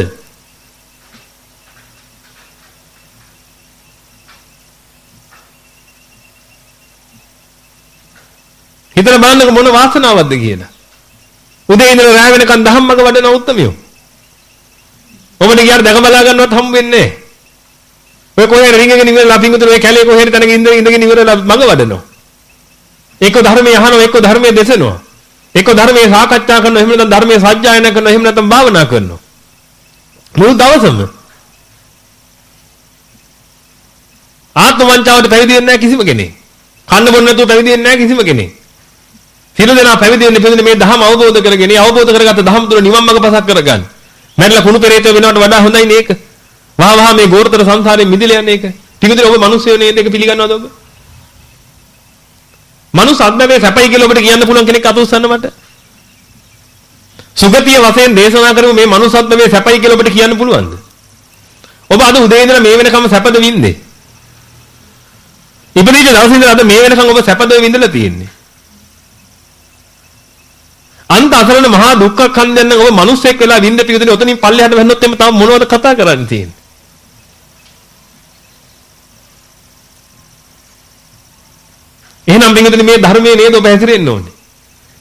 හිතලා බලන්නකො මොන වාසනාවක්ද කියලා. උදේ ඉඳලා රැ වෙනකන් ධම්මක වඩන උත්මයෝ. ඔබට ගියාට දැක බලා ගන්නවත් හම්බ වෙන්නේ නැහැ. ඔය කොහේ රින්ගගෙන ඉවරලා පිංගුතුනේ ඔය කැලේ කොහේ තැනක ඉඳගෙන ඉඳගෙන ඉවරලා මඟ වඩනවා. එක්ක ධර්මයේ අහනවා එක්ක ධර්මයේ දෙසනවා. එක්ක ධර්මයේ සාකච්ඡා කරනවා එහෙම නැත්නම් ධර්මයේ සජ්ජායනා කරනවා එහෙම නැත්නම් භාවනා කරනවා. මුළු දවසම ආත්ම වංචාවට පැවිදි වෙන්නේ නැහැ කිසිම කෙනෙක්. කන්න බොන්න නැතුව පැවිදි වෙන්නේ නැහැ කිසිම කෙනෙක්. සියලු දෙනා පැවිදි වෙන්නේ පිළිඳ මේ ධහම අවබෝධ කරගෙන, අවබෝධ කරගත්ත ධහම තුල නිවන් මඟ පසක් කරගන්න. මැරිලා කුණු පෙරේතය වෙනවට වඩා හොඳයි නේක. වහ වහ මේ ගෝරතර සංසාරයෙන් මිදලා යන්නේ ඒක. පිළිඳ ඔබ මිනිස්සු නේද ඒක පිළිගන්නවද ඔබ? මනුස්ස අද්දවේ සැපයි කියලා ඔබට කියන්න පුළුවන් කෙනෙක් අත උස්සන්න මට. සුගතිය වශයෙන් දේශනා කරමු මේ මනුස්ස අද්දවේ සැපයි කියලා ඔබට කියන්න පුළුවන්ද? ඔබ අද උදේ ඉඳලා මේ වෙනකම් සැපද වින්දේ? ඉපදිච්ච දවසේ ඉඳලා අද මේ වෙනකම් ඔබ සැපද විඳලා තියෙන්නේ? අන්ත අසරණ මහා දුක්ඛ කන්දෙන් ඔබ මිනිස්සෙක් වෙලා විඳ පියුදෙන ඔතනින් පල්ලෙහාට වැන්නොත් එimhe තව මොනවද කතා කරන්න තියෙන්නේ? එහෙනම් පිංගුතුනි මේ ධර්මයේ නේද ඔබ හැසිරෙන්න ඕනේ.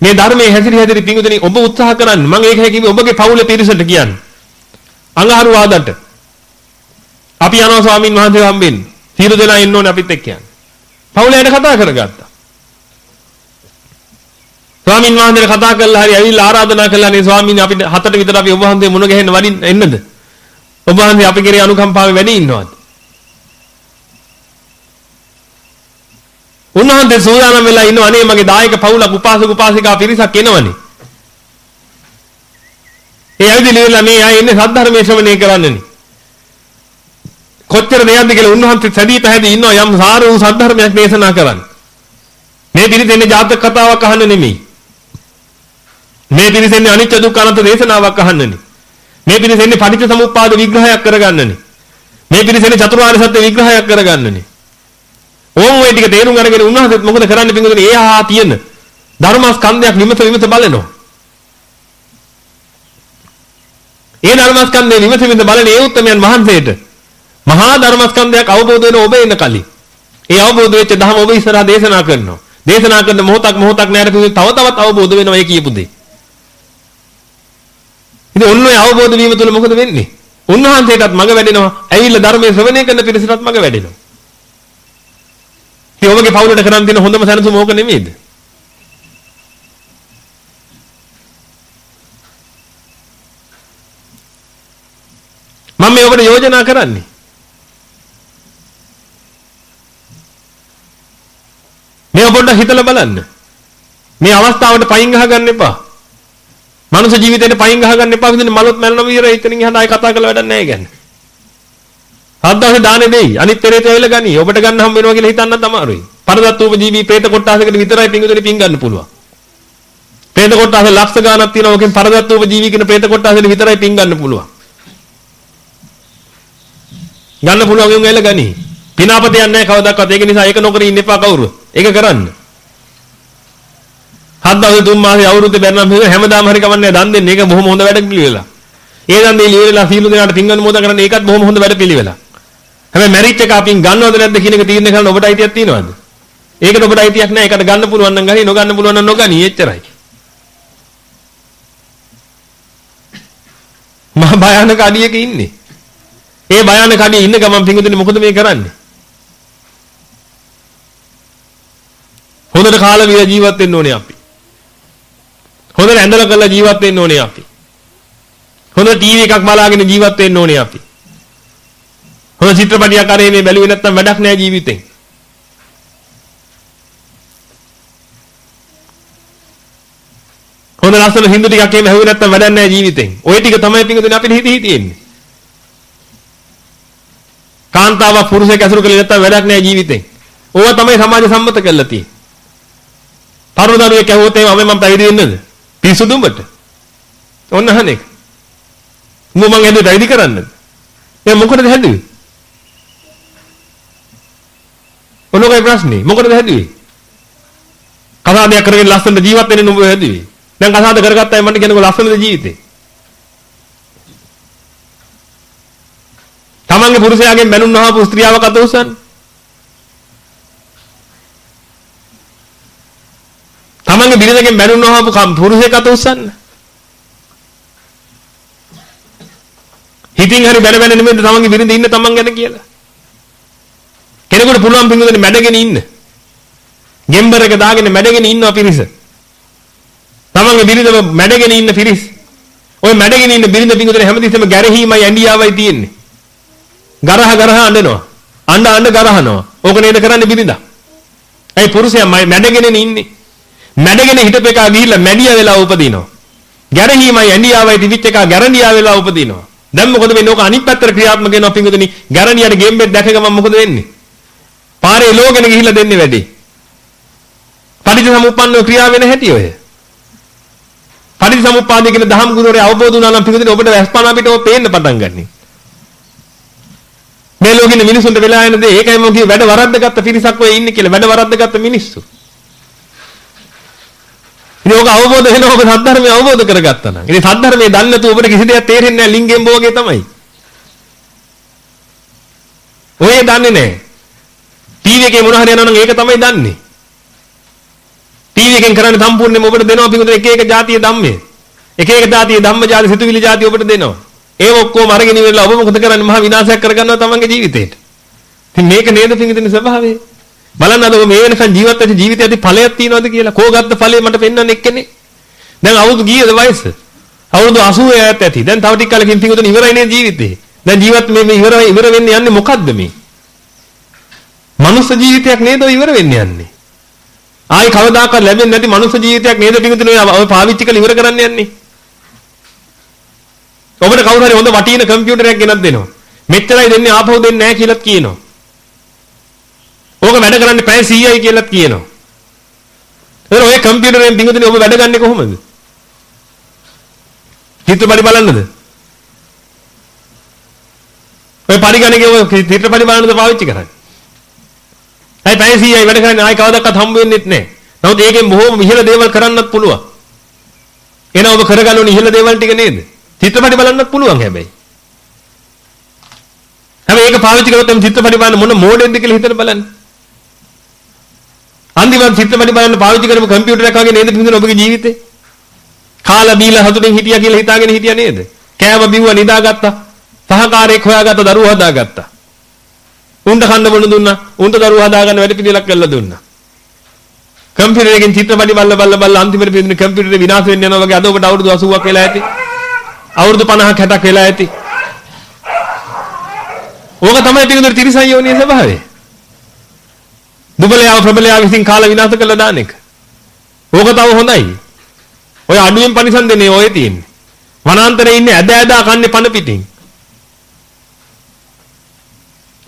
මේ ධර්මයේ හැසිරි හැසිරි පිංගුතුනි ඔබ උත්සාහ කරන්න. මම ඒකයි කිව්වේ ඔබගේ පවුලේ පිරිසට කියන්න. අඟහරු වාදන්ට. අපි යනවා ස්වාමින් වහන්සේ හම්බෙන්න. සියලු දෙනා ඉන්න ඕනේ අපිත් එක්ක යන්න. පවුලේට කතා කරගත්තා. ස්වාමින් වහන්සේට කතා කරලා හරි ඇවිල්ලා ආරාධනා කළා නේ ස්වාමීන් අපිට හතට විතර අපි ඔබ වහන්සේ මුණ ගැහෙන්න වඩින්න එන්නද? ඔබ වහන්සේ අපි කෙරේ අනුකම්පාවෙ වැඩි ඉන්නවද? උන්වහන්සේ සූදානම් වෙලා ඉන්නව අනේ මගේ දායක පවුලක් උපාසක උපාසිකා පිරිසක් එනවනේ. ඒ ඇවිදලා මේ අය ඉන්නේ සද්ධර්මයේ ශ්‍රවණය කරන්නනේ. කොච්චර දෙයක්ද කියලා උන්වහන්සේ සැදී පැහැදී ඉන්නවා යම් සාර වූ සද්ධර්මයක් දේශනා කරන්න. මේ පිළිදෙන්නේ ජාතක කතාවක් අහන්න නෙමෙයි. මේ පිළිසෙන්නේ අනිත්‍ය දුක්ඛ අනන්ත දේශනාවක් අහන්නනේ. මේ පිළිසෙන්නේ පටිච්ච සමුප්පාද විග්‍රහයක් කරගන්නනේ. මේ පිළිසෙන්නේ චතුරාර්ය සත්‍ය විග්‍රහයක් කරගන්නනේ. ඕම් ওই ටික තේරුම් අරගෙන උන්වහන්සේත් මොකද කරන්නේ පින්වතුනි? ඒ හා තියෙන ධර්මස්කන්ධයක් විමස විමස බලනවා. ඒ ධර්මස්කන්ධේ විමස විමස බලන ඒ උත්තරමයන් වහන්සේට මහා ධර්මස්කන්ධයක් අවබෝධ වෙන ඔබ එන කලින් ඒ අවබෝධ වෙච්ච ධර්ම ඔබ ඉස්සරහා දේශනා කරනවා. දේශනා කරන මොහොතක් මොහොතක් නෑර තව තවත් අවබෝධ වෙනවා ඒ කියපු දේ. ඉතින් ඔන්න ඔය අවබෝධ වීම තුළ මොකද වෙන්නේ? උන්වහන්සේටත් මග වැඩෙනවා. ඇවිල්ලා ධර්මයේ ශ්‍රවණය කරන පිරිසටත් මග වැඩෙනවා. ඉතින් ඔබගේ පවුලට කරන් දෙන හොඳම සැනසුම ඕක නෙමෙයිද? මම මේ ඔබට යෝජනා කරන්නේ. මේ පොඩ්ඩක් හිතලා බලන්න. මේ අවස්ථාවට පයින් ගහගන්න එපා. මනුෂ්‍ය ජීවිතේට පයින් ගහගන්න එපා විදිහට මලොත් මැරෙනවා විතර එතනින් එහාට ආයෙ කතා කරලා වැඩක් නැහැ කියන්නේ. හත් දවසේ දානේ දෙයි. අනිත් පෙරේට ඇවිල්ලා ගනි. ඔබට ගන්න හම් වෙනවා කියලා හිතන්නත් අමාරුයි. පරදත් උපජීවී ප්‍රේත කොට්ටාසකට විතරයි පිංගුතුනේ පිං ගන්න පුළුවන්. ප්‍රේත කොට්ටාස ලක්ෂ ගණනක් තියෙනවා. ඔකෙන් පරදත් උපජීවී කියන ප්‍රේත කොට්ටාසකට විතරයි පිං ගන්න පුළුවන්. ගන්න පුළුවන් උන් ඇවිල්ලා ගනි. පිනාපත යන්නේ නැහැ කවදාවත්. ඒක නිසා ඒක නොකර ඉන්න එපා කවුරු. ඒක කරන්න. හත් දවසේ තුන් මාසේ අවුරුද්ද බැරනම් හැමදාම හරි කවන්නේ දන් දෙන්නේ. ඒක බොහොම හොඳ වැඩ පිළිවෙලා. ඒ දන් දෙලි වෙලා සීළු දෙනාට පිංගන්න මොදා කරන්නේ ඒකත් බොහොම හොඳ වැඩ පිළිවෙලා. හැබැයි මැරිච් එක අපින් ගන්නවද නැද්ද කියන එක තීරණය කරන්න ඔබට අයිතියක් තියෙනවද? ඒකට ඔබට අයිතියක් නැහැ. ඒකට ගන්න පුළුවන් නම් ගනි, නොගන්න පුළුවන් නම් නොගනි. එච්චරයි. මහා භයානක අඩියක ඉන්නේ. ඒ භයානක අඩියේ ඉන්න ගමන් පිංගුතුනි මොකද මේ කරන්නේ? හොඳට කාලා බීලා ජීවත් වෙන්න ඕනේ අපි. හොඳට ඇඳලා කරලා ජීවත් වෙන්න ඕනේ අපි. හොඳ ටීවී එකක් බලාගෙන ජීවත් වෙන්න ඕනේ අපි. හොඳ චිත්‍රපටියක් අරේ මේ බැලුවේ නැත්තම් වැඩක් නෑ ජීවිතෙන්. හොඳ ලස්සන හින්දු ටිකක් එහෙම ඇහුවේ නැත්තම් වැඩක් නෑ ජීවිතෙන්. ওই ටික තමයි පිංගුතුනේ අපිට හිතේ හිතෙන්නේ. කාන්තාවක් පුරුෂයෙක් ඇසුරු කළේ නැත්තම් වැඩක් නෑ ජීවිතෙන්. ඕවා තමයි සමාජ සම්මත කරලා තියෙන්නේ. තරුණ දරුවෙක් ඇහුවොත් එහෙම මම පැවිදි වෙන්නද? පිස්සුද උඹට? ඔන්න අහන්නේ. උඹ මං ඇදුවේ පැවිදි කරන්නද? එයා මොකටද හැදුවේ? ඔනෝගේ ප්‍රශ්නේ මොකටද හැදුවේ? කසාදයක් කරගෙන ලස්සනට ජීවත් වෙන්න නුඹ හැදුවේ. දැන් කසාද කරගත්තා මට කියනකො ලස්සනද ජීවිතේ? තමන්ගේ පුරුෂයාගෙන් බැනුම් නොහපු ස්ත්‍රියව කත උසන්නේ. දෙකෙන් බැනුනහම පුරුෂයෙක් අත උස්සන්න. හිතින් හරි බැන බැන නෙමෙයි තමන්ගේ බිරිඳ ඉන්න තමන් ගැන කියලා. කෙනෙකුට පුළුවන් පිංගුදෙනේ මැඩගෙන ඉන්න. ගෙම්බර් එක දාගෙන මැඩගෙන ඉන්නවා පිරිස. තමන්ගේ බිරිඳ මැඩගෙන ඉන්න පිරිස. ওই මැඩගෙන ඉන්න බිරිඳ පිංගුදෙනේ හැමතිස්සෙම ගැරහීමයි ඇඬියාවයි තියෙන්නේ. ගරහ ගරහ අඬනවා. අඬ අඬ ගරහනවා. ඕක නේද කරන්නේ බිරිඳා. ඇයි පුරුෂයා මැඩගෙන ඉන්නේ? මැඩගෙන හිටපු එකා ගිහිල්ලා මැඩියා වෙලා උපදිනවා. ගැරහීමයි ඇඬියාවයි තිබිච්ච එකා ගැරන්ඩියා වෙලා උපදිනවා. දැන් මොකද වෙන්නේ? ඕක අනිත් පැත්තට ක්‍රියාත්මක වෙනවා පිංගුදෙනි. ගැරන්ඩියට ගෙම්බෙක් දැක ගමන් මොකද වෙන්නේ? පාරේ ලෝකෙන ගිහිල්ලා දෙන්නේ වැඩි. පටිච්චසමුප්පන්නව ක්‍රියා වෙන හැටි ඔය. පටිච්චසමුප්පාදයේ කියන දහම් ගුණෝරේ අවබෝධ වුණා නම් පිටුදින ඔබට වැස්පනා පිට ඔය පේන්න පටන් ගන්නයි. මේ ලෝකෙන මිනිසුන්ට වෙලා යන දේ ඒකයි මම කියේ වැඩ වරද්දගත්ත පිරිසක් ඔය ඉන්නේ කියලා වැඩ වරද්දගත්ත මිනිස්සු. ඉතින් ඕක අවබෝධ වෙනවා ඔබ සද්ධර්මය අවබෝධ කරගත්තා නම්. ඉතින් සද්ධර්මයේ දන්නේ නැතුව ඔබට කිසි දෙයක් තේරෙන්නේ නැහැ ලිංගෙන් භෝගේ තමයි. ඔය දන්නේ නැහැ. ටීවී එකේ මොන හරි යනවා නම් ඒක තමයි දන්නේ. ටීවී එකෙන් කරන්නේ සම්පූර්ණයෙන්ම ඔබට දෙනවා පිටුදේ එක එක જાතිය ධම්මේ. එක එක જાතිය ධම්ම જાති සිතුවිලි જાති ඔබට දෙනවා. ඒව ඔක්කොම අරගෙන ඉවරලා ඔබ මොකද කරන්නේ මහා විනාශයක් කරගන්නවා තමන්ගේ ජීවිතේට. ඉතින් මේක නේද පිටින් ස්වභාවය. බලන්න අද මේ වෙනකන් ජීවත් වෙච්ච ජීවිතය ඇති ඵලයක් තියනවාද කියලා. කෝගත්ත ඵලය මට පෙන්වන්න එක්කනේ. දැන් අවුරුදු ගියද වයස? අවුරුදු 80 ඈත් ඇති. දැන් තව ටික කාලෙකින් පිටින් ඉවරයි නේද ජීවිතේ. දැන් ජීවත් මේ ඉවර ඉවර වෙන්න යන්නේ මොකද්ද මේ? මනුස්ස ජීවිතයක් නේද ඉවර වෙන්න යන්නේ. ආයි කවදාකවත් ලැබෙන්නේ නැති මනුස්ස ජීවිතයක් නේද පිටුතුනේ ඔය පාවිච්චි කරලා ඉවර කරන්න යන්නේ. ඔබට කවුරු හරි හොඳ වටින කම්පියුටරයක් ගෙනත් දෙනවා. මෙච්චරයි දෙන්නේ ආපහු දෙන්නේ නැහැ කියලාත් කියනවා. ඕක වැඩ කරන්නේ පැය 100යි කියලාත් කියනවා. එතන ඔය කම්පියුටරෙන් පිටුතුනේ ඔබ වැඩ ගන්නෙ කොහොමද? චිත්‍රපටි බලන්නද? ඔය පරිගණකේ ඔය චිත්‍රපටි බලන්නද පාවිච්චි කරන්නේ? ඇයි පැය 100යි වැඩ කරන්නේ ආයි කවදාවත් හම්බ වෙන්නෙත් නැහැ. නමුත් ඒකෙන් බොහෝම ඉහළ දේවල් කරන්නත් පුළුවන්. එන ඔබ කරගන්න ඕනේ ඉහළ දේවල් ටික නේද? චිත්‍රපටි බලන්නත් පුළුවන් හැබැයි. හැබැයි ඒක පාවිච්චි කරොත් එම් චිත්‍රපටි බලන්න මොන මෝඩෙන්ද කියලා හිතලා බලන්න. අන්තිමට චිත්‍රපටි බලන්න පාවිච්චි කරපු කම්පියුටර් එකක් වගේ නේද පින්දුන ඔබගේ ජීවිතේ? කාලා බීලා හතුටින් හිටියා කියලා හිතාගෙන හිටියා නේද? කෑම බිව්වා නිදාගත්තා. සහකාරයෙක් හොයාගත්ත දරුවෝ හදාගත්තා. උන්ට කන්න බොන්න දුන්නා. උන්ට දරුවෝ හදාගන්න වැඩ පිළිලක් කළා දුන්නා. කම්පියුටර් එකෙන් චිත්‍රපටි බල්ල බල්ල බල්ල අන්තිමට පිළිඳින කම්පියුටරේ විනාශ වෙන්න යනවා වගේ අද ඔබට අවුරුදු 80ක් වෙලා ඇති. අවුරුදු 50ක් 60ක් වෙලා ඇති. ඕක තමයි පිළිඳින තිරිසන් යෝනිය ස්වභාවය. දුබලයාව ප්‍රබලයාව විසින් කාලා විනාශ කළා දාන එක. ඕක තව හොඳයි. ඔය අඩුවෙන් පරිසම් දෙන්නේ ඔය තියෙන්නේ. වනාන්තරේ ඉන්නේ ඇද ඇදා කන්නේ පන පිටින්.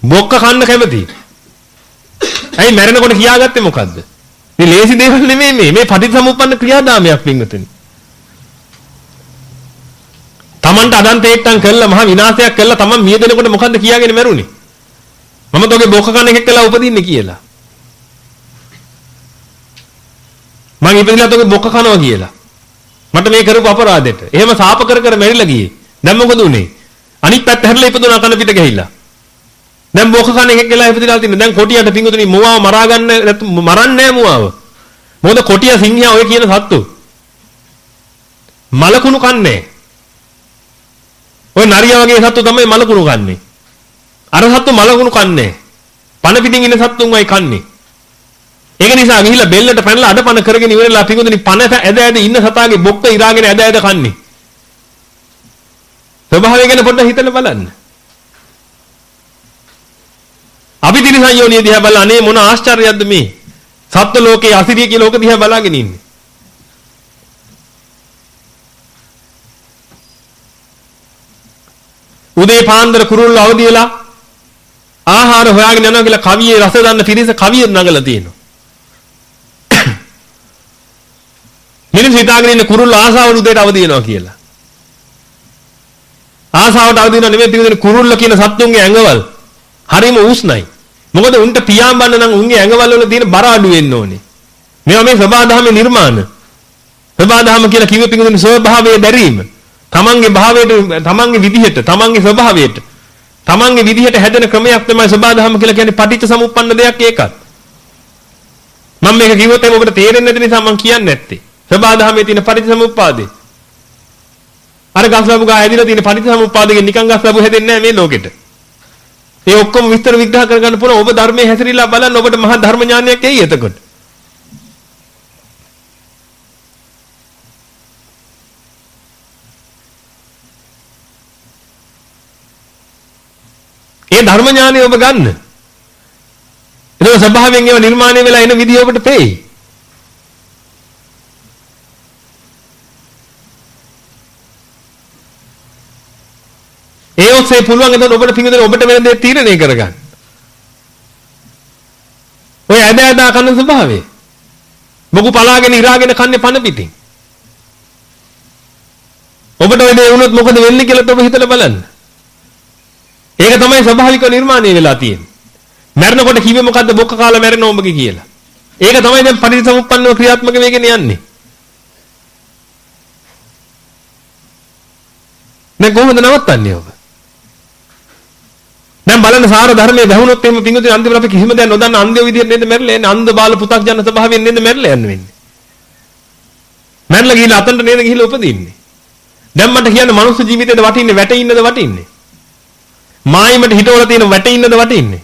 බොක්ක කන්න කැමති. ඇයි මැරෙනකොට කියාගත්තේ මොකද්ද? මේ ලේසි දේවල් නෙමෙයි මේ. මේ පටිච්චසමුප්පන්න ක්‍රියාදාමයක් පින්වතුනි. Tamanට අදන්තේට්ටම් කළා මහ විනාශයක් කළා Taman මිය දෙනකොට මොකද්ද කියාගෙන මැරුණේ? මම තෝගේ බොක්ක කන්න එකෙක් කළා උපදින්නේ කියලා. මං ඉපදිලා තෝගේ බොක්ක කනවා කියලා. මට මේ කරපු අපරාධෙට. එහෙම සාප කර කර මැරිලා ගියේ. දැන් මොකද උනේ? අනිත් පැත්ත හැරිලා ඉපදුනා කන පිට ගහිලා. දැන් බොක කන එකෙක් වෙලා ඉපදිලා තියෙන. දැන් කොටියට පිංගුතුනි මුවාව මරා ගන්න මරන්නේ නැහැ මුවාව. මොකද කොටිය සිංහයා ඔය කියන සත්තු. මලකුණු කන්නේ. ඔය නරියා වගේ සත්තු තමයි මලකුණු කන්නේ. අර සත්තු මලකුණු කන්නේ. පණ පිටින් ඉන්න සත්තුන්මයි කන්නේ. ඒක නිසා ගිහිල්ලා බෙල්ලට පැනලා අඩපණ කරගෙන ඉවරලා පිංගුතුනි පණ ඇද ඇද ඉන්න සතාගේ බොක්ක ඉරාගෙන ඇද ඇද කන්නේ. ස්වභාවය ගැන පොඩ්ඩක් හිතලා බලන්න. අපි තිරිසන් යෝනිය දිහා බලලා අනේ මොන ආශ්චර්යයක්ද මේ? සත්ත්ව ලෝකේ අසිරිය කියලා ලෝක දිහා බලාගෙන ඉන්නේ. උදේ පාන්දර කුරුල්ල අවදි වෙලා ආහාර හොයාගෙන යනවා කියලා කවියේ රස දන්න පිරිස කවිය නගලා තියෙනවා. මිනිස් හිතාගෙන ඉන්න කුරුල්ල ආසාවට උදේට අවදි වෙනවා කියලා. ආසාවට අවදි වෙනවා නෙමෙයි පිටින් කුරුල්ල කියන සත්තුන්ගේ ඇඟවල් හරිම උස්නයි. මොකද උන්ට පියාඹන්න නම් උන්ගේ ඇඟවල වල තියෙන බර අඩු වෙන්න ඕනේ. මේවා මේ සබාධමේ නිර්මාණ. සබාධම කියලා කිව්ව පිඟුදුනේ ස්වභාවයේ දැරීම. තමන්ගේ භාවයට තමන්ගේ විදිහට තමන්ගේ ස්වභාවයට තමන්ගේ විදිහට හැදෙන ක්‍රමයක් තමයි සබාධම කියලා කියන්නේ පටිච්ච සමුප්පන්න දෙයක් ඒකත්. මම මේක කිව්වොත් එහෙනම් ඔබට තේරෙන්නේ නැති නිසා මම කියන්නේ නැත්තේ. සබාධමයේ තියෙන පටිච්චසමුප්පාදේ. අර ගස් ලැබු ගා ඇදිලා තියෙන පටිච්චසමුප්පාදයෙන් නිකන් ගස් ලැබු හැදෙන්නේ නැහැ මේ ලෝකෙට. ඒ ඔක්කොම විස්තර විග්‍රහ කරගන්න පුළුවන් ඔබ ධර්මයේ හැසිරීලා බලන්න ඔබට මහා ධර්ම ඥානයක් එයි එතකොට. ඒ ධර්ම ඥානය ඔබ ගන්න. ඒක ස්වභාවයෙන් ඒව නිර්මාණය වෙලා එන විදිය ඔබට පෙයි. ඒ ඔස්සේ පුළුවන් එතකොට ඔබට පිඟුදෙන ඔබට වෙන දේ තීරණය කරගන්න. ඔය ඇද ඇදා කන ස්වභාවය. මොකු පලාගෙන ඉරාගෙන කන්නේ පන පිටින්. ඔබට ඔය දේ වුණොත් මොකද වෙන්නේ කියලා ඔබ හිතලා බලන්න. ඒක තමයි ස්වභාවික නිර්මාණය වෙලා තියෙන්නේ. මැරෙනකොට කිව්වේ මොකද්ද බොක්ක කාලා මැරෙන ඔබගේ කියලා. ඒක තමයි දැන් පරිසම්පන්නව ක්‍රියාත්මක වෙගෙන යන්නේ. දැන් කොහොමද නවත්තන්නේ ඔබ? දැන් බලන්න සාර ධර්මයේ වැහුනොත් එහෙම පිංගුතුනි අන්තිමට අපි කිසිම දෙයක් නොදන්න අන්ධයෝ විදියට නේද මැරෙලා එන්නේ අන්ධ බාල පු탁 ජන ස්වභාවයෙන් නේද මැරෙලා යන්න වෙන්නේ. මැරලා ගිහිල්ලා අතන්ට නේද ගිහිල්ලා උපදින්නේ. දැන් මට කියන්න මනුස්ස ජීවිතේද වටින්නේ වැටේ ඉන්නද වටින්නේ? මායිමට හිටවල තියෙන වැටේ ඉන්නද වටින්නේ?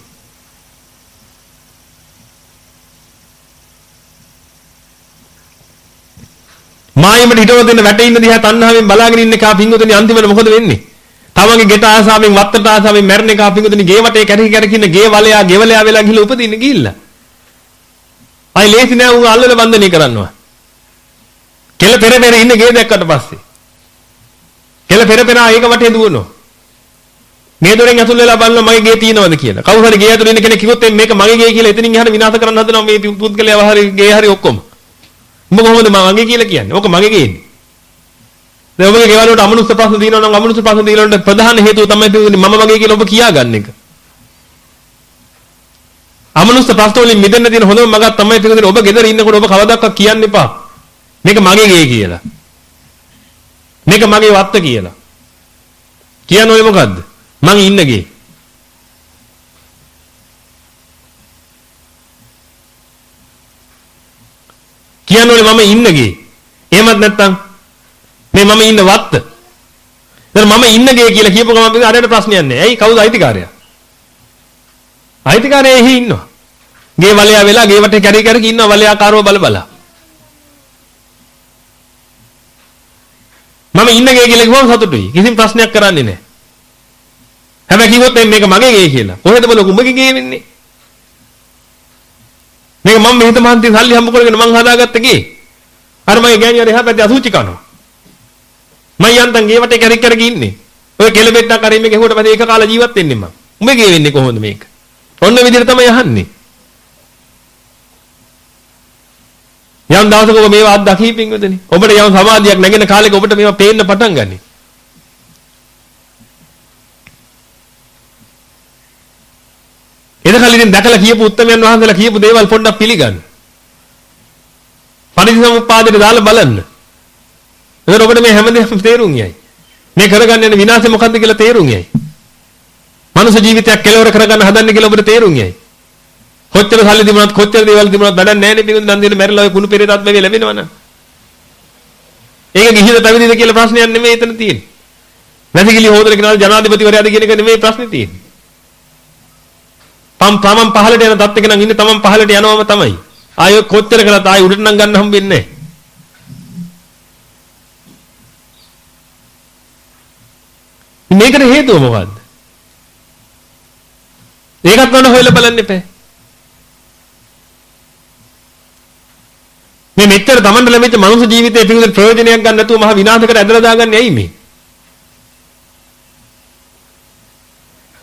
මායිමට හිටවල තියෙන වැටේ ඉන්න දිහා තණ්හාවෙන් බලාගෙන ඉන්න කා පිංගුතුනි අන්තිමට මොකද වෙන්නේ? තමන්ගේ ගෙට ආසාවෙන් වත්තට ආසාවෙන් මැරෙන එක පිංගුතුනි ගේ වටේ කැරකි කැරකින්න ගේ වලයා ගෙවලයා වෙලා ගිහලා උපදින්න ගිහිල්ලා. අය ලේසි නෑ උන් අල්ලල බන්ධනය කරනවා. කෙල පෙර පෙර ඉන්න ගේ දැක්කට පස්සේ. කෙල පෙර පෙර ඒක වටේ දුවනවා. මේ දොරෙන් ඇතුල් වෙලා බලනවා මගේ ගේ තියෙනවද කියලා. කවුරු හරි ගේ ඇතුළේ ඉන්න කෙනෙක් කිව්වොත් මේක මගේ ගේ කියලා එතනින් එහාට විනාශ කරන්න හදනවා මේ පුද්ගලයා හරි ගේ හරි ඔක්කොම. උඹ කොහොමද මගේ කියලා කියන්නේ? ඕක මගේ ගේන්නේ. දැන් ඔබගේ ගෙවල් වලට අමනුෂ්‍ය ප්‍රශ්න දිනනවා නම් අමනුෂ්‍ය ප්‍රශ්න දිනවලට ප්‍රධාන හේතුව තමයි තියෙන්නේ මම වගේ කියලා ඔබ කියාගන්න එක. අමනුෂ්‍ය ප්‍රශ්න වලින් මිදෙන්න තියෙන හොඳම මගක් තමයි තියෙන්නේ ඔබ ගෙදර ඉන්නකොට ඔබ කවදාවත් කියන්න එපා. මේක මගේ ගේ කියලා. මේක මගේ වත්ත කියලා. කියන්නේ මොකද්ද? මං ඉන්න ගේ. කියන්නේ මම ඉන්න ගේ. එහෙමත් නැත්නම් මේ මම ඉන්න වත්ත. දැන් මම ඉන්න ගේ කියලා කියපු ගමන් අරයට ප්‍රශ්නයක් නැහැ. ඇයි කවුද අයිතිකාරයා? අයිතිකාරයා එහි ඉන්නවා. ගේ වලයා වෙලා ගේ වටේ කැරි කැරි ඉන්නවා වලයාකාරව බල බල. මම ඉන්න ගේ කියලා කිව්වම සතුටුයි. කිසිම ප්‍රශ්නයක් කරන්නේ නැහැ. හැබැයි කිව්වොත් මේක මගේ ගේ කියලා. කොහෙද බල උඹගේ ගේ වෙන්නේ? මේක මම මෙහෙත මහන්ති සල්ලි හම්බ කරගෙන මං හදාගත්ත ගේ. අර මගේ ගෑණියෝ එහා පැත්තේ අසුචි කනවා. මම යන්තම් ගේ වටේ කැරි කැරි ඉන්නේ. ඔය කෙලබෙට්ටක් අරින් මේක හෙව්වට පස්සේ ඒක කාලා ජීවත් වෙන්නේ මම. උඹේ ගේ වෙන්නේ කොහොමද මේක? ඔන්න විදිහට තමයි අහන්නේ. යම් දවසක ඔබ මේවා අත්දැකීපින් වෙදනේ. ඔබට යම් සමාධියක් නැගෙන කාලෙක ඔබට මේවා පේන්න පටන් ගන්නේ. එදකල් ඉතින් දැකලා කියපු උත්තමයන් වහන්සේලා කියපු දේවල් පොඩ්ඩක් පිළිගන්න. පරිසම්පාදයට දාලා බලන්න. එතකොට ඔබට මේ හැමදේම තේරුම් යයි. මේ කරගන්න යන විනාශය මොකද්ද කියලා තේරුම් යයි. මනුෂ්‍ය ජීවිතයක් කෙලවර කරගන්න හදන්නේ කියලා ඔබට තේරුම් යයි. කොච්චර සල්ලි තිබුණත් කොච්චර දේවල් තිබුණත් වැඩක් නැහැ නේ බින්දුන් දන් දෙන්න මැරිලා ඔය කුණු පෙරේතත් වෙවි ලැබෙනවනම්. ඒක ගිහිද පැවිදිද කියලා ප්‍රශ්නයක් නෙමෙයි එතන තියෙන්නේ. වැසිකිලි හොදන කෙනා ජනාධිපතිවරයාද කියන එක නෙමෙයි ප්‍රශ්නේ තියෙන්නේ. පම් තමන් පහලට යන තත්ත්වයක නම් ඉන්නේ තමන් පහලට යනවම තමයි. ආයෙ කොච්චර කරත් ආයෙ උඩට නම් ගන්න හම්බෙන්නේ නැහැ. මේකට හේතුව මොකද්ද? ඒකත් මොන හොයලා බලන්න එපා. මේ මෙච්චර Tamanට ලැබිච්ච මනුස්ස ජීවිතයේ පිළිබඳ ප්‍රයෝජනයක් ගන්න නැතුව මහ විනාශකට ඇදලා දාගන්නේ ඇයි මේ?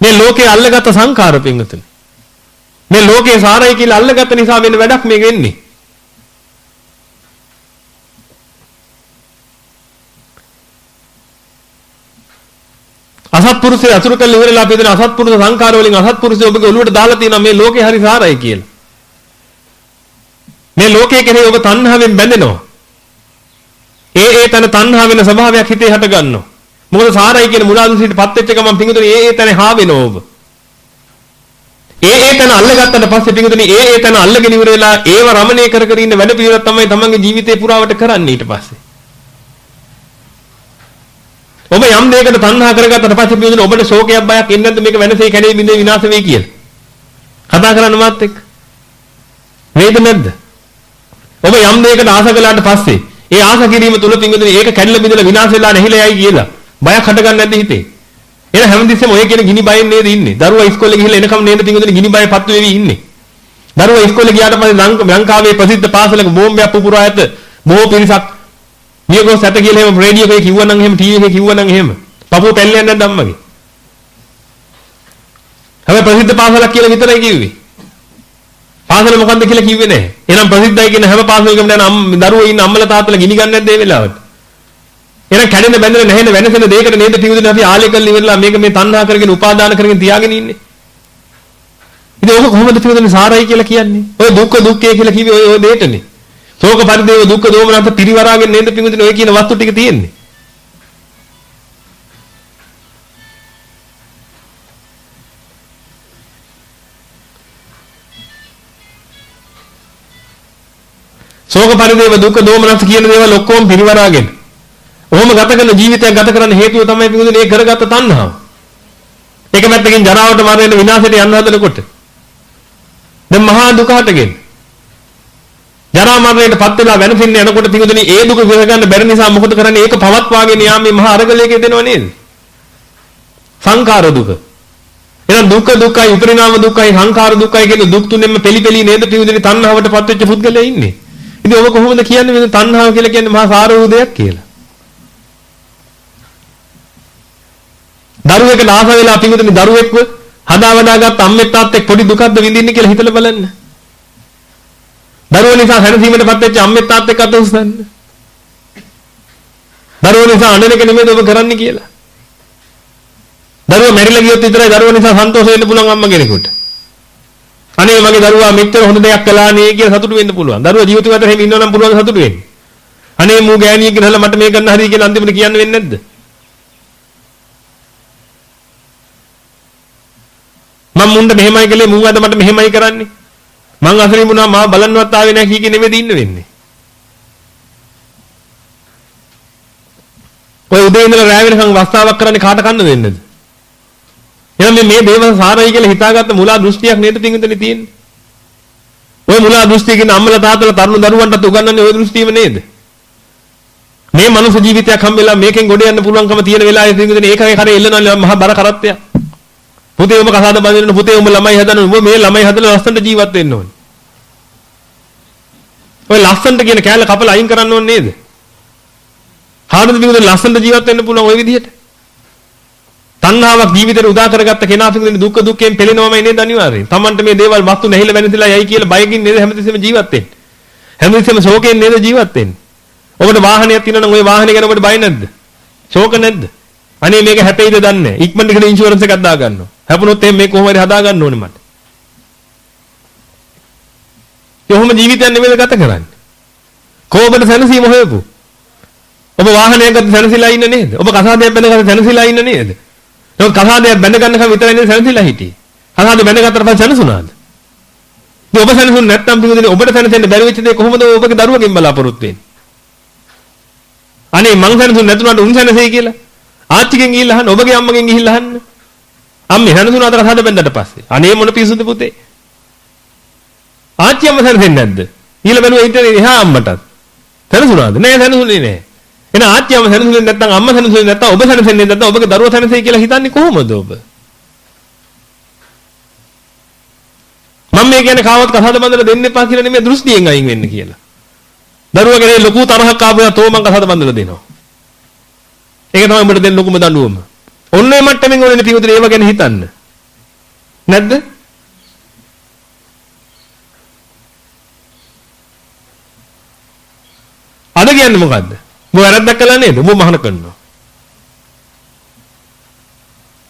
මේ ලෝකේ අල්ලගත්ත සංඛාර පිංගුතුනි. මේ ලෝකේ සාරයි කියලා අල්ලගත්ත නිසා වෙන වැඩක් මේ වෙන්නේ. අසත්පුරුෂය අසුරු කළ ඉවරලා අපි දෙන අසත්පුරුෂ සංඛාර වලින් අසත්පුරුෂය ඔබගේ ඔළුවට දාලා තියෙනවා මේ ලෝකේ හරි සාරයි කියලා. මේ ලෝකයේ කෙරෙහි ඔබ තණ්හාවෙන් බැඳෙනවා. ඒ ඒ තන තණ්හා වෙන ස්වභාවයක් හිතේ හට ගන්නවා. මොකද සාරයි කියන මුලාදුසිටපත් වෙච්ච ගමන් පිඟුතුනේ ඒ ඒ තැන හා වෙනවා ඔබ. ඒ ඒ තැන අල්ලගත්තට පස්සේ පිටුතුනි ඒ ඒ තැන අල්ලගෙන ඉවර වෙලා ඒව රමණය කර කර ඉන්න වැඩ පිළිවෙලක් තමයි තමන්ගේ ජීවිතේ පුරාවට කරන්නේ ඊට පස්සේ. ඔබ යම් දෙයකට තණ්හා කරගත්තට පස්සේ පිටුතුනි ඔබට ශෝකයක් බයක් එන්නේ නැද්ද මේක වෙනසේ කැඩේ බින්දේ විනාශ වෙයි කියලා? කතා කරන්න මාත් එක්ක. වේද නැද්ද? ඔබ යම් දෙයකට ආස කළාට පස්සේ ඒ ආස කිරීම තුල පිටුතුනි ඒක කැඩලා බිඳලා විනාශ වෙලා නැහිලා යයි කියලා බයක් හටගන්නේ නැද්ද හිතේ? එහෙනම් හැමතිස්සෙම ඔය කියන ගිනි බයෙන් නේද ඉන්නේ. දරුවා ඉස්කෝලේ ගිහිල්ලා එනකම් නේද පිංගුදෙනි ගිනි බය පත්තු වෙවි ඉන්නේ. දරුවා ඉස්කෝලේ ගියාට පස්සේ ලංකාවේ ප්‍රසිද්ධ පාසලක බෝම්බයක් පුපුරා ඇත. බොහෝ පිරිසක් නියගොස් ඇත කියලා එහෙම රේඩියෝ එකේ කිව්වනම් එහෙම ටීවී එකේ කිව්වනම් එහෙම. පපුව පැල්ලයක් නැද්ද අම්මගේ? හැබැයි ප්‍රසිද්ධ පාසලක් කියලා විතරයි කිව්වේ. පාසල මොකන්ද කියලා කිව්වේ නැහැ. එහෙනම් ප්‍රසිද්ධයි කියන හැම පාසලකම යන දරුවෝ ඉන්න අම්මලා තාත්තලා ගිනි ගන්න නැද්ද ඒ වෙලාවට? එහෙනම් කැඩෙන බැඳෙන නැහෙන වෙනසෙන දෙයකට නේද පිවිදෙන අපි ආලේ කරලා ඉවරලා මේක මේ තණ්හා කරගෙන උපාදාන කරගෙන තියාගෙන ඉන්නේ. ඉතින් ඕක කොහොමද පිවිදෙන සාරයි කියලා කියන්නේ? ඔය දුක්ඛ දුක්ඛය කියලා කිව්වේ ඔය ඔය දෙයටනේ. ශෝක පරිදේව දුක්ඛ දෝමනන්ත පිරිවරාගෙන නේද පිවිදෙන ඔය කියන වස්තු ටික තියෙන්නේ. ශෝක පරිදේව දුක්ඛ දෝමනන්ත කියන දේවල් ඔක්කොම පිරිවරාගෙන ඔහොම ගත කරන ජීවිතයක් ගත කරන්න හේතුව තමයි පිටුදුනේ ඒ කරගත්ත තණ්හාව. ඒක පැත්තකින් ජරාවට මරණයට විනාශයට යන්න හදනකොට දැන් මහා දුක හටගෙන ජරා මරණයට පත් වෙලා වෙනසින්න යනකොට පිටුදුනේ ඒ දුක විඳ ගන්න බැරි නිසා මොකද කරන්නේ ඒක පවත්වාගෙන යාමේ මහා අරගලයක දෙනව නේද? සංඛාර දුක. එහෙනම් දුක්ඛ දුක්ඛයි උපරිණාම දුක්ඛයි සංඛාර දුක්ඛයි කියන දුක් තුනෙන්ම පෙලි පෙලි නේද පිටුදුනේ තණ්හාවට පත් වෙච්ච පුද්ගලයා ඉන්නේ. ඉතින් ඔබ කොහොමද කියන්නේ මේ තණ්හාව කියලා කියන්නේ මහා සාර වූ දෙයක් කියලා? දරුවෙක් නාස වෙලා පිඟුතුනි දරුවෙක්ව හදා වදාගත් අම්මෙක් තාත්තෙක් පොඩි දුකක්ද විඳින්නේ කියලා හිතලා බලන්න. දරුවෝ නිසා හැනසීමටපත් වෙච්ච අම්මෙක් තාත්තෙක් අත උස්සන්න. දරුවෝ නිසා අඬන එක නෙමෙයි ඔබ කරන්නේ කියලා. දරුවා මැරිලා ගියොත් විතරයි දරුවා නිසා සන්තෝෂ වෙන්න පුළුවන් අම්ම කෙනෙකුට. අනේ මගේ දරුවා මෙච්චර හොඳ දෙයක් කළා නේ කියලා සතුටු වෙන්න පුළුවන්. දරුවා ජීවිතේ අතර හැම ඉන්නවනම් පුළුවන් සතුටු වෙන්න. අනේ මූ ගෑණියෙක් ගහලා මට මේ කරන්න හරි කියලා අන්තිමට කියන්න වෙන්නේ නැද්ද? මම මුන්ට මෙහෙමයි කළේ මූ අද මට මෙහෙමයි කරන්නේ. මං අසරින් වුණා මාව බලන්නවත් ආවේ නැහැ කී කිය නෙමෙයි ඉන්න වෙන්නේ. ඔය උදේ ඉඳලා රැ වෙනකන් වස්තාවක් කරන්නේ කාට කන්න දෙන්නද? එහෙනම් මේ මේ දේව සාරයි කියලා හිතාගත්ත මුලා දෘෂ්ටියක් නේද පිංගුතනේ තියෙන්නේ? ඔය මුලා දෘෂ්ටිය කියන අම්මලා තාත්තලා තරුණ දරුවන්ටත් උගන්වන්නේ ওই දෘෂ්ටියම නේද? මේ මනුෂ්‍ය ජීවිතයක් හම්බෙලා මේකෙන් ගොඩ යන්න පුළුවන්කම තියෙන වෙලාවේ පිංගුතනේ ඒකේ කරේ එල්ලනවා මහා බර කරත්තයක්. පුතේ උඹ කසාද බඳින්න පුතේ උඹ ළමයි හදන්න උඹ මේ ළමයි හදලා ලස්සනට ජීවත් වෙන්න ඕනේ. ඔය ලස්සනට කියන කෑල්ල කපලා අයින් කරන්න ඕනේ නේද? හානද පිටුද ලස්සනට ජීවත් වෙන්න පුළුවන් ওই විදිහට. තණ්හාවක් ජීවිතේට උදා කරගත්ත කෙනා පිටුද දුක්ඛ දුක්ඛයෙන් පෙළෙනවමයි නේද අනිවාර්යෙන්. Tamanට මේ දේවල් වස්තු නැහිලා වෙනතිලා යයි කියලා බයකින් නේද හැමතිස්සෙම ජීවත් වෙන්නේ. හැමතිස්සෙම ශෝකයෙන් නේද ජීවත් වෙන්නේ. ඔබට වාහනයක් තියෙනවා නම් ওই වාහනේ ගැන ඔබට බය නැද්ද? ශෝක නැද්ද? අනේ මේක හැපෙයිද දන්නේ නැහැ. ඉක්මනට ගිහින් ඉන්ෂුරන්ස් එකක් දා ගන්නවා. හැපුණොත් එහෙනම් මේක කොහොම හරි හදා ගන්න ඕනේ මට. කොහොම ජීවිතයක් නෙමෙයි ගත කරන්නේ. කොහොමද සැනසීම හොයපු? ඔබ වාහනයක සැනසීලා ඉන්න නේද? ඔබ කසාදයක් බැඳගෙන සැනසීලා ඉන්න නේද? ඒක කසාදයක් බැඳ ගන්නකම් විතරයි නේද සැනසීලා හිටියේ. කසාද බැඳගත්තට පස්සේ සැනසුණාද? ඉතින් ඔබ සැනසුනේ නැත්නම් පිටුදෙනේ ඔබට සැනසෙන්න බැරි වෙච්ච දේ කොහොමද ඔබගේ දරුවගෙන් බලාපොරොත්තු වෙන්නේ? අනේ මං සැනසුනේ නැතුණාට උන් සැනසෙයි කියලා. ආච්චිගෙන් ගිහිල්ලා අහන්න ඔබගේ අම්මගෙන් ගිහිල්ලා අහන්න. අම්මේ හැනසුන අතර හද බැඳලා පස්සේ. අනේ මොන පිසුද පුතේ. ආච්චි අම්ම සැනසෙන්නේ නැද්ද? ඊළ බැලුවා හිටියේ එහා අම්මටත්. සැනසුණාද? නෑ සැනසුනේ නෑ. එහෙනම් ආච්චි අම්ම සැනසුනේ නැත්නම් අම්ම සැනසුනේ නැත්නම් ඔබ සැනසෙන්නේ නැත්නම් ඔබගේ දරුවා සැනසෙයි කියලා හිතන්නේ කොහොමද ඔබ? මම මේ කියන්නේ කාවත් කසාද බඳලා දෙන්න එපා කියලා නෙමෙයි දෘෂ්ටියෙන් අයින් වෙන්න කියලා. දරුවා කෙරේ ලොකු තරහක් ආවම තෝ මං කසාද බඳලා දෙනවා. ඒක තමයි උඹට දෙන්න ලොකුම දඬුවම. ඔන්න ඒ මට්ටමින් ඕනේ පිටුදේ ඒව ගැන හිතන්න. නැද්ද? අද කියන්නේ මොකද්ද? උඹ වැරද්දක් කළා නේද? උඹ මහාන කරනවා.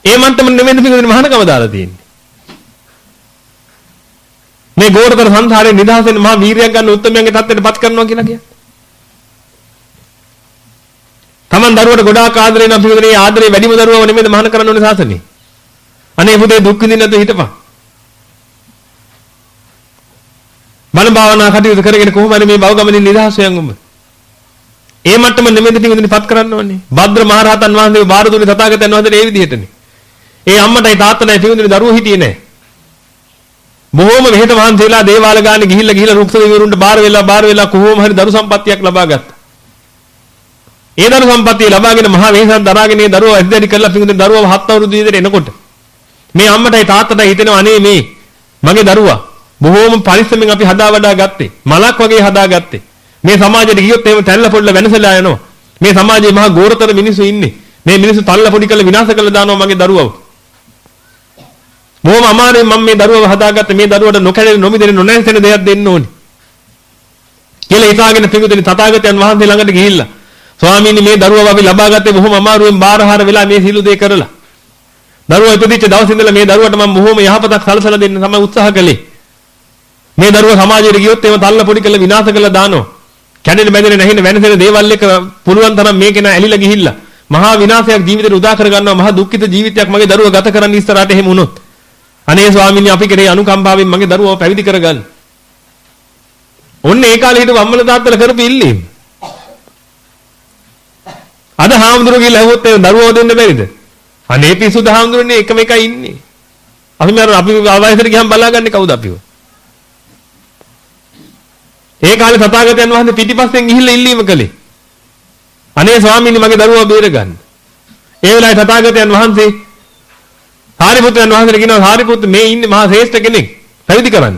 ඒ මන්තම නෙමෙයි පිටුදේ මහානකම දාලා තියෙන්නේ. මේ ගෝරතර සංසාරේ නිදහසෙන් මහා වීරියක් ගන්න උත්තරමයන්ගේ தත්ත්වයටපත් කරනවා කියලා කියන්නේ. Taman දරුවට ගොඩාක් ආදරේ නම් පිළිගන්නේ ආදරේ වැඩිම දරුවව නෙමෙයිද මහාන කරන්න ඕනේ සාසනේ. අනේ පුතේ දුක් විඳින්න නැතුව හිටපන්. බණ භාවනා කටයුතු කරගෙන කොහොම හරි මේ භව ගමනින් නිදහස් වෙයන් උඹ. ඒ මට්ටම නෙමෙයිද පිටුදින පත් කරන්න ඕනේ. භද්‍ර මහරහතන් වහන්සේ බාර දුන්නේ තථාගතයන් වහන්සේට ඒ විදිහටනේ. ඒ අම්මටයි තාත්තටයි පිටුදින දරුවෝ හිටියේ නැහැ. බොහෝම මෙහෙට වහන්සේලා දේවාල ගානේ ගිහිල්ලා ගිහිල්ලා රුක්ස දෙවිවරුන්ට බාර වෙලා බාර වෙලා කොහොම හරි දරු සම්පත්තියක් ලබා ගත්තා. ඒ දරු සම්පත්තිය ලබාගෙන මහා වෙහසක් දරාගෙන ඒ දරුවා ඇද්දැඩි කරලා පිටුදින දරුවව හත් අවුරුදු විතර එනකොට මේ අම්මටයි තාත්තටයි හිතෙනවා අනේ මේ මගේ දරුවා බොහෝම පරිස්සමෙන් අපි හදා වඩා ගත්තේ. මලක් වගේ හදා ගත්තේ. මේ සමාජයට ගියොත් එහෙම තැල්ල පොඩ්ඩ වෙනසලා යනවා. මේ සමාජයේ මහා ගෝරතර මිනිස්සු ඉන්නේ. මේ මිනිස්සු තල්ල පොඩි කරලා විනාශ කරලා දානවා මගේ දරුවව. බොහොම අමාරුවෙන් මම මේ දරුවව හදාගත්ත මේ දරුවට නොකැඩෙන නොමිදෙන නොනැසෙන දෙයක් දෙන්න ඕනේ. කියලා හිතාගෙන පිඟුතුනි තථාගතයන් වහන්සේ ළඟට ගිහිල්ලා ස්වාමීනි මේ දරුවව අපි ලබාගත්තේ බොහොම අමාරුවෙන් බාරහාර වෙලා මේ සිළු දේ කරලා. දරුවා ඉපදිච්ච දවස් ඉඳලා මේ දරුවට මම බොහොම යහපතක් සලසලා දෙන්න තමයි උත්සාහ කළේ. මේ දරුවා සමාජයට ගියොත් එහෙම තල්ල පොඩි කරලා විනාශ කරලා දානවා. කැඩෙන බැඳෙන නැහින වෙනසෙන දේවල් එක පුළුවන් තරම් මේක න ඇලිලා ගිහිල්ලා මහා විනාශයක් ජීවිතේට උදා කර ගන්නවා මහා දුක්ඛිත ජීවිතයක් මගේ දරුවා ගත කරන්න ඉස්සරහට එහෙම වුණොත් අනේ ස්වාමීනි අපි කෙරේ අනුකම්පාවෙන් මගේ දරුවව පැවිදි කරගන්න. ඔන්න ඒ කාලේ හිටපු අම්මලා තාත්තලා කරපු ඉල්ලීම. අද හාමුදුරුවෝ කියලා ඇහුවොත් ඒ දරුවව දෙන්න බැරිද? අනේ පිසුද හාමුදුරනේ එකම එකයි ඉන්නේ. අපි මර අපි ආවයසට ගියම් බලාගන්නේ කවුද අපිව? ඒ කාලේ තථාගතයන් වහන්සේ පිටිපස්සෙන් ගිහිල්ලා ඉල්ලීම කළේ. අනේ ස්වාමීනි මගේ දරුවා බේරගන්න. ඒ වෙලාවේ තථාගතයන් වහන්සේ සාරිපුත්‍රයන් වහන්සේට කියනවා සාරිපුත්‍ර මේ ඉන්නේ මහා ශ්‍රේෂ්ඨ කෙනෙක්. පැවිදි කරන්න.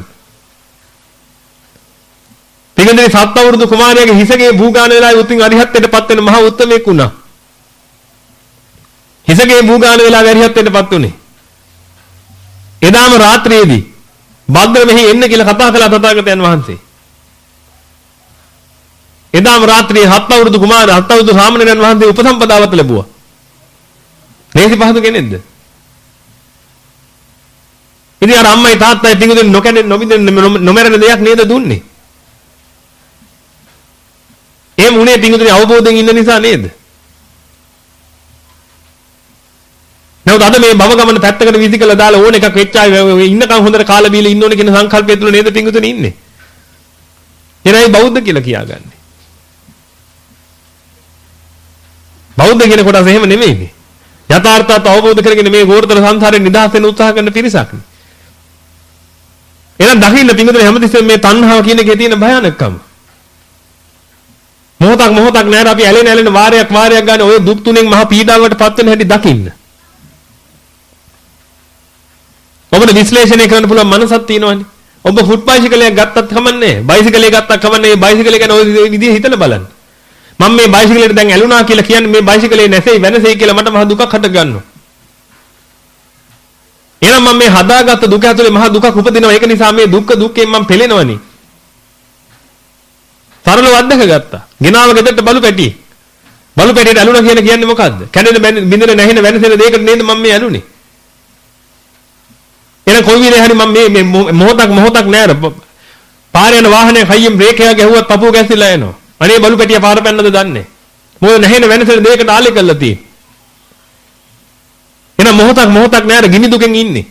පිටින්දේ සත් අවුරුදු කුමාරයාගේ හිසගේ භූගාන වෙලාවේ උතුම් අරිහත්ත්වයටපත් වෙන මහා උත්තමෙක් වුණා. හිසගේ භූගාන වෙලාවේ අරිහත්ත්වයටපත් උනේ. එදාම රාත්‍රියේදී භද්‍ර මෙහි එන්න කියලා කතා කළා තථාගතයන් වහන්සේ. එදාම රාත්‍රියේ හත් අවුරුදු කුමාර හත් අවුරුදු සාමණේරයන් වහන්සේ උපසම්පදාවත් ලැබුවා. මේසි පහදු කෙනෙක්ද? ඉතින් අර අම්මයි තාත්තයි පිඟුදුන් නොකැඩෙන්න නොබින්දෙන්න නොමරන දෙයක් නේද දුන්නේ? එහෙම උනේ පිඟුදුනේ අවබෝධයෙන් ඉන්න නිසා නේද? නමුත් අද මේ භව ගමන පැත්තකට විසිකලා දාලා ඕන එකක් වෙච්ච අය ඉන්නකම් හොඳට කාලා බීලා ඉන්න ඕනේ කියන සංකල්පය තුල නේද පිඟුතුනේ ඉන්නේ. එනයි බෞද්ධ කියලා කියාගන්නේ. බෞද්ධ කියන කොටස එහෙම නෙමෙයිනේ. යථාර්ථات අවබෝධ කරගෙන මේ ගෝරතර සංසාරයෙන් නිදහස් වෙන්න උත්සාහ කරන පිරිසක්. එහෙනම් දකින්න පින්වතුනි හැමතිස්සෙම මේ තණ්හාව කියන එකේ තියෙන භයානකකම. මොහොතක් මොහොතක් නෑර අපි ඇලෙන ඇලෙන වාරයක් වාරයක් ගන්න ඔය දුක් තුනෙන් මහා පීඩාවකට පත් වෙන හැටි දකින්න. ඔබට විශ්ලේෂණය කරන්න පුළුවන් මනසක් තියෙනවනේ. ඔබ ෆුට් බයිසිකලයක් ගත්තත් කමන්නේ. බයිසිකලයක් ගත්තත් කමන්නේ. මේ බයිසිකලය ගැන ඔය විදිහ හිතලා බලන්න. මම මේ බයිසිකලෙට දැන් ඇලුනා කියලා කියන්නේ මේ බයිසිකලේ නැසෙයි වෙනසෙයි කියලා මට මහ දුකක් හට ගන්නවා. එහෙනම් මම මේ හදාගත්ත දුක ඇතුලේ මහ දුකක් උපදිනවා. ඒක නිසා මේ දුක්ඛ දුක්ඛයෙන් මම පෙළෙනවනේ. සරලව අත්දක ගත්තා. ගෙනාව ගෙදරට බලු පැටියෙක්. බලු පැටියට ඇලුනා කියන කියන්නේ මොකද්ද? කැඩෙන බින්දෙන නැහෙන වෙනසෙන දෙයකට නේද මම මේ ඇලුනේ. එහෙනම් කොයි විදිහේ හරි මම මේ මේ මොහොතක් මොහොතක් නෑර පාරේ යන වාහනේ හයියෙන් බ්‍රේක් එක ගැහුවත් පපුව ගැසිලා එනවා. අනේ බලු පැටිය පාර පැන්නද දන්නේ. මොකද නැහෙන වෙනසෙන දෙයකට ආලේ කරලා තියෙන්නේ. එහෙනම් මොහොතක් මොහොතක් නෑර ගිනි දුකෙන් ඉන්නේ.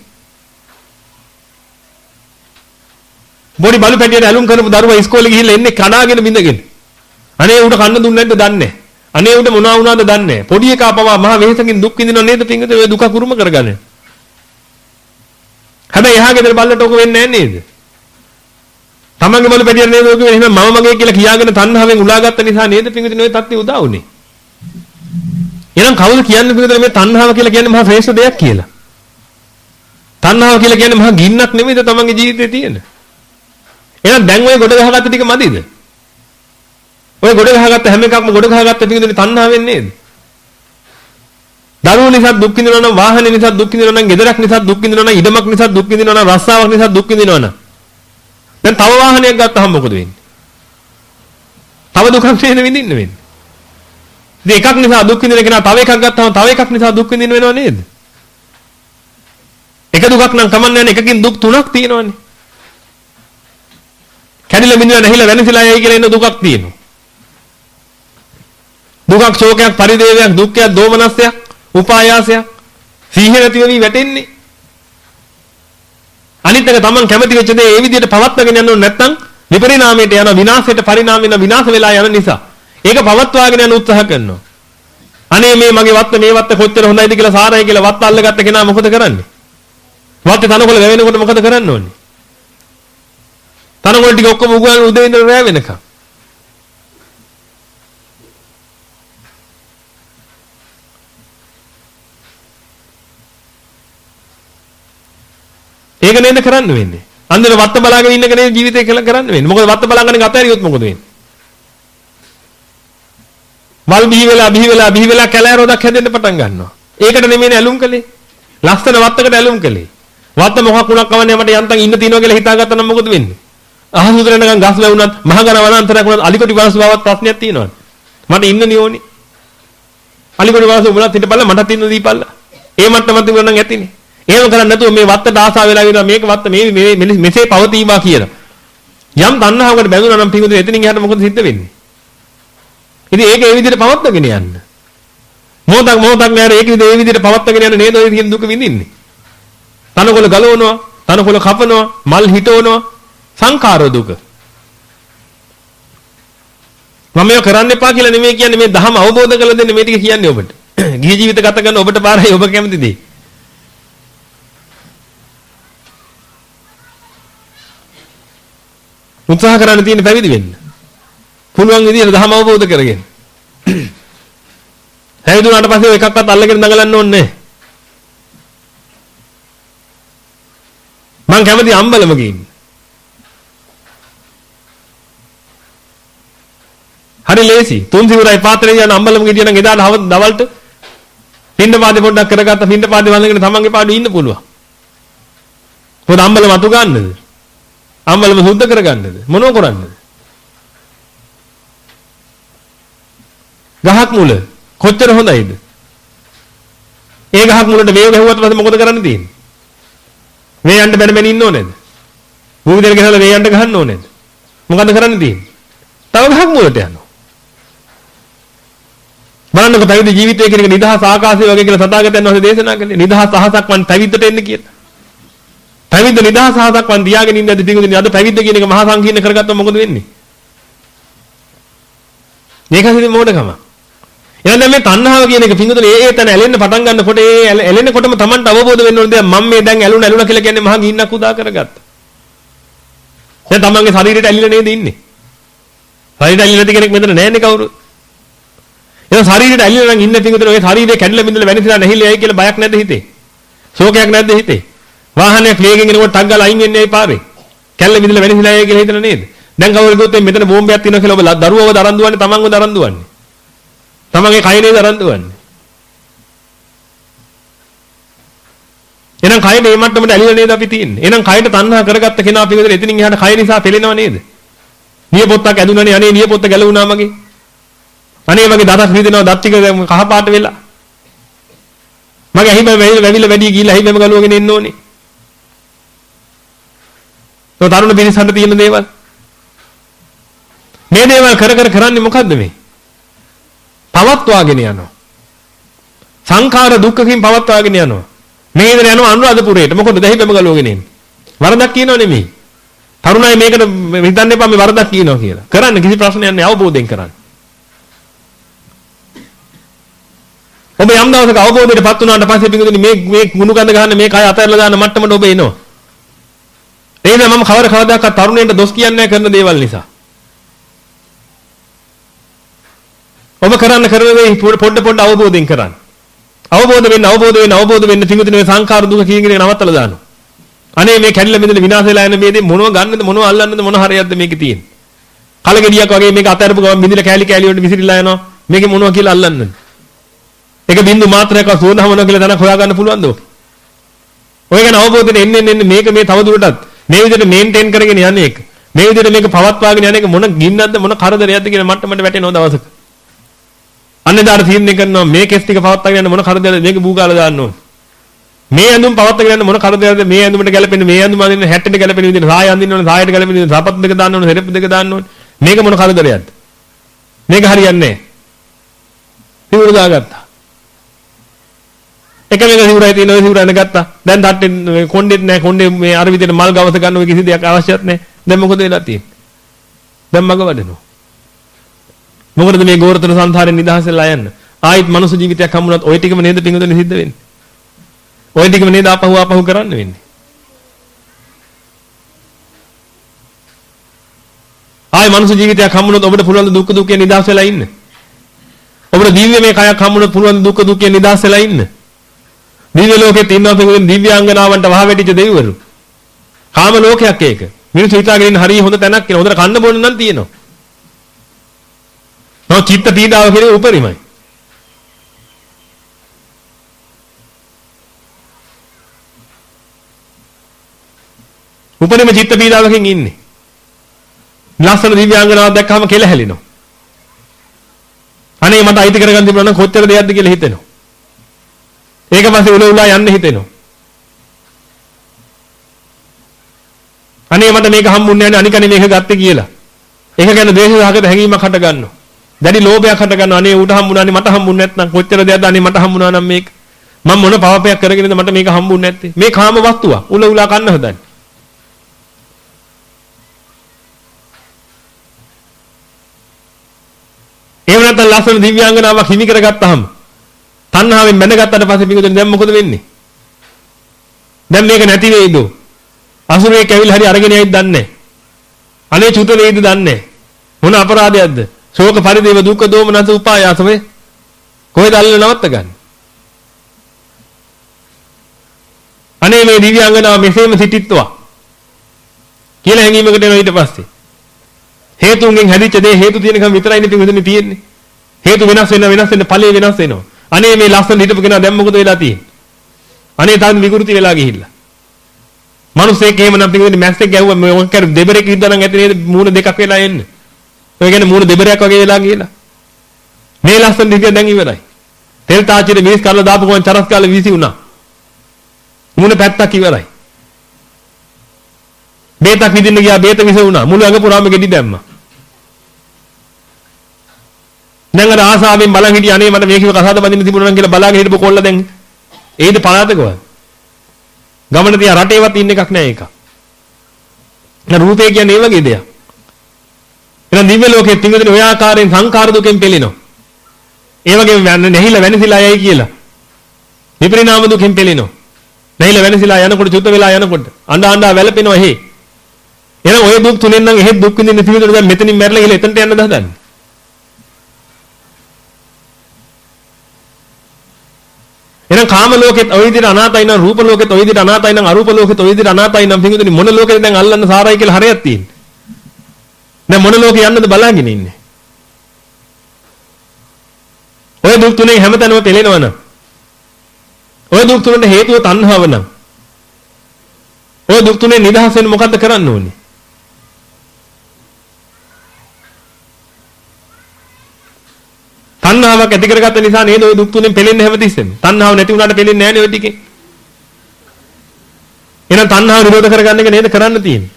බොඩි බලු පැටියට ඇලුම් කරපු දරුවා ඉස්කෝලේ ගිහිල්ලා එන්නේ කඩාගෙන බින්දගෙන. අනේ උට කන්න දුන්නේ නැද්ද දන්නේ අනේ උට මොනවා වුණාද දන්නේ පොඩි එකා පවා මහ වෙහෙසකින් දුක් විඳිනව නේද පිංගුතේ ඔය දුක කුරුම කරගන්නේ. හැබැයි එහා ගෙදර බල්ලට ඔක වෙන්නේ නැහැ නේද? තමන්ගේ බලු පැටියට නේද ඔක වෙන්නේ එහෙනම් මම මගේ කියලා කියාගෙන තණ්හාවෙන් උලාගත්ත නිසා නේද පිංගුතේ ඔය තත්ත්වය උදා වුනේ. එහෙනම් කවුද කියන්නේ පිංගුතේ මේ තණ්හාව කියලා කියන්නේ මහා ශ්‍රේෂ්ඨ දෙයක් කියලා? තණ්හාව කියලා කියන්නේ මහා ගින්නක් නෙමෙයිද තමන්ගේ ජීවිතේ තියෙන? එහෙනම් දැන් ඔය ගොඩ ගහගත්ත ටික මදිද? ඔය ගොඩ ගහගත්ත හැම එකක්ම ගොඩ ගහගත්ත පිංගුතේ තණ්හාවෙන් නේද? දරුවෝ නිසා දුක් විඳිනවා නම් වාහනේ නිසා දුක් විඳිනවා නම් ගෙදරක් නිසා දුක් විඳිනවා නම් ඉඩමක් නිසා දුක් විඳිනවා නම් රස්සාවක් නිසා දුක් විඳිනවා නම් දැන් තව වාහනයක් ගත්තහම මොකද වෙන්නේ? තව දුකක් නේද විඳින්න වෙන්නේ. ඉතින් එකක් නිසා දුක් විඳින කෙනා තව එකක් ගත්තහම තව එකක් නිසා දුක් විඳින්න වෙනව නේද? එක දුකක් නම් කමන්නේ නැහැ එකකින් දුක් තුනක් තියෙනවනේ. කැඩිලා බින්දලා නැහිලා වෙනසිලා යයි කියලා එන දුකක් තියෙනවා. දුකක් ශෝකයක් පරිදේවයක් දුක්ඛයක් දෝමනස්සයක් උපායාසයක් සීහ නැති වෙවි වැටෙන්නේ අනිත් එක තමන් කැමති වෙච්ච දේ ඒ විදිහට පවත්වාගෙන යන්න ඕනේ නැත්නම් විපරිණාමයට යන විනාශයට පරිණාම වෙන විනාශ වෙලා යන නිසා. ඒක පවත්වාගෙන යන උත්සාහ කරනවා. අනේ මේ මගේ වත්ත මේ වත්ත කොච්චර හොඳයිද කියලා සාරයි කියලා වත්ත අල්ලගත්ත කෙනා මොකද කරන්නේ? වත්තේ තනකොළ වැවෙනකොට මොකද කරන්න ඕනේ? තනකොළ ටික ඔක්කොම උගලන උදේ ඉඳලා රැ වෙනකම්. ඒක නේද කරන්න වෙන්නේ. අන්දර වත්ත බලාගෙන ඉන්න කෙනේ ජීවිතේ කියලා කරන්න වෙන්නේ. මොකද වත්ත බලාගෙන ගතරියොත් මොකද වෙන්නේ? වල් බිහි වෙලා බිහි වෙලා බිහි වෙලා කැලෑ රොදක් හැදෙන්න පටන් ගන්නවා. ඒකට නෙමෙයි ඇලුම් කළේ. ලස්සන වත්තකට ඇලුම් කළේ. වත්ත මොකක් වුණක් කවන්නේ මට යන්තම් ඉන්න තියනවා කියලා හිතාගත්තා නම් මොකද වෙන්නේ? අහස උදරනකම් ගස් වැවුනත් මහගන වනාන්තරයක් වුණත් අලිකොටි වලස් බවත් ප්‍රශ්නයක් තියෙනවද? මට ඉන්න නියෝනි. අලිකොටි වලස් උඹලත් හිටපල්ලා මටත් ඉන්න දීපල්ලා. ඒ මට්ටමත් උඹ නම් ඇතිනේ. එහෙම කරන්නේ නැතුව මේ වත්තට ආසා වෙලා විතර මේක වත්ත මේ මෙසේ පවතිවා කියලා. යම් තණ්හාවකට බැඳුනා නම් පිඟුදුනේ එතනින් එහාට මොකද සිද්ධ වෙන්නේ? ඉතින් ඒක ඒ විදිහට පවත්වාගෙන යන්න. මොහොතක් මොහොතක් නෑර ඒක ඒ විදිහට පවත්වාගෙන යන්න නේද ඔය කියන දුක විඳින්නේ. තනකොළ ගලවනවා, තනකොළ කපනවා, මල් හිටවනවා, සංඛාර දුක. මම මේක කරන්න එපා කියලා නෙමෙයි කියන්නේ මේ ධහම අවබෝධ කරලා දෙන්න මේ ටික කියන්නේ ඔබට. *clears throat* ගිහි ජීවිත ගත කරන ඔබට බාරයි ඔබ කැමති දේ. උත්සාහ කරන්න තියෙන පැවිදි වෙන්න. පුළුවන් විදිහට ධර්ම අවබෝධ කරගෙන. හැවිදුනාට පස්සේ එකක්වත් අල්ලගෙන දඟලන්න ඕනේ මං කැමති අම්බලම ගින්න. හරි ලේසි. තුන් සිවුරයි පාත්‍රේ යන අම්බලම ගෙඩිය නම් එදාට හව දවල්ට පින්න පාදේ පොඩ්ඩක් කරගත්ත පින්න පාදේ වඳගෙන තමන්ගේ පාඩුවේ ඉන්න පුළුවන්. පොඩ අම්බලම අතු ගන්නද? අම්මලම සුද්ධ කරගන්නද? මොනව කරන්නද? ගහක් මුල කොච්චර හොඳයිද? ඒ ගහක් මුලට වේව ගැහුවත් පස්සේ මොකද කරන්න තියෙන්නේ? මේ යන්න බැන බැන ඉන්න ඕනේද භූමි දෙල ගහලා මේ යන්න ගහන්න ඕනේද මොකද කරන්න තියෙන්නේ? තව ගහක් මුලට යනවා. බලන්නකො පැවිදි ජීවිතය කියන එක නිදහස් ආකාශය වගේ කියලා සතාගතයන් වහන්සේ දේශනා කළේ නිදහස් අහසක් වන් පැවිද්දට එන්න කියලා. පැවිද්ද නිදහස හදක් වන් තියාගෙන ඉන්නද පිටුදින අද පැවිද්ද කියන එක මහා සංකීර්ණ කරගත්තොත් මොකද වෙන්නේ? මේක හිතේ මොඩකම. එහෙනම් මේ තණ්හාව කියන එක පිටුදින ඒ ඒ තැන ඇලෙන්න පටන් ගන්නකොට ඒ ඇලෙනකොටම Tamanට අවබෝධ වෙන්න ඕනේ දැන් මම මේ දැන් ඇලුන ඇලුන කියලා කියන්නේ මහා ගින්නක් උදා කරගත්තා. දැන් Tamanගේ ශරීරයට ඇලිලා නේද ඉන්නේ? ශරීරයට ඇලිලා නැති කෙනෙක් මෙතන නැන්නේ කවුරු? එහෙනම් ශරීරයට ඇලිලා නම් ඉන්න පිටුදින ඔය ශරීරය කැඩිලා බින්දලා වෙනසිලා නැහිලා යයි කියලා බයක් නැද්ද හිතේ? ශෝකයක් නැද්ද හිතේ? වාහනයක් වේගෙන් එනකොට ටක් ගාලා අයින් වෙන්නේ ඇයි පාරේ? කැල්ල මිදලා වෙනසිලා යයි කියලා හිතන නේද? දැන් කවුරු කිව්වොත් මෙතන බෝම්බයක් තියෙනවා කියලා ඔබ දරුවව දරන් දුවන්නේ තමන්ව දරන් දුවන්නේ. තමන්ගේ කයනේ දරන් දුවන්නේ. එහෙනම් කය මේ මට්ටමට ඇලිලා නේද අපි තියෙන්නේ? එහෙනම් කයට තණ්හා කරගත්ත කෙනා අපි විතර එතනින් එහාට කය නිසා පෙලෙනව නේද? නියපොත්තක් ඇදුනනේ අනේ නියපොත්ත ගැලවුණා මගේ. අනේ මගේ දතක් රිදෙනවා දත් ටික කහ පාට වෙලා. මගේ ඇහිම වැවිලා වැඩි ගිහිල්ලා ඇහිමම ගලවගෙන එන්න ඕනේ. તો තරුණ පිරිසන්ට තියෙන දේවල්. මේ දේවල් කර කර කරන්නේ මොකද්ද මේ? පවත්වාගෙන යනවා. සංඛාර දුක්ඛකින් පවත්වාගෙන යනවා. මේ ඉඳන් යනවා අනුරාධපුරයට. මොකද දෙහිපෙම ගලවගෙන එන්නේ. වරදක් කියනව නෙමෙයි. තරුණයි මේකට හිතන්න එපා මේ වරදක් කියනවා කියලා. කරන්න කිසි ප්‍රශ්නයක් නැහැ අවබෝධයෙන් කරන්න. ඔබ යම් දවසක අවබෝධයටපත් වුණාට පස්සේ පිටුදුනි මේ මේ ගුණ ගඳ ගන්න මේ කය අතහැරලා දාන්න මට්ටමට ඔබ එනවා. ඒ නිසා මම කවර කවදාකවත් තරුණයන්ට දොස් කියන්නේ කරන දේවල් නිසා. ඔබ කරන්න කරන දේ පොඩ පොඩ අවබෝධයෙන් කරන්න. අවබෝධ වෙන්න අවබෝධ වෙන්න අවබෝධ වෙන්න තිඟුදින මේ සංඛාර දුක කියන එක නවත්තලා දානවා. අනේ මේ කැඩිලා මෙතන විනාශ වෙලා යන මේ දේ මොනව ගන්නද මොනව අල්ලන්නද මොන හරියක්ද මේකේ තියෙන්නේ. කලගෙඩියක් වගේ මේක අතහැරපු ගමන් බින්දිලා කෑලි කෑලි වලට විසිරිලා යනවා. මේකේ මොනව කියලා අල්ලන්නද? ඒක බින්දු මාත්‍රයක් සෝදාමනවා කියලා දැනක් හොයාගන්න පුළුවන්ද ඔක? ඔය ගැන අවබෝධයෙන් එන්න එන්න මේක මේ තව දුරටත් මේ විදිහට මේන්ටේන් කරගෙන යන්නේ එක. මේ විදිහට මේක පවත්වාගෙන යන එක මොන ගින්නක්ද මොන කරදරයක්ද කියන මට්ටමට වැටෙනව දවසක. අන්නේදාට තීරණය කරනවා මේ කෙස් ටික පවත්වාගෙන යන මොන කරදරයක්ද මේක බූගාලා දාන්න ඕනේ. මේ ඇඳුම් පවත්වාගෙන යන මොන කරදරයක්ද මේ ඇඳුමට ගැලපෙන්නේ මේ ඇඳුම අඳින්න හැට්ටට ගැලපෙන විදිහට සාය අඳින්න ඕනේ සායට ගැලපෙන විදිහට සාපත් දෙක දාන්න ඕනේ සෙරප්පු දෙක දාන්න ඕනේ. මේක මොන කරදරයක්ද? මේක හරියන්නේ නැහැ. සිවුරු දාගත්තා. එක මේක සිවුරයි තියෙනවා සිවුරන ගත්තා. දැන් තට්ටේ කොණ්ඩෙත් නැහැ. කොණ්ඩේ මේ අර විදිහට මල් ගවස ගන්න ඔය කිසි දෙයක් අවශ්‍යත් නැහැ. දැන් මොකද වෙලා තියෙන්නේ? දැන් මග වඩනවා. මොකටද මේ ගෝරතර සංසාරේ නිදහස් වෙලා යන්න? ආයිත් මනුස්ස ජීවිතයක් හම්බුනත් ඔය ටිකම නේද පිංගුදෙන සිද්ධ වෙන්නේ. ඔය ටිකම නේද ආපහු ආපහු කරන්න වෙන්නේ. ආයි මනුස්ස ජීවිතයක් හම්බුනොත් ඔබට පුළුවන් දුක් දුකේ නිදහස් වෙලා ඉන්න. ඔබට දිව්‍යමය කයක් හම්බුනොත් පුළුවන් දුක් දුකේ නිදහස් වෙලා ඉන්න. දිව්‍ය ලෝකෙත් ඉන්නවා පිළිගන්න දිව්‍යාංගනාවන්ට වහ වැටිච්ච දෙවිවරු. කාම ලෝකයක් ඒක. මිනිස්සු හිතාගෙන ඉන්න හරිය හොඳ තැනක් කියලා. හොඳට කන්න බොන්න නම් තියෙනවා. නෝ චිත්ත පීඩාව කියන්නේ උපරිමයි. උපරිම චිත්ත පීඩාවකින් ඉන්නේ. ලස්සන දිව්‍යාංගනාවක් දැක්කම කෙල හැලෙනවා. අනේ මට අයිති කරගන්න තිබුණා නම් කොච්චර දෙයක්ද කියලා හිතෙනවා. ඒක පස්සේ උල උලා යන්න හිතෙනවා. අනේ මට මේක හම්බුන්නේ නැහැ අනිකනේ මේක ගත්තේ කියලා. ඒක ගැන ද්වේෂසහගත හැඟීමක් හට ගන්නවා. දැඩි ලෝභයක් හට ගන්නවා. අනේ ඌට හම්බුණානේ මට හම්බුන්නේ නැත්නම් කොච්චර දෙයක්ද අනේ මට හම්බුණා නම් මේක. මම මොන පාපයක් කරගෙනද මට මේක හම්බුන්නේ නැත්තේ. මේ කාම වස්තුවක්. උල උලා කන්න හදන්නේ. එහෙම නැත්නම් ලස්සන දිව්‍යාංගනාවක් හිමි කරගත්තාම තණ්හාවෙන් බැඳගත්තට පස්සේ පිටුදෙන් දැන් මොකද වෙන්නේ? දැන් මේක නැති වෙයිද? අසුරේ කැවිල් හරි අරගෙන යයිද දන්නේ අනේ චුත වේද දන්නේ මොන අපරාධයක්ද? ශෝක පරිදේව දුක්ඛ දෝමනස උපායාසමේ කොහෙද අල්ල නවත්ත ගන්න? අනේ මේ දිව්‍යාංගනාව මෙසේම සිටිත්වා කියලා හැඟීමකට එනවා ඊට පස්සේ හේතුන්ගෙන් හැදිච්ච දේ හේතු තියෙනකම් විතරයිනේ පිටුදෙන්නේ තියෙන්නේ හේතු වෙනස් වෙනවා වෙනස් වෙන ඵලය වෙනස් වෙනවා අනේ මේ ලස්සන හිටපු කෙනා දැන් මොකද වෙලා තියෙන්නේ? අනේ තාම විකෘති වෙලා ගිහිල්ලා. මිනිස්සෙක් එහෙමනම් පිටින් මැස්සෙක් ගැහුවා මේ ඔක කර දෙබරෙක් ඉඳන් ඇති නේද මූණ දෙකක් වෙලා එන්නේ. ඔය කියන්නේ මූණ දෙබරයක් වගේ වෙලා ගිහලා. මේ ලස්සන හිටිය දැන් ඉවරයි. තෙල් තාච්චිට මිස් කරලා දාපු ගමන් චරස් කාලේ වීසි වුණා. මූණ පැත්තක් ඉවරයි. බේතක් විදින්න ගියා බේත විස වුණා. මුළු ඇඟ පුරාම ගෙඩි දැම්මා. දැන් අර ආසාවෙන් බලන් හිටිය අනේ මට මේකේ කසාද බඳින්න තිබුණා නම් කියලා බලාගෙන හිටපු කොල්ල දැන් ඒද පලාතකවත් ගමන තියා රටේවත් ඉන්න එකක් නෑ ඒක. දැන් රූපේ කියන්නේ ඒ වගේ දෙයක්. එහෙනම් දිව්‍ය ලෝකයේ තින්ගදෙන ඔය ආකාරයෙන් සංකාර දුකෙන් පෙළෙනවා. ඒ වගේ නැහිලා වෙනසිලා යයි කියලා. විපරිණාම දුකෙන් පෙළෙනවා. නැහිලා වෙනසිලා යනකොට චුත වෙලා යනකොට අඬ අඬ වැළපෙනවා එහෙ. එහෙනම් ඔය දුක් තුනෙන් නම් එහෙ දුක් විඳින්න තිබුණොත් දැන් මෙතනින් මැරලා ගිහලා එතනට යන්න හදන්නේ. එහෙනම් කාම ලෝකෙත් ඔය විදිහට අනාතයි නම් රූප ලෝකෙත් ඔය විදිහට අනාතයි නම් අරූප ලෝකෙත් ඔය විදිහට අනාතයි නම් පින්විතනි මොන ලෝකෙද දැන් අල්ලන්න සාරයි කියලා හරයක් තියෙන්නේ. දැන් මොන ලෝකෙ යන්නද බලාගෙන ඉන්නේ. ඔය දුක් තුනේ හැමතැනම පෙළෙනවනම්. ඔය දුක් තුනට හේතුව තණ්හාව නම්. ඔය දුක් තුනේ නිදහස් වෙන්න මොකද්ද කරන්න ඕනේ? තණ්හාවක් ඇති කරගත්ත නිසා නේද ওই දුක් තුනෙන් පෙලෙන්නේ හැමතිස්සෙම. තණ්හාව නැති වුණාට පෙලෙන්නේ නැහැ නේ ওই ටිකේ. එහෙනම් තණ්හාව නිරෝධ කරගන්න එක නේද කරන්න තියෙන්නේ.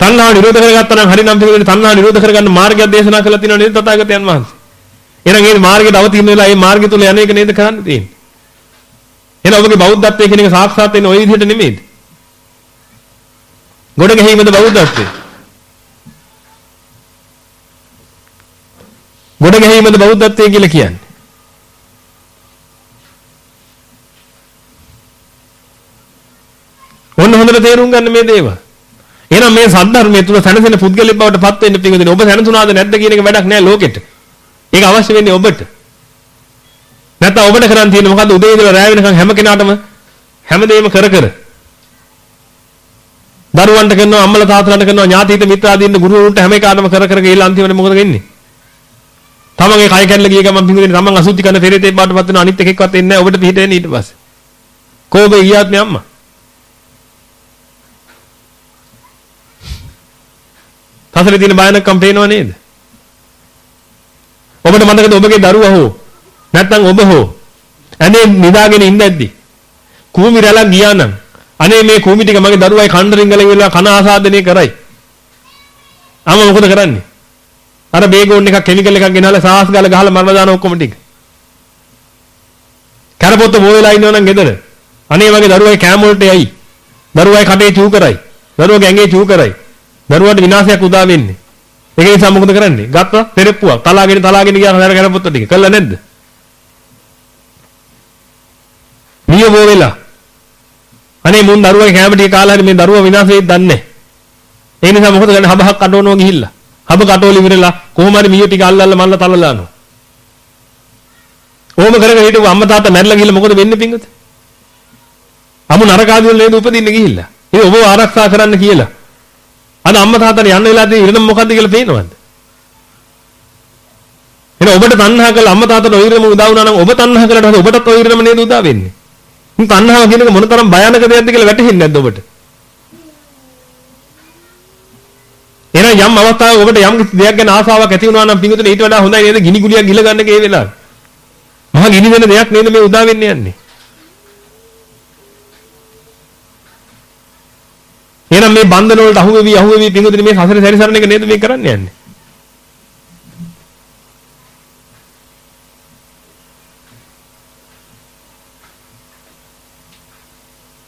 තණ්හාව නිරෝධ කරගත්තා නම් හරිනම් පිළිවෙල තණ්හාව නිරෝධ කරගන්න මාර්ගයක් දේශනා කළා තියෙනවා නේද තථාගතයන් වහන්සේ. එහෙනම් මේ මාර්ගයට අවතීර්ණ වෙලා මේ මාර්ගය තුල යන එක නේද කරන්න තියෙන්නේ. එහෙනම් ඔබගේ බෞද්ධත්වයේ කියන එක සාක්ෂාත් වෙන්නේ ওই විදිහට නෙමෙයිද? ගොඩ ගැහිමද බෞද්ධත්වයේ? ගොඩ ගැනීමද බෞද්ධත්වය කියලා කියන්නේ. ඔන්න හොඳට තේරුම් ගන්න මේ දේවල්. එහෙනම් මේ සද්ධර්මයේ තුල සැනසෙන පුද්ගලෙක් බවට පත් වෙන්න පිටින් ඔබ සැනසුණාද නැද්ද කියන එක වැඩක් නෑ ලෝකෙට. ඒක අවශ්‍ය වෙන්නේ ඔබට. නැත්නම් ඔබට කරන් තියෙන්නේ මොකද්ද උදේ ඉඳලා රැය වෙනකන් හැම කෙනාටම හැමදේම කර කර දරුවන්ට කරනවා අම්මලා තාත්තලාට කරනවා ඥාතිහිත මිත්‍රාදීන්ට ගුරුවරුන්ට හැම එකාටම කර කර ගිහලා අන්තිමට මොකද වෙන්නේ? තමන්ගේ කය කැඩලා ගිය ගමන් පිඟුදෙන තමන් අසුද්ධි කරන පෙරේතේ බාටපත් වෙන අනිත් එකෙක්වත් එන්නේ නැහැ ඔබට පිට වෙන්නේ ඊට පස්සේ. කෝබේ ගියාත් මේ අම්මා. සසරේ තියෙන බයනකම් පේනව නේද? ඔබට මතකද ඔබගේ දරුවා හෝ නැත්නම් ඔබ හෝ අනේ නිදාගෙන ඉඳද්දි කූමි රැලක් ගියා නම් අනේ මේ කූමි ටික මගේ දරුවයි කණ්ඩරින් ගල වෙලා කන ආසාදනය කරයි. අම මොකද කරන්නේ? අර බේගෝන් එකක් කෙමිකල් එකක් ගෙනහලා සාහස් ගාලා ගහලා මරලා දාන ඔක්කොම ටික. කරපොත්ත බෝ වෙලා ඉන්නවනම් ගෙදර. අනේ වගේ දරුවයි කෑම වලට යයි. දරුවයි කටේ චූ කරයි. දරුවගේ ඇඟේ චූ කරයි. දරුවාට විනාශයක් උදා වෙන්නේ. ඒක නිසා මොකද කරන්නේ? ගත්තා පෙරෙප්පුවක්. තලාගෙන තලාගෙන ගියා හතර කරපොත්ත ටික. කළා නැද්ද? නියමෝ වෙලා. අනේ මුන් දරුවගේ කැම ටික කාලා හරි මේ දරුවා විනාශ වෙයිද දන්නේ නැහැ. ඒ නිසා මොකද කරන්නේ? හබහක් කඩවනවා ගිහිල්ලා. හබ කටෝලි ඉවරලා කොහොම හරි මීය ටික අල්ලල්ලා මල්ල තලලා දානවා. ඕම කරගෙන හිටපු අම්මා තාත්තා මැරිලා ගිහිල්ලා මොකද වෙන්නේ පිංගුත? අමු නරකාදී වල නේද උපදින්න ගිහිල්ලා. ඒ ඔබව ආරක්ෂා කරන්න කියලා. අද අම්මා තාත්තට යන්න වෙලාදී ඉරණ මොකද්ද කියලා පේනවද? එහෙනම් ඔබට තණ්හා කළා අම්මා තාත්තට ඔය ඉරම උදා වුණා නම් ඔබ තණ්හා කළාට ඔබටත් ඔය ඉරම නේද උදා වෙන්නේ? මේ තණ්හාව කියන එක මොනතරම් භයානක දෙයක්ද කියලා වැටහෙන්නේ නැද්ද ඔබට? එහෙනම් යම් අවස්ථාවක ඔබට යම් කිසි දෙයක් ගැන ආසාවක් ඇති වුණා නම් පිඟුතුනේ ඊට වඩා හොඳයි නේද ගිනි ගුලියක් ගිල ගන්න කේ වෙලාව. මහා ගිනි වෙන දෙයක් නේද මේ උදා වෙන්න යන්නේ. එහෙනම් මේ බන්ධන වලට අහු වෙවි අහු වෙවි පිඟුතුනේ මේ සසර සැරිසරන එක නේද මේ කරන්න යන්නේ.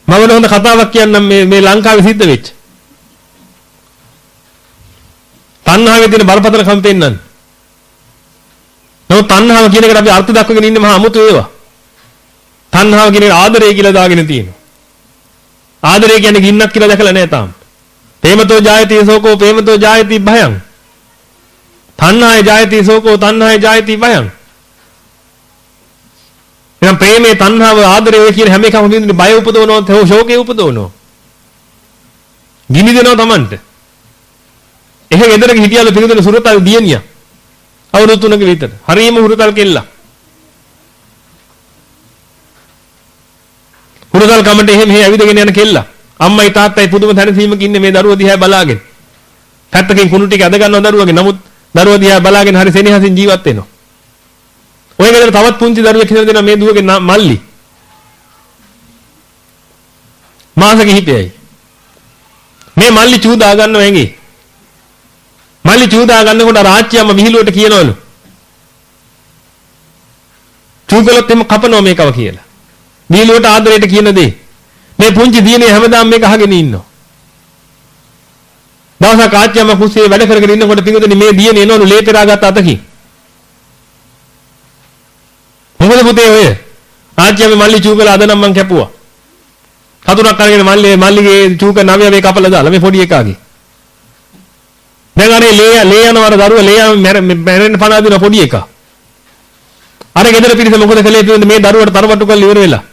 මම හොඳ කතාවක් කියන්නම් මේ මේ ලංකාවේ සිද්ධ වෙච්ච. තණ්හාවේ තියෙන බරපතලකම් පෙන්වන්න. නමුත් තණ්හාව කියන එකට අපි අර්ථ දක්වගෙන ඉන්නේ මහා අමුතු ඒවා. තණ්හාව කියන එක ආදරය කියලා දාගෙන තියෙනවා. ආදරය කියන්නේ ගින්නක් කියලා දැකලා නැහැ තාම. ප්‍රේමතෝ ජායති සෝකෝ ප්‍රේමතෝ ජායති භයං. තණ්හාය ජායති සෝකෝ තණ්හාය ජායති භයං. එහෙනම් ප්‍රේමේ තණ්හාව ආදරය ඔය කියන හැම එකම විඳින්න බය උපදවනවා තෝ ශෝකේ උපදවනවා. ගිනි දෙනවා Tamanට. එහෙ ගෙදරක හිටියලු පිළිදෙන සුරතල් දියණිය. අවුරුදු 3ක විතර. හරියම හුරුතල් කෙල්ලා. හුරුතල් කමට එහෙම මෙහෙ ඇවිදගෙන යන කෙල්ලා. අම්මයි තාත්තයි පුදුම තනසීමක ඉන්නේ මේ දරුවා දිහා බලාගෙන. පැත්තකින් කුණු ටික ඇද ගන්නවා දරුවගේ. නමුත් දරුවා දිහා බලාගෙන හරි සෙනෙහසින් ජීවත් වෙනවා. ඔය ගෙදර තවත් පුංචි දරුවෙක් හිටගෙන දෙනවා මේ දුවගේ මල්ලි. මාස කිහිපයයි. මේ මල්ලි චූදා ගන්නව ඇඟේ. මල්ලි චූදා ගන්නකොට රාජ්‍යයම විහිළුවට කියනවලු. චූකලොත් එම කපනවා මේකව කියලා. විහිළුවට ආදරයට කියන දේ. මේ පුංචි දියනේ හැමදාම මේක අහගෙන ඉන්නවා. දවසක් ආච්චියම කුස්සියේ වැඩ කරගෙන ඉන්නකොට පිඟුතුනි මේ දියනේ එනවලු ලේ පෙරාගත් අතකින්. මොකද පුතේ ඔය? ආච්චියම මල්ලි චූකල අද නම් මං කැපුවා. හතුරක් අරගෙන මල්ලි මල්ලිගේ චූක නවය මේ කපලා දාලා මේ පොඩි එකාගේ. දැන් අර ලේ ලේ යනවර දරුවා ලේ මැරෙන්න පණ අදින පොඩි එකා. අර ගෙදර පිරිස මොකද කළේ කියන්නේ මේ දරුවට තරවට්ටු කරලා ඉවර වෙලා.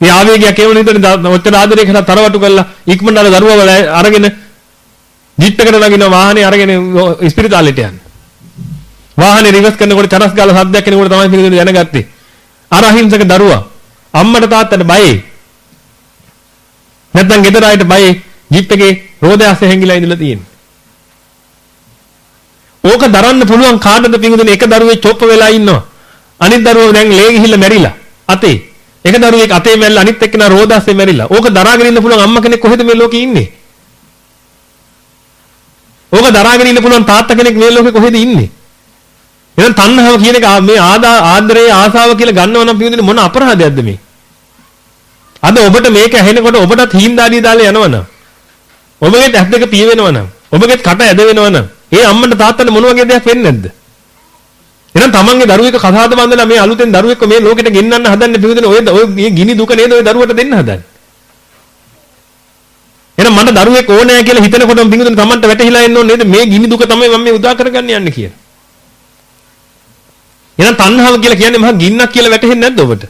මේ ආවේගයක් ඒ වුණේ ඔච්චර ආදරේ කරලා තරවට්ටු කරලා ඉක්මනට අර දරුවා අරගෙන ජීප් එකට නගින වාහනේ අරගෙන ඉස්පිරිතාලෙට යන්නේ. වාහනේ රිවර්ස් කරනකොට චරස් ගාලා සද්දයක් එනකොට තමයි පිළිගන්නේ දැනගත්තේ. අර අහිංසක දරුවා අම්මට තාත්තට බයයි. නැත්නම් ගෙදර අයට බයයි ජීප් එකේ රෝදය ඇස්සේ හැංගිලා ඉඳලා තියෙන්නේ. ඕක දරන්න පුළුවන් කාටද පිඟුදුනේ එක දරුවෙක් චොප්ප වෙලා ඉන්නවා. අනිත් දරුවෝ දැන් ලේ ගිහිල්ලා මැරිලා. අතේ. එක දරුවෙක් අතේ මැරිලා අනිත් එක්කෙනා රෝදාස්සේ මැරිලා. ඕක දරාගෙන ඉන්න පුළුවන් අම්මා කෙනෙක් කොහෙද මේ ලෝකේ ඉන්නේ? ඕක දරාගෙන ඉන්න පුළුවන් තාත්තා කෙනෙක් මේ ලෝකේ කොහෙද ඉන්නේ? එහෙනම් තණ්හාව කියන එක මේ ආදා ආදරේ ආසාව කියලා ගන්නව නම් පිළිදෙන මොන අපරාධයක්ද මේ? අද ඔබට මේක ඇහෙනකොට ඔබටත් හීන්දාඩිය දාලා යනවනම් ඔබගේත් ඇස් දෙක පිය වෙනවනම් ඔබගේත් කට ඇද වෙනවනම් ඒ අම්මන්ට තාත්තට මොන වගේ දෙයක් වෙන්නේ නැද්ද? එහෙනම් තමන්ගේ දරුවෙක් කසාද බඳලා මේ අලුතෙන් දරුවෙක්ව මේ ලෝකෙට ගෙන්නන්න හදන්නේ පිළිදෙන ඔය ඔය මේ ගිනි දුක නේද ඔය දරුවට දෙන්න හදන්නේ? එහෙනම් මට දරුවෙක් ඕනෑ කියලා හිතනකොටම පිළිදෙන තමන්ට වැටහිලා එන්න ඕනේ නේද මේ ගිනි දුක තමයි මම මේ උදා කරගන්න යන්නේ කියලා. එහෙනම් තණ්හාව කියලා කියන්නේ මහා ගින්නක් කියලා වැටහෙන්නේ නැද්ද ඔබට?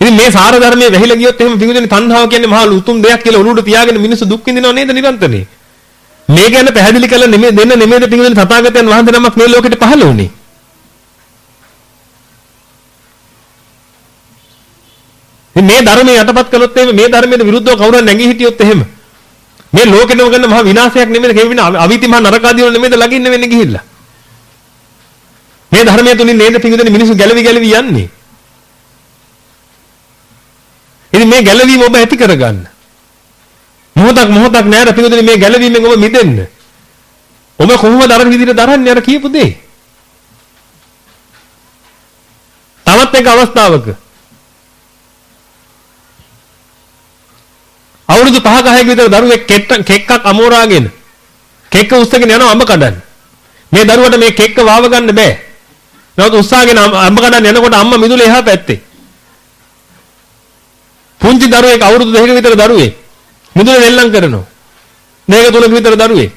ඉතින් මේ සාර ධර්මයේ වැහිලා ගියොත් එහෙම පිඟුදෙනේ තණ්හාව කියන්නේ මහා උතුම් දෙයක් කියලා ඔලුවට පියාගෙන මිනිස්සු දුක් විඳිනව නේද නිරන්තරේ? මේ ගැන පැහැදිලි කරලා නෙමෙයි දෙන්න නෙමෙයිද පිඟුදෙනේ තථාගතයන් වහන්සේ නමක් මේ ලෝකෙට පහළ වුණේ. මේ ධර්මයේ යටපත් කළොත් එහෙම මේ ධර්මයට විරුද්ධව කවුරුන් නැගී හිටියොත් එහෙම මේ ලෝකෙටම ගන්න මහා විනාශයක් නෙමෙයිද කෙවින අවිති මහා නරකාදී වල නෙමෙයිද ලගින්න වෙන්නේ ගිහිල්ලා. මේ ධර්මයේ තුලින් නේද පිඟුදෙනේ මිනිස්සු ගැලවි ගැලවි යන්නේ. ඉතින් මේ ගැලවීම ඔබ ඇති කරගන්න. මොහොතක් මොහොතක් නෑර පිඟුදෙනේ මේ ගැලවීමෙන් ඔබ මිදෙන්න. ඔබ කොහොමද අර විදිහට දරන්නේ අර කියපු දේ? තවත් එක අවස්ථාවක අවුරුදු 5ක 6ක විතර දරුවෙක් කෙක්කක් අමෝරාගෙන කෙක්ක උස්සගෙන යනවා අඹ කඩන්න. මේ දරුවට මේ කෙක්ක වාව ගන්න බෑ. නමුත් උස්සාගෙන අඹ කඩන්න යනකොට අම්මා මිදුලේ එහා පැත්තේ. පුංචි දරුවෙක් අවුරුදු 2ක විතර දරුවෙක් මිදුලේ නෙල්ලම් කරනවා. දෙක තුනක විතර දරුවෙක්.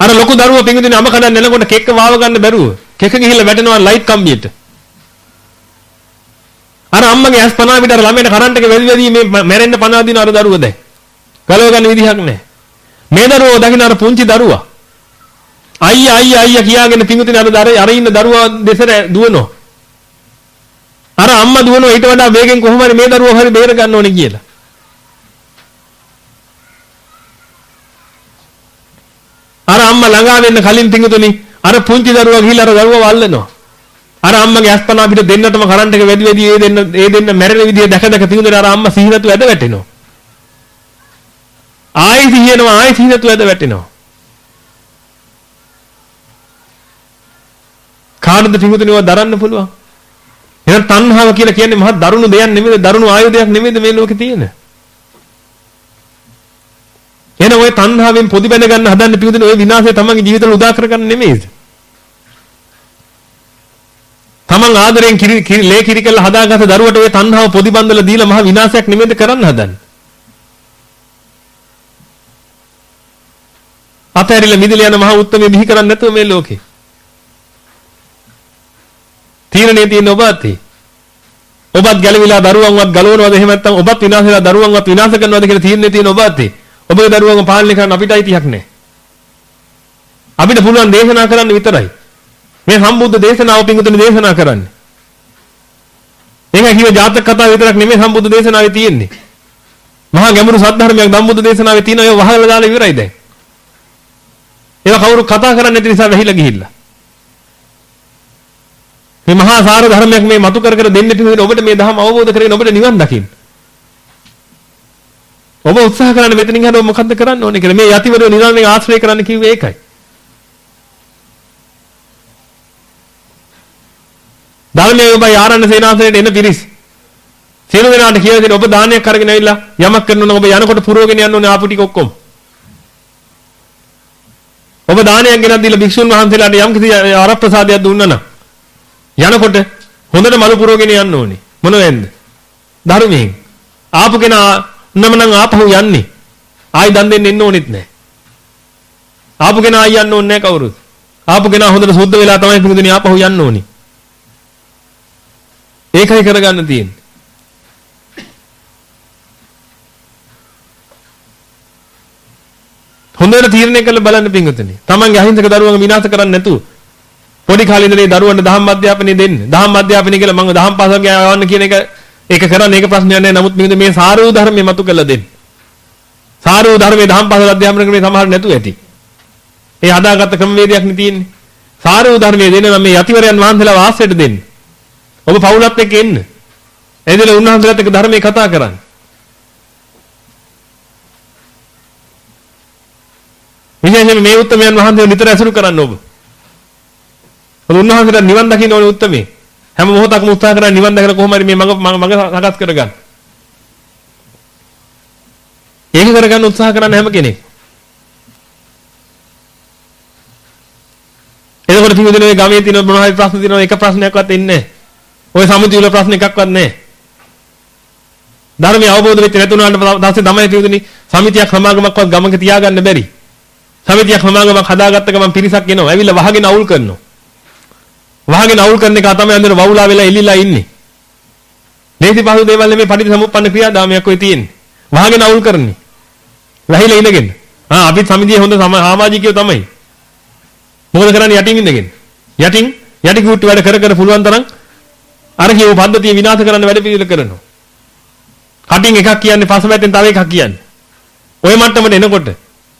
අර ලොකු දරුවා පිඟුදින අඹ කඩන්න එනකොට කෙක්ක වාව ගන්න බැරුව කෙක ගිහිල්ලා වැටෙනවා ලයිට් කම්බියට. අර අම්මගේ ඇස් පනා පිට අර ළමයට කරන්ට් එක වැදි වැදි මේ මැරෙන්න පනා දින අර දරුවා දැන්. ගලව ගන්න විදිහක් නැහැ. මේ දරුවෝ දකින්න අර පුංචි දරුවා. අයියා අයියා අයියා කියාගෙන පිඟුදින අර අර ඉන්න දරුවා දෙසට දුවනවා. අර අම්මා දුවනවා ඊට වඩා වේගෙන් කොහොම හරි මේ දරුවෝ හරි බේර ගන්න ඕනේ කියලා. අර අම්මා ළඟා වෙන්න කලින් පිඟුතුනි අර පුංචි දරුවා ගිහිල්ලා අර දරුවා වල්ලනවා. අර අම්මගේ අස්පනා පිට දෙන්නටම කරන්ට් එක වැඩි වැඩි ඒ දෙන්න ඒ දෙන්න මැරෙන විදිය දැක දැක පිඟුතුනි අර අම්මා සිහිනතු ඇද වැටෙනවා. ආයි සිහිනවා ආයි සිහිනතු ඇද වැටෙනවා. කාටද පිඟුතුනිව දරන්න පුළුවන්? එහෙනම් තණ්හාව කියලා කියන්නේ මහා දරුණු දෙයක් නෙමෙයි දරුණු ආයුධයක් නෙමෙයිද මේ ලෝකේ තියෙන්නේ? එහෙනම් ওই තණ්හාවෙන් පොදි බැඳ ගන්න හදන්න පිටුදින ওই විනාශය තමන්ගේ ජීවිතවල උදා කර ගන්න නෙමෙයිද? තමන් ආදරෙන් කිරි ලේ කිරි කළ හදාගත්ත දරුවට ওই තණ්හාව පොදි බඳලා දීලා මහ විනාශයක් නෙමෙයිද කරන්න හදන්නේ? අතහැරිලා මිදලා යන මහ උත්තරමේ බිහි කරන්නේ නැතුව මේ ලෝකේ. තීරණේ තියෙන ඔබ අතේ. ඔබත් ගැලවිලා දරුවන්වත් ගලවනවද එහෙම නැත්නම් ඔබත් විනාශ වෙලා දරුවන්වත් විනාශ කරනවද කියලා තීරණේ තියෙන ඔබ අතේ. ඔබේ දරුවන්ව පාලනය කරන්න අපිට අයිතියක් නැහැ. අපිට පුළුවන් දේශනා කරන්න විතරයි. මේ සම්බුද්ධ දේශනාව පිඟුතුනේ දේශනා කරන්නේ. ඒක කිව්ව ජාතක කතාව විතරක් නෙමෙයි සම්බුද්ධ දේශනාවේ තියෙන්නේ. මහා ගැඹුරු සත්‍ය ධම්බුද්ධ දේශනාවේ තියෙන ඒවා වහලා දාලා ඉවරයි දැන්. ඒවා කවුරු කතා කරන්නේ නැති නිසා වැහිලා ගිහිල්ලා. මේ මහා සාර ධර්මයක් මේ මතු කර කර දෙන්න පිළිවෙල ඔබට මේ ධර්ම අවබෝධ කරගෙන ඔබට නිවන් දකින්න. ඔබ උත්සාහ කරන්නේ මෙතනින් හරිය මොකද්ද කරන්න ඕනේ කියලා. මේ යතිවරයෝ නිරන්තරයෙන් ආශ්‍රය කරන්න කිව්වේ ඒකයි. ධර්මයේ ඔබ ආරණ්‍ය සේනාසනයට එන පිරිස්. සියලු දෙනාට කියලා දෙන ඔබ දානයක් අරගෙන ඇවිල්ලා යමක් කරනවා ඔබ යනකොට පුරවගෙන යන්න ඕනේ ආපු ටික ඔක්කොම. ඔබ දානයක් ගෙනත් දීලා භික්ෂුන් වහන්සේලාට යම් කිසි ආරප්‍රසාදයක් දුන්නා නම් යනකොට හොඳට මලු පුරවගෙන යන්න ඕනේ. මොන වෙන්ද? ධර්මයෙන්. ආපු කෙනා නම නම් ආපහු යන්නේ. ආයි දන් දෙන්න එන්න ඕනෙත් නැහැ. ආපු කෙනා ආයි යන්න ඕනේ නැහැ කවුරුත්. ආපු කෙනා හොඳට සුද්ධ වෙලා තමයි පිටුදිනේ ආපහු යන්න ඕනේ. ඒකයි කරගන්න තියෙන්නේ. හොඳට තීරණය කරලා බලන්න පින්වතුනි. Tamange අහිංසක දරුවන්ව විනාශ කරන්නේ නැතුව පොඩි කාලේ ඉඳලා දරුවන්ට දහම් අධ්‍යාපනය දෙන්න. දහම් අධ්‍යාපනය කියලා මම දහම් පාසල් යවන්න කියන එක ඒක කරන්න ඒක ප්‍රශ්නයක් නෑ. නමුත් මේක මේ සාරූ ධර්මයේ මතු කළ දෙන්න. සාරූ ධර්මයේ දහම් පාසල අධ්‍යාපන ක්‍රමයේ සමහර නැතු ඇති. ඒ හදාගත්ත ක්‍රමවේදයක් නේ තියෙන්නේ. සාරූ ධර්මයේ දෙන්න නම් මේ යතිවරයන් වහන්සේලා වාසයට දෙන්න. ඔබ පවුලත් එක්ක එන්න. එදින උන්වහන්සේලාත් එක්ක ධර්මයේ කතා කරන්න. විශේෂයෙන් මේ උත්තරමයන් වහන්සේ නිතර ඇසුරු කරන්න ඔබ. උන්වහන්සේට නිවන් දකින්න ඕනේ උත්තරමේ. හැම මොහොතක්ම උත්සාහ කරලා නිවන් දැකලා කොහොම හරි මේ මඟ මඟ සකස් කරගන්න. ඒක කරගන්න උත්සාහ කරන හැම කෙනෙක්. එතකොට පිටුදින ඔය ගමේ තියෙන මොනවා හරි ප්‍රශ්න තියෙනවා එක ප්‍රශ්නයක්වත් එන්නේ නැහැ. ඔය සමුති වල ප්‍රශ්න එකක්වත් නැහැ. ධර්මය අවබෝධ වෙච්ච නැතුණාට පස්සේ තමයි පිටුදින සමිතියක් සමාගමක්වත් ගමක තියාගන්න බැරි. සමිතියක් සමාගමක් හදාගත්ත ගමන් පිරිසක් එනවා. ඇවිල්ලා වහගෙන අවුල් කරනවා. වහගෙන අවුල් කරන එක තමයි අnder වවුලා වෙලා එල්ලිලා ඉන්නේ. ලේසි පහසු දේවල් නෙමෙයි පටිච්චසමුප්පන්න ක්‍රියාදාමයක් ඔය තියෙන්නේ. වහගෙන අවුල් කරන්නේ. වැහිලා ඉඳගෙන. ආ අපිත් සමිතියේ හොඳ සමාජිකයෝ තමයි. මොකද කරන්නේ යටින් ඉඳගෙන. යටින් යටි කුට්ටි වැඩ කර කර පුළුවන් තරම් අර කියව පද්ධතිය විනාශ කරන්න වැඩ පිළිවෙල කරනවා. කටින් එකක් කියන්නේ පසුපැත්තෙන් තව එකක් කියන්නේ. ওই මට්ටමට එනකොට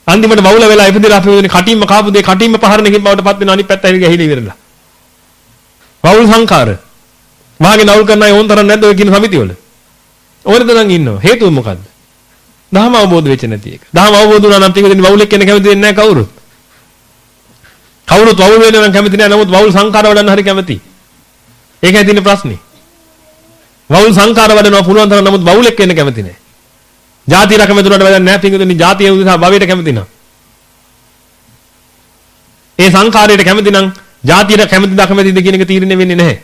අන්තිමට වවුල වෙලා ඉපදිලා අපි වෙන්නේ කටින්ම කාපු දේ කටින්ම පහරණකින් බවට පත් වෙන අනිත් පැත්ත ඇවිල්ලා ගහිලා ඉවරලා. වවුල් සංඛාර. වාගේ නවුල් කරන අය ඕන් තරම් නැද්ද ඔය කියන සමිතිවල? ඕනද නම් ඉන්නවා. හේතුව මොකද්ද? දහම අවබෝධ වෙච්ච නැති එක. දහම අවබෝධ වුණා නම් ටිකකින් වවුලෙක් කෙනෙක් කැමති වෙන්නේ නැහැ කවුරුත්. කවුරුත් වවුල් වෙන්න නම් කැමති නැහැ. නමුත් වවුල් සංඛාර වඩන්න හරි කැමති. ඒකයි තියෙන ප්‍රශ්නේ. වවුල් සංකාර වඩනවා පුළුවන් තරම් නමුත් වවුලෙක් වෙන්න කැමති නැහැ. ಜಾති රකමැති උනට වැඩක් නැහැ පිංගුතුනි ಜಾතිය උදෙසා භවයට කැමති නම්. ඒ සංකාරයට කැමති නම් ಜಾතියට කැමති දකමැතිද කියන එක තීරණය වෙන්නේ නැහැ.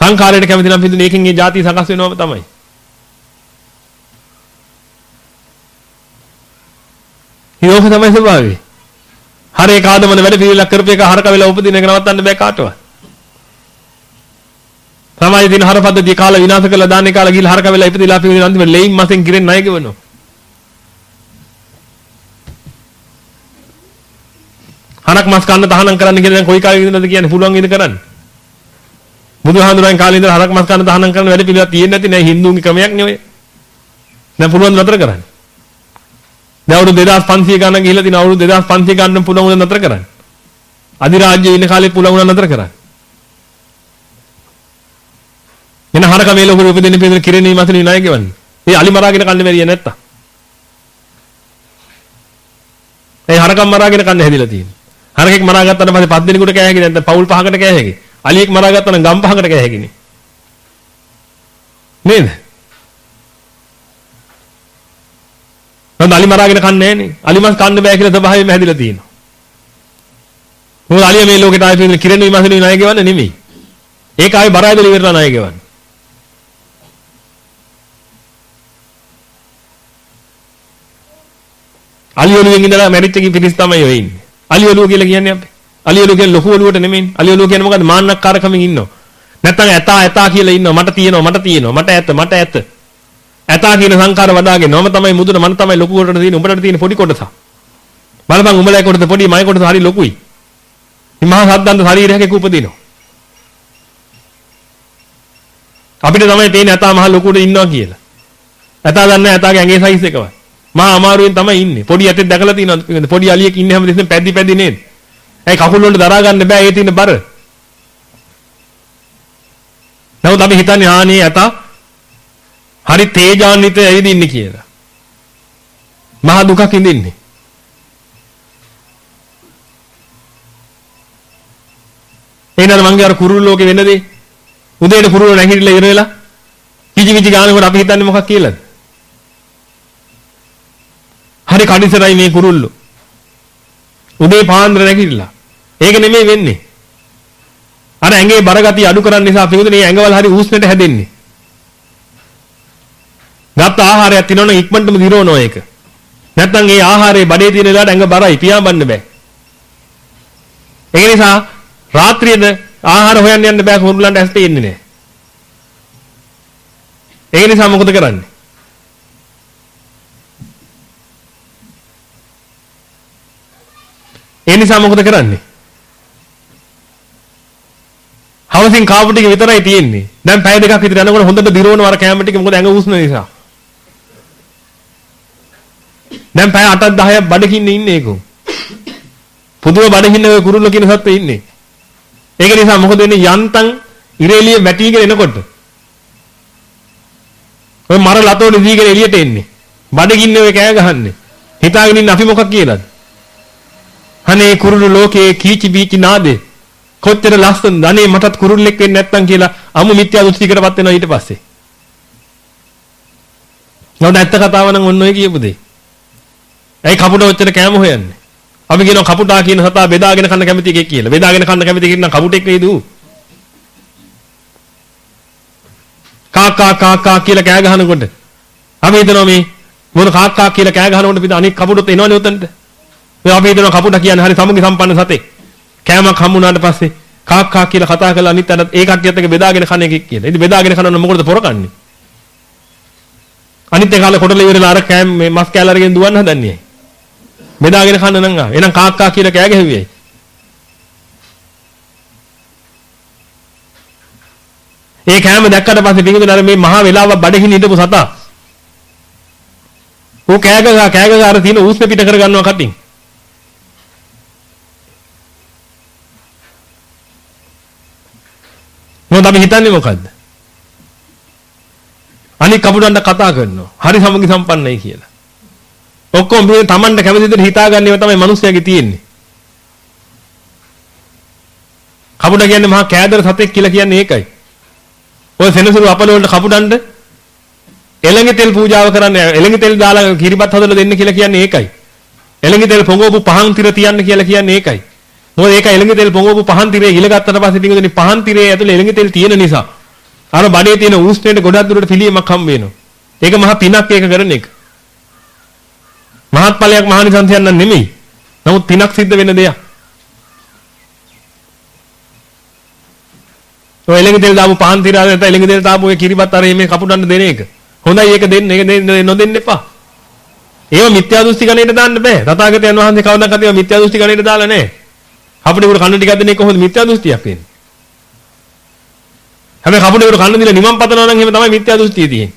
සංකාරයට කැමති නම් පිංගුතුනි ඒකෙන් ඒ ಜಾති සකස් වෙනවම තමයි. යෝග තමයි ස්වභාවය. හරේ කාදමන වැඩ පිළිලක් කරපු එක හරක වෙලා උපදින එක නවත්තන්න බෑ කාටවත්. තමයි දින හර පද්ධතිය කාලා විනාශ කරලා දාන්නේ කාලා ගිහලා හරක වෙලා ඉපදිලා අපි අන්තිමට ලෙයින් මසෙන් කිරෙන් ණය ගෙවනවා. හරක් මස් කන්න තහනම් කරන්න කියලා දැන් කොයි කාලෙක ඉඳලාද කියන්නේ පුළුවන් ඉඳ කරන්නේ. බුදුහාඳුරන් කාලේ ඉඳලා හරක් මස් කන්න තහනම් කරන වැඩ පිළිවෙලක් තියෙන්නේ නැති නෑ හින්දුන්ගේ ක්‍රමයක් නේ ඔය. දැන් පුළුවන් නතර කරන්න. දැන් අවුරුදු 2500 ගණන් ගිහිල්ලා තියෙන අවුරුදු 2500 ගණන් පුළුවන් වුණා නතර කරන්න. අධිරාජ්‍යයේ ඉන්න කාලේ පුළුවන් වුණා නතර කරන්න. එන හරක මේ ලොකු උපදින්න පිළිදෙන කිරණී මතන විනායක වන්නේ. ඒ අලි මරාගෙන කන්නේ බැරිය නැත්තම්. ඒ හරකම් මරාගෙන කන්නේ හැදිලා තියෙන්නේ. හරකෙක් මරා ගත්තාට පස්සේ පස් දිනකට කෑ හැකි නැත්නම් පවුල් පහකට කෑ හැකි. අලියෙක් මරා ගත්තා නම් ගම් පහකට කෑ හැකිනේ. නේද? නේද අලි මරාගෙන කන්නේ නැහනේ. අලි මස් කන්න බෑ කියලා ස්වභාවයෙන්ම හැදිලා තියෙනවා. මොකද අලිය මේ ලෝකෙට ආයෙ පිළිදෙන කිරණ විමසන ණය ගෙවන්නේ නෙමෙයි. ඒක ආයෙ බරයිදල ඉවරලා ණය ගෙවන්නේ. අලි ඔලුවෙන් ඉඳලා මැරිච්ච කි පිටිස් තමයි ඔය ඉන්නේ. අලි ඔලුව කියලා කියන්නේ අපි. අලි ඔලුව කියන්නේ ලොකු ඔලුවට නෙමෙයි. අලි ඔලුව කියන්නේ මොකද්ද? මාන්නක්කාරකමින් ඉන්නවා. නැත්තම් ඇතා ඇතා කියලා ඉන්නවා. මට තියෙනවා මට තියෙනවා මට ඇත මට ඇත. ඇතා කියන සංකාර වදාගෙන මම තමයි මුදුන මම තමයි ලොකු කොටට තියෙන උඹට තියෙන පොඩි කොටස. බලපන් උඹලා කොටද පොඩි මයි කොටස හරි ලොකුයි. මේ මහා සද්දන්ත ශරීරයක උපදිනවා. අපිට තමයි තේන්නේ ඇතා මහ ලොකුට ඉන්නවා කියලා. ඇතා දන්නේ ඇතාගේ ඇඟේ සයිස් එකවත්. මහා අමාරුවෙන් තමයි ඉන්නේ. පොඩි ඇතෙක් දැකලා තියෙනවද? පොඩි අලියෙක් ඉන්නේ හැමදෙස්සෙම පැද්දි පැද්දි නේද? ඒ කකුල් වලට දරා ගන්න බෑ ඒ තියෙන බර. නමුත් අපි හිතන්නේ ආනේ ඇතා හරි තේජාන්විත ඇවිදින්නේ කියලා. මහා දුකක් ඉඳින්නේ. එහෙනම් මං අර කුරුළු ලෝකේ වෙන දේ උදේට කුරුළු නැගිටලා ඉර වෙලා කිචි කිචි ගානකොට අපි හිතන්නේ මොකක් කියලාද? හරි කඩිසරයි මේ කුරුල්ලෝ. උදේ පාන්දර නැගිටලා. ඒක නෙමෙයි වෙන්නේ. අර ඇඟේ බරගතිය අඩු කරන්න නිසා පිටුනේ ඇඟවල හරි ඌස්නෙට හැදෙන්නේ. ගත්ත ආහාරයක් තිනවනම් ඉක්මනටම දිරවනවා ඒක. නැත්නම් ඒ ආහාරයේ බඩේ තියෙන දාට ඇඟ බරයි පියාඹන්න බෑ. ඒ නිසා රාත්‍රියේද ආහාර හොයන්න යන්න බෑ කුරුල්ලන්ට ඇස් පේන්නේ නෑ. ඒ නිසා මොකද කරන්නේ? ඒ නිසා මොකද කරන්නේ? හවසින් කාපු ටික විතරයි තියෙන්නේ. දැන් පැය දෙකක් විතර යනකොට හොඳට දිරවන වර කැම ටික මොකද ඇඟ උස්න නිසා. දැන් පැය 8ක් 10ක් බඩකින්න ඉන්නේ ඒකෝ. පුදුම බඩකින්න ඔය කුරුල්ල කියන සත්ත්වෙ ඉන්නේ. ඒක නිසා මොකද වෙන්නේ යන්තම් ඉරේලිය වැටිගෙන එනකොට ඔය මර ලතෝනේ දීගෙන එළියට එන්නේ. බඩගින්නේ ඔය කෑ ගහන්නේ. හිතාගෙන ඉන්න අපි මොකක් කියලාද? අනේ කුරුළු ලෝකයේ කීචි බීචි නාදේ කොච්චර ලස්සනද අනේ මටත් කුරුල්ලෙක් වෙන්න නැත්තම් කියලා අමු මිත්‍යා දෘෂ්ටිකටපත් වෙනවා ඊට පස්සේ. නෝ නැත්ත කතාව නම් ඔන්න ඔය කියපු දෙයි. ඇයි කපුට ඔච්චර කෑම හොයන්නේ? අපි කියනවා කපුටා කියන සතා බෙදාගෙන කන්න කැමති එකෙක් කියලා. බෙදාගෙන කන්න කැමති කෙනෙක් නම් කපුටෙක් නේද ඌ? කා කා කා කා කියලා කෑ ගහනකොට අපි හිතනවා මේ මොන කා කා කියලා කෑ ගහනකොට පිට අනික් කපුටොත් එනවනේ උතන්ට. මේ අපි හිතනවා කපුටා කියන්නේ හරි සමුගි සම්පන්න සතෙක්. කෑමක් හම්බුනාට පස්සේ කා කා කියලා කතා කරලා අනිත් අර ඒ කට්ටියත් එක්ක බෙදාගෙන කන එකෙක් කියලා. ඉතින් බෙදාගෙන කනවනම් මොකටද පොරකන්නේ? අනිත් එක කාලේ කොටල ඉවරලා අර කෑම මේ මස් කෑල්ල අරගෙන දුවන්න හදන්නේ. බෙදාගෙන කන්න නම් ආ. එහෙනම් කා කා කියලා කෑ ගැහුවේ. ඒ කෑම දැක්කට පස්සේ පිටුදුන අර මේ මහා වෙලාව බඩගිනි හිටපු සතා. ඌ කෑගගා කෑගගා අර තියෙන ඌස්ම පිට කර ගන්නවා කටින්. මොකද අපි හිතන්නේ මොකද්ද? අනික කපුටන්ට කතා කරනවා. හරි සමගි සම්පන්නයි කියලා. ඔක්කොම මේ Tamanට කැමති විදිහට හිතාගන්නේව තමයි මිනිස්සයාගේ තියෙන්නේ. කපුට කියන්නේ මහා කෑදර සතෙක් කියලා කියන්නේ ඒකයි. ඔය සෙනසුරු අපල වලට කපුඩන්න එළඟ තෙල් පූජාව කරන්න එළඟ තෙල් දාලා කිරිබත් හදලා දෙන්න කියලා කියන්නේ ඒකයි. එළඟ තෙල් පොඟවපු පහන් tira තියන්න කියලා කියන්නේ ඒකයි. මොකද ඒක එළඟ තෙල් පොඟවපු පහන් tire ඉලගත්තට පස්සේ පිටුදෙනි පහන් tire ඇතුලේ එළඟ තෙල් තියෙන නිසා අර බඩේ තියෙන උෂ්ණයට ගොඩක් දුරට පිළියමක් හම් වෙනවා. ඒක මහා පිනක් ඒක කරන එක. මහත්ඵලයක් මහානිසංසයක් නන් නෙමෙයි. නමුත් පිනක් සිද්ධ වෙන දෙයක්. ඔය එළඟ තෙල් දාපු පහන් tire ආද නැත්නම් එළඟ තෙල් දාපු ඔය කිරිබත් අර මේ කපුටන්න දෙන එක. හොඳයි ඒක දෙන්න ඒක දෙන්න නොදෙන්න එපා. ඒව මිත්‍යා දෘෂ්ටි ගණයට දාන්න බෑ. තථාගතයන් වහන්සේ කවදාකවත් ඒව මිත්‍යා දෘෂ්ටි ගණයට දාලා නැහැ. අපිට උඩ කන්න ටිකක් දෙන එක කොහොමද මිත්‍යා දෘෂ්ටියක් වෙන්නේ? හැබැයි කපුට උඩ කන්න දීලා නිවන් පතනවා නම් එහෙම තමයි මිත්‍යා දෘෂ්ටිය තියෙන්නේ.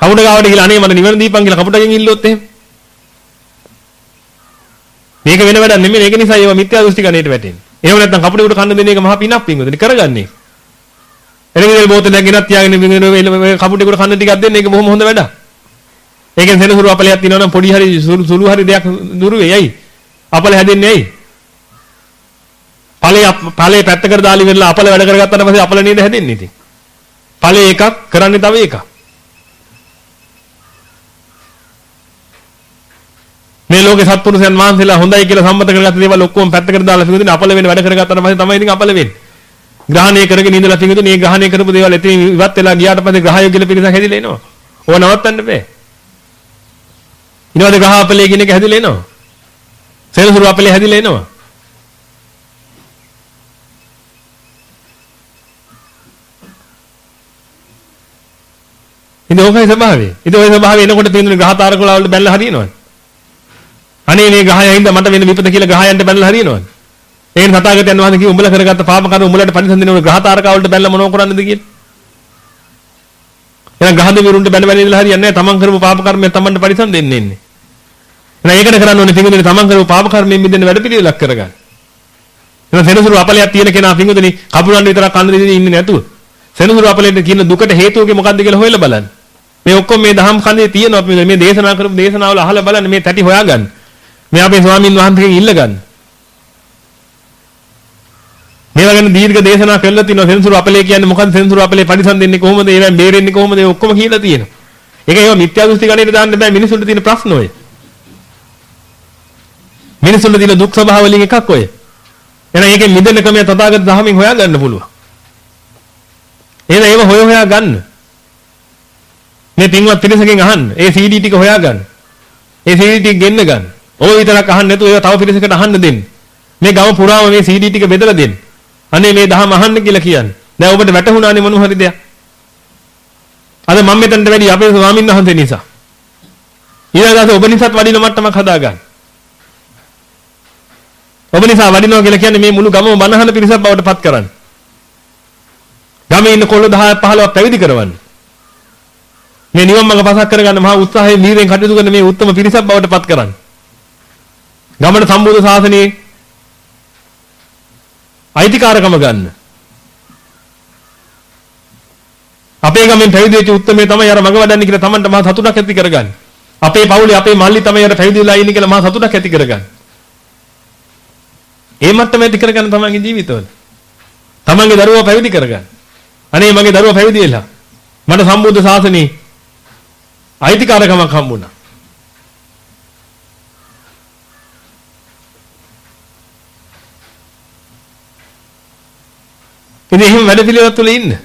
කපුට ගාවට ගිහලා අනේ මට නිවන දීපන් කියලා කපුටගෙන් ඉල්ලුවොත් එහෙම. මේක වෙන වැඩක් නෙමෙයි ඒක නිසා ඒව මිත්‍යා දෘෂ්ටි ගණයට වැටෙන්නේ. එහෙම නැත්නම් කපුට උඩ කන්න දෙන එක මහා පිනක් පින්වදනේ කරගන්නේ. එළගෙල් බෝතලයක් ගෙනත් තියාගෙන කපුටෙකුට කන්න ටිකක් දෙන්න ඒක බොහොම හොඳ වැඩක්. ඒකෙන් සෙනසුරු අපලයක් තියෙනවා නම් පොඩි හරි සුළු හරි දෙයක් දුරු වෙයි. ඇයි? අපල හැදෙන්නේ ඇයි? ඵලයේ ඵලයේ පැත්තකට දාලි වෙලා අපල වැඩ කරගත්තාට පස්සේ අපල නේද හැදෙන්නේ ඉතින්. ඵලයේ එකක් කරන්නේ තව එකක්. මේ ලෝකේ සත්පුරුෂයන් වහන්සේලා හොඳයි කියලා සම්මත කරගත්ත දේවල් ඔක්කොම පැත්තකට දාලා පිඟුදින අපල වෙන වැඩ කරගත්තාට පස්සේ තමයි ඉතින් අපල වෙන්නේ. ග්‍රහණය කරගෙන ඉඳලා පිඟුදින මේ ග්‍රහණය කරපු දේවල් එතනින් ඉවත් වෙලා ගියාට පස්සේ ග්‍රහය කියලා පිරිසක් හැදිලා එනවා. ඕව නවත්තන්න බෑ. ඊනවද ග්‍රහ අපලේ කියන එක හැදිලා එනවා. සෙනසුරු අපලේ හැදිලා එනවා. ඉතින් ඕකයි ස්වභාවය. ඉතින් ওই ස්වභාවය එනකොට පින්දුනේ ග්‍රහ තාරකවල වලට බැලලා හරියනවනේ. අනේ මේ ග්‍රහයයින්ද මට වෙන විපත කියලා ග්‍රහයන්ට බැලලා හරියනවනේ. ඒකෙන් සතාගතයන් වහන්සේ කිව්ව උඹලා කරගත්ත පාප කර්ම උඹලට පරිසම් දෙනවනේ ග්‍රහ තාරකවල වලට බැලලා මොනව කරන්නද කියලා. එහෙනම් ගහද විරුන්ට බැල බැල ඉඳලා හරියන්නේ නැහැ. තමන් කරපු පාප කර්මය තමන්ට පරිසම් දෙන්නේ ඉන්නේ. එහෙනම් ඒකට කරන්න ඕනේ පින්දුනේ තමන් කරපු පාප කර්මයෙන් මිදෙන්න වැඩ පිළිවෙලක් කරගන්න. එහෙනම් සෙනසුරු අපලයක් තියෙන කෙනා පින්දුනේ කපුලන් විතරක් කන්න දෙන්නේ ඉන්නේ නැතුව. සෙනසුරු අපලෙන් කියන දුකට හේතුවක මොකද්ද කියලා හොයලා බලන්න. මේ ඔක්කොම මේ දහම් කන්දේ තියෙනවා අපි මේ දේශනා කරපු දේශනාවල අහලා බලන්න මේ තැටි හොයාගන්න. මේ අපේ ස්වාමින් වහන්සේගෙන් ඉල්ලගන්න. මේවා ගැන දීර්ඝ දේශනා කළා තිනවා සෙන්සුරු අපලේ කියන්නේ මොකක්ද සෙන්සුරු අපලේ පරිසම් දෙන්නේ කොහොමද ඒවෙන් බේරෙන්නේ කොහොමද ඒ ඔක්කොම කියලා තියෙනවා. ඒක ඒවා මිත්‍යා දෘෂ්ටි ගණයට දාන්න බෑ මිනිසුන්ට තියෙන ප්‍රශ්න ඔය. මිනිසුන්ට තියෙන දුක් ස්වභාව වලින් එකක් ඔය. එහෙනම් ඒකෙන් මිදෙන්න ක්‍රමය තථාගත ධර්මයෙන් හොයාගන්න පුළුවන්. එහෙනම් ඒව හොය හොයා ගන්න. මේ පින්වත් පිරිසකින් අහන්න. ඒ CD ටික හොයාගන්න. ඒ CD ටික ගෙන්න ගන්න. ඔය විතරක් අහන්න නැතුව ඒවා තව පිරිසකට අහන්න දෙන්න. මේ ගම පුරාම මේ CD ටික බෙදලා දෙන්න. අනේ මේ දහම අහන්න කියලා කියන්නේ. දැන් ඔබට වැටහුණානේ මොන හරි දෙයක්. අද මම මෙතනට වැඩි අපේ ස්වාමීන් වහන්සේ නිසා. ඊළඟට ඔබ නිසාත් වඩින මට්ටමක් හදාගන්න. ඔබ නිසා වඩිනවා කියලා කියන්නේ මේ මුළු ගමම බනහන පිරිසක් බවට පත් කරන්න. ගමේ ඉන්න කොල්ල 10 15ක් පැවිදි කරවන්න. මේ නිවන් මඟ පසක් කරගන්න මහා උත්සාහයෙන් මීරෙන් කටයුතු කරන මේ උත්තම පිරිසක් බවට පත් කරන්න. ගමන සම්බුද්ධ ශාසනයේ අයිතිකාරකම ගන්න. අපේ ගමෙන් පැවිදි වෙච්ච උත්මේ තමයි අර මග වඩන්නේ කියලා Tamanට මහා සතුටක් ඇති කරගන්න. අපේ පවුලේ අපේ මල්ලි තමයි අර පැවිදි වෙලා ඉන්නේ කියලා මහා සතුටක් ඇති කරගන්න. ඒ මට්ටම ඇති කරගන්න තමන්ගේ ජීවිතවල. තමන්ගේ දරුවව පැවිදි කරගන්න. අනේ මගේ දරුවා පැවිදි වෙලා මට සම්බුද්ධ ශාසනයේ අයිතිකාරකමක් හම්බුණා. ඉතින් එහෙම වැඩ පිළිවෙලක් තුල ඉන්න.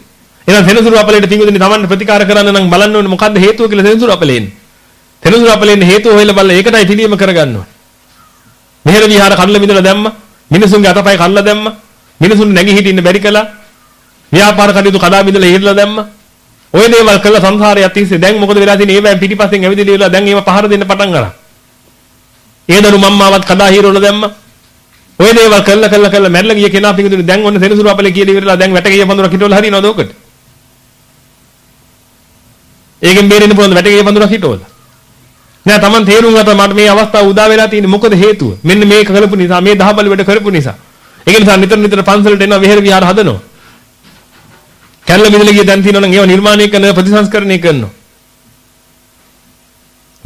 එහෙනම් සෙනසුරු අපලේට පිංගුදිනේ Taman ප්‍රතිකාර කරන්න නම් බලන්න ඕනේ මොකද්ද හේතුව කියලා සෙනසුරු අපලේන්න. සෙනසුරු අපලේන්න හේතුව හොයලා බලලා ඒකටයි පිළියම කරගන්න ඕනේ. මෙහෙර විහාර කඩලා බිඳලා දැම්ම. මිනිසුන්ගේ අතපය කඩලා දැම්ම. මිනිසුන් නැගී හිටින්න බැරි කළා. ව්‍යාපාර කටයුතු කඩා බිඳලා ඉරලා දැම්ම. ඔය දේවල් කළා සංසාරයක් තිස්සේ දැන් මොකද වෙලා තියෙන්නේ? ඒවෙන් පිටිපස්සෙන් ඇවිදලා ඉවරලා දැන් ඒව පහර දෙන්න පටන් ගන්නවා. ඒ දරු මම්මාවත් කඩා හිරවල දැම්ම. ඔය දේවල් කළා කළා කළා මැරලා ගිය කෙනා පිඟුදුනේ දැන් ඔන්න සෙනසුරු අපලේ කියලා ඉවරලා දැන් වැටගිය පඳුරක් හිටවල හරිනවද ඔකට? ඒකෙන් බේරෙන්න පුළුවන් වැටගිය පඳුරක් හිටවල. නෑ Taman තේරුම් ගත්තා මට මේ අවස්ථාව උදා වෙලා තියෙන්නේ මොකද හේතුව? මෙන්න මේක කරපු නිසා මේ දහබල වැඩ කරපු නිසා. ඒක නිසා නිතර නිතර පන්සලට එනවා විහෙර විහාර හදනවා. කැල්ල මිදල ගිය දැන් තියෙනවා නම් ඒව නිර්මාණය කරන ප්‍රතිසංස්කරණය කරනවා.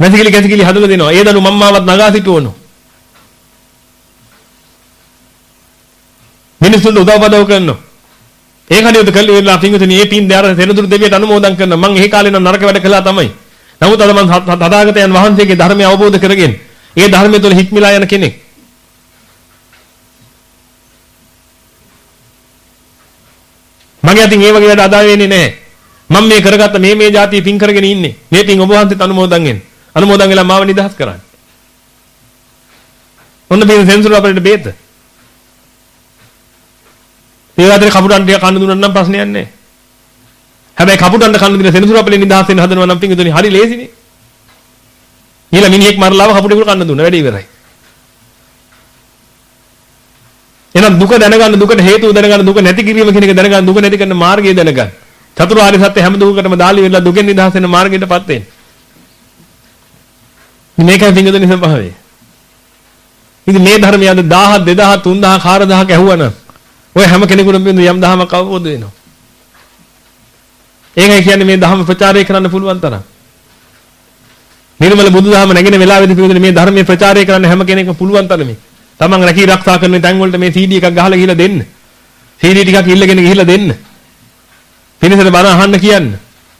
වැසිකිලි කැසිකිලි හදලා දෙනවා. ඒ දනු මම්මාවත් නගා සිටවනවා. මිනිස්සුන්ට උදව් පදව් කරනවා. ඒ කඩේට කළ ඉවරලා පිංගුතුනි මේ පින් දාර සෙනදුරු දෙවියට අනුමෝදන් කරන මම ඒ කාලේ නම් නරක වැඩ කළා තමයි. නමුත් අද මම තථාගතයන් වහන්සේගේ ධර්මය අවබෝධ කරගෙන ඒ ධර්මය තුළ හික්මිලා යන කෙනෙක්. මගේ අතින් ඒ වගේ වැඩ අදාළ වෙන්නේ නැහැ. මම මේ කරගත්ත මේ මේ જાතිය පින් කරගෙන ඉන්නේ. මේ පින් ඔබ වහන්සේට අනුමෝදන් වෙන්න. අනුමෝදන් වෙලා මාව නිදහස් කරන්න. ඔන්න මේ සෙන්සර් අපිට බේත. ඒ වගේ කපුටන් ටික කන්න දුන්නා නම් ප්‍රශ්නයක් නැහැ. හැබැයි කපුටන්ට කන්න දෙන සෙන්සර් අපිට නිදහස් වෙන්න හදනවා නම් පිංගුතුනි හරි ලේසිනේ. ඊළඟ මිනිහෙක් මරලාව කපුටෙකුට කන්න දුන්නා වැඩේ ඉවරයි. එහෙනම් දුක දැනගන්න දුකට හේතුව දැනගන්න දුක නැති කිරීම කියන එක දැනගන්න දුක නැති කරන මාර්ගය දැනගන්න. චතුරාර්ය සත්‍ය හැම දුකකටම දාලි වෙලා දුකෙන් නිදහස් වෙන මාර්ගයටපත් වෙන්න. මේකයි පිංගුතුනි ස්වභාවය. ඉතින් මේ ධර්මය අද 1000 2000 3000 4000ක ඇහුවනම් ඔය හැම කෙනෙකුටම යම් දහමක් අවබෝධ වෙනවා. ඒකයි කියන්නේ මේ ධර්ම ප්‍රචාරය කරන්න පුළුවන් තරම්. නිර්මල බුදුදහම නැගෙන වෙලාවෙදී පිළිදෙන මේ ධර්මයේ ප්‍රචාරය කරන්න හැම කෙනෙක්ම පුළුවන් තරමේ. තමන් රැකී ආරක්ෂා කරන තැන් වලට මේ CD එකක් ගහලා ගිහලා දෙන්න. CD ටිකක් ඉල්ලගෙන ගිහලා දෙන්න. පිරිසට බණ අහන්න කියන්න.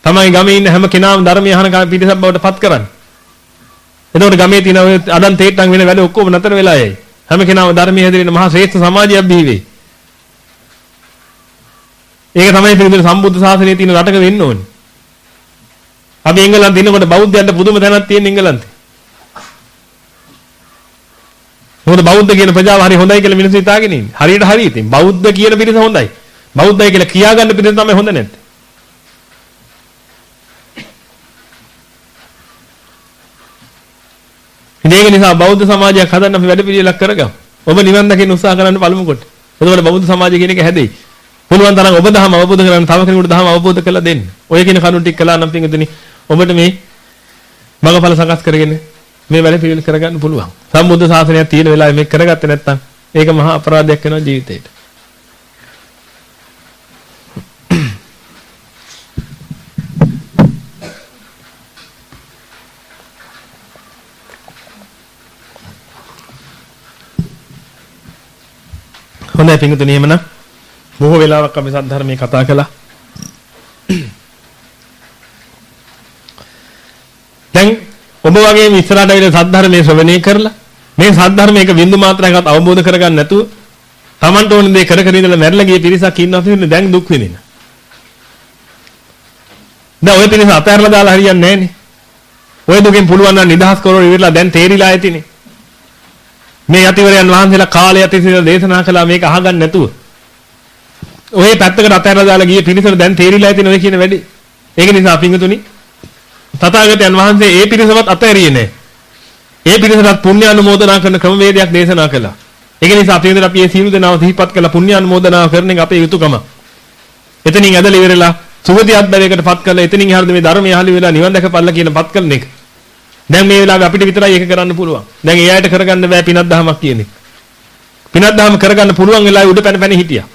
තමයි ගමේ ඉන්න හැම කෙනාම ධර්මය අහන පිරිසක් බවට පත් කරන්න. එතකොට ගමේ තියෙන ඔය අදන් තේට්ටම් වෙන වැඩ ඔක්කොම නතර වෙලා යයි. හැම කෙනාම ධර්මයේ හැදෙන මහා ශ්‍රේෂ්ඨ සමාජයක් බිහි වෙයි. ඒක තමයි පිළිදෙන සම්බුද්ධ ශාසනයේ තියෙන රටක වෙන්න ඕනේ. අපි එංගලන්තේ ඉන්නකොට බෞද්ධයන්ට පුදුම තැනක් තියෙන එංගලන්තේ. මොකද බෞද්ධ කියන ප්‍රජාව හරි හොඳයි කියලා මිනිස්සු හිතාගෙන ඉන්නේ. හරියට හරි ඉතින් බෞද්ධ කියන පිරිස හොඳයි. බෞද්ධයි කියලා කියාගන්න පිරිස තමයි හොඳ නැත්තේ. ඒක නිසා බෞද්ධ සමාජයක් හදන්න අපි වැඩ පිළිවෙලක් කරගමු. ඔබ නිවන් දකින්න උත්සාහ කරන්න පළමු කොට. එතකොට බෞද්ධ සමාජය කියන එක හැදෙයි. පුළුවන් තරම් ඔබ දහම අවබෝධ කරගන්න තව කෙනෙකුට දහම අවබෝධ කරලා දෙන්න. ඔය කියන කරුණු ටික කළා නම් පින්වතුනි ඔබට මේ මගඵල සකස් කරගෙන මේ වැඩ පිළිවෙල කරගන්න පුළුවන්. සම්බුද්ධ ශාසනයක් තියෙන වෙලාවෙ මේක කරගත්තේ නැත්නම් ඒක මහා අපරාධයක් වෙනවා ජීවිතේට. හොඳයි පින්වතුනි එහෙමනම් බොහෝ වෙලාවක් අපි සද්ධර්මයේ කතා කළා. දැන් ඔබ වගේම ඉස්සරහට ඇවිල්ලා සද්ධර්මයේ ශ්‍රවණය කරලා මේ සද්ධර්මයක බින්දු මාත්‍රයක්වත් අවබෝධ කරගන්න නැතුව Tamanට ඕන දේ කර කර ඉඳලා මැරලා ගිය පිරිසක් ඉන්නවා කියන්නේ දැන් දුක් විඳින. දැන් ඔය පිරිස අතහැරලා දාලා හරියන්නේ නැහනේ. ඔය දුකෙන් පුළුවන් නම් නිදහස් කරවල ඉවරලා දැන් තේරිලා ඇතිනේ. මේ යතිවරයන් වහන්සේලා කාලය තිස්සේ දේශනා කළා මේක අහගන්න නැතුව. ඔය පැත්තකට අතහැරලා දාලා ගියේ පිරිසට දැන් තේරිලා ඇතිනේ ඔය කියන වැඩේ. ඒක නිසා පිංගුතුනි තථාගතයන් වහන්සේ ඒ පිරිසවත් අතහැරියේ නැහැ. ඒ පිරිසට පුණ්‍ය අනුමෝදනා කරන ක්‍රමවේදයක් දේශනා කළා. ඒක නිසා අපි අපි මේ සීල දනාව සිහිපත් කළා පුණ්‍ය අනුමෝදනාව කරන එක අපේ යුතුයකම. එතනින් ඇදලා ඉවරලා සුගති අත්බැවයකටපත් කරලා එතනින් හරිද මේ ධර්මය අහලි වෙලා නිවන් දැකපල්ලා කියන පත් කරන එක. දැන් මේ වෙලාවේ අපිට විතරයි ඒක කරන්න පුළුවන්. දැන් ඒ අයට කරගන්න බෑ පිනක් දහමක් කියන්නේ. පිනක් දහම කරගන්න පුළුවන් වෙලාවේ උඩ පැන පැන හිටියා.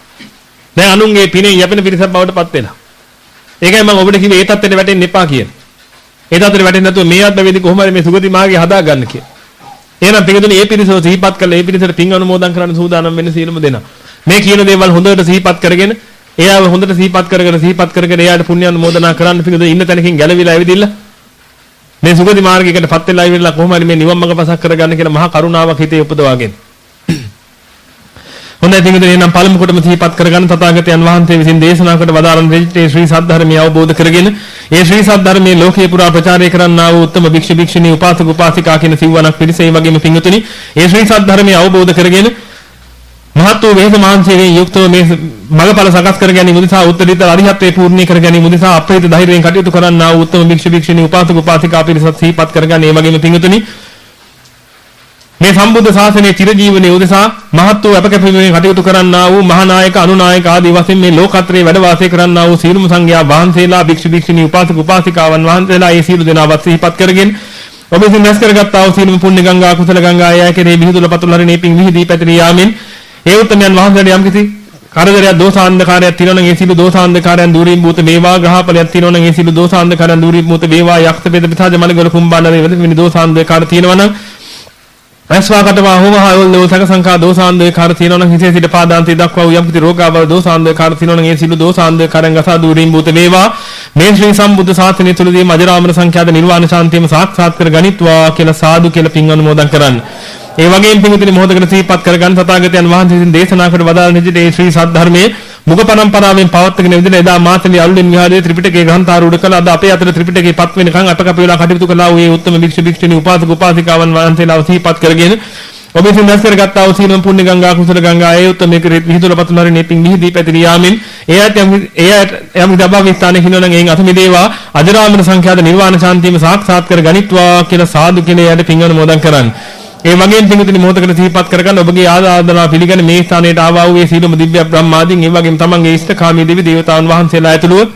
දැන් අනුන්ගේ පිනේ යැපෙන පිරිසක් බවට පත් වෙලා. ඒකයි මම ඔබට කිව්වේ ඒ தත්ත්වෙට වැටෙන්න එපා කියන්නේ. ඒ තත්ත්වෙට වැටෙන්නේ නැතුව මේ අත්බැවිදි කොහොමද මේ සුගති මාර්ගය හදාගන්න කියලා. එහෙනම් පිටුදුනේ මේ පිරිසව සිහිපත් කරලා මේ පිරිසට පින් අනුමෝදන් කරන්න සූදානම් වෙන්න සීලම දෙනවා. මේ කියන දේවල් හොඳට සිහිපත් කරගෙන එයාව හොඳට සිහිපත් කරගෙන සිහිපත් කරගෙන එයාට පුණ්‍ය අනුමෝදනා කරන්න පිටුදුනේ ඉන්න තැනකින් ගැලවිලා ඇවිදින්න මේ සුගති මාර්ගයකට පත් වෙලා ඉවරලා කොහොම හරි මේ නිවන් මඟ පසක් කරගන්න කියලා මහා කරුණාවක් හිතේ උපදවාගෙන. හොඳයි පිටුදුනේ නම් පළමු කොටම සිහිපත් කරගන්න තථාගතයන් වහන්සේ විසින් දේශනා කොට වදාරන දෙවිතේ ශ්‍රී සද්ධර්මය අවබෝධ කරගෙන ඒ ශ්‍රී සද්ධර්මයේ ලෝකේ පුරා ප්‍රචාරය කරන්නා වූ උත්තම භික්ෂු භික්ෂුණී උපාසක උපාසිකා කියන සිව්වණක් පිරිස ඒ වගේම පිටුතුනි ඒ ශ්‍රී සද්ධර්මය අවබෝධ කරගෙන මහත් වූ වේද මාංශයෙන් යුක්තව මේ මඟඵල සකස් කර ගැනීම උදෙසා උත්තරීතර අරිහත්ත්වේ පූර්ණී කර ගැනීම උදෙසා අප්‍රේත ධෛර්යයෙන් කටයුතු කරන්නා වූ උත්තම භික්ෂු භික්ෂුණී උපාසක උපාසිකා පිරිසත් සිහිපත් කරගන්න ඒ වගේම පිටුතුනි මේ සම්බුද්ධ ශාසනයේ චිරජීවනයේ උදෙසා මහත් වූ අපකැපීමෙන් කටයුතු කරන්නා වූ මහානායක අනුනායක ආදී වශයෙන් මේ ලෝකත්‍රයේ වැඩ වාසය කරන්නා වූ සීලමු සංඝයා වහන්සේලා භික්ෂු භික්ෂුණී උපාසක උපාසිකාවන් වහන්සේලා ඒ සීල දෙනාවත් සිහිපත් කරගෙන ඔබ විසින් රැස් කරගත්තා වූ සීලමු පුණ්‍ය ගංගා කුසල ගංගා යය කෙරේ විහිදුල පතුල හරිනේ පිං විහිදී පැතිරී යාමෙන් ඒ උත්තමයන් වහන්සේලා යම්කිසි කරදරයක් දෝසාන්ධකාරයක් තියෙනවා නම් ඒ සිළු දෝසාන්ධකාරයන් දුරීන් භූත මේවා ග්‍රහපලයක් තියෙනවා නම් ඒ සිළු දෝසාන්ධකාරයන් දුරීන් භූත මේවා යක්ෂ බෙද පිතාජ මලගල කුම්බාන වේ වෙන දෝසාන්ධකාර තියෙනවා නම් ඇස්වාකටවා හෝමහායෝල් දෝසක සංඛා දෝසාන්දේ කාර තියෙනවා නම් හිතේ සිට පාදාන්තේ දක්වා වූ යම්කිසි රෝගාබල දෝසාන්දේ කාර තියෙනවා නම් ඒ සිළු දෝසාන්දේ කරන් ගසා දුරින් භූත වේවා. මේ ශ්‍රී සම්බුද්ධ ශාසනය තුලදී මජරාමර සංඛ්‍යාත නිර්වාණ ශාන්තියම සාක්ෂාත් කර ගනිත්වා කියලා සාදු කියලා පින් අනුමෝදන් කරන්නේ. ඒ වගේම පිඟුතුනි මොහොතකට සිහිපත් කරගන්න තථාගතයන් වහන්සේ විසින් දේශනා කර වදාළ නිදිට ඒ ශ්‍රී සද්ධර්මයේ මුග පරම්පරාවෙන් පවත්වාගෙන විදින එදා මාතලි අලුලින් විහාරයේ ත්‍රිපිටකයේ ග්‍රන්ථාරූඪ කළ. අද අපේ අතර ත්‍රිපිටකේ පත් වෙනකන් අපක වේලා කටයුතු කළා. වූ ඒ උත්තම භික්ෂු භික්ෂුණී උපාසක උපාසිකාවන් වහන්සේලා සිහිපත් කරගෙන ඔබ විසින් දැස් කරගත්තා වූ සීලම් පුණ්‍ය ගංගා කුසල ගංගා ඒ උත්තම මේක විහිදුල පතුලරි නේපින් මිහිදී පැතිරී යාමින් එයත් එයත් යම් දබා විස්ථානයේ හිනවනම් එයින් අත මිදේවා අජරාමර සංඛ්‍යාත නිර්වාණ ශාන්තියම සාක්ෂාත් කර ගනිත්වා කියලා සාදු කියලා යට පින් අනුමෝදන් කරන්නේ ඒ වගේම පින්විතනි මොහොතකට සිහිපත් කරගන්න ඔබගේ ආරාධනාව පිළිගෙන මේ ස්ථානයට ආවා වූ ඒ සීලම දිව්‍ය බ්‍රහ්මාදීන් ඒ වගේම තමන්ගේ ඉෂ්ඨකාමී දෙවි දේවතාවුන් වහන්සේලා ඇතුළුව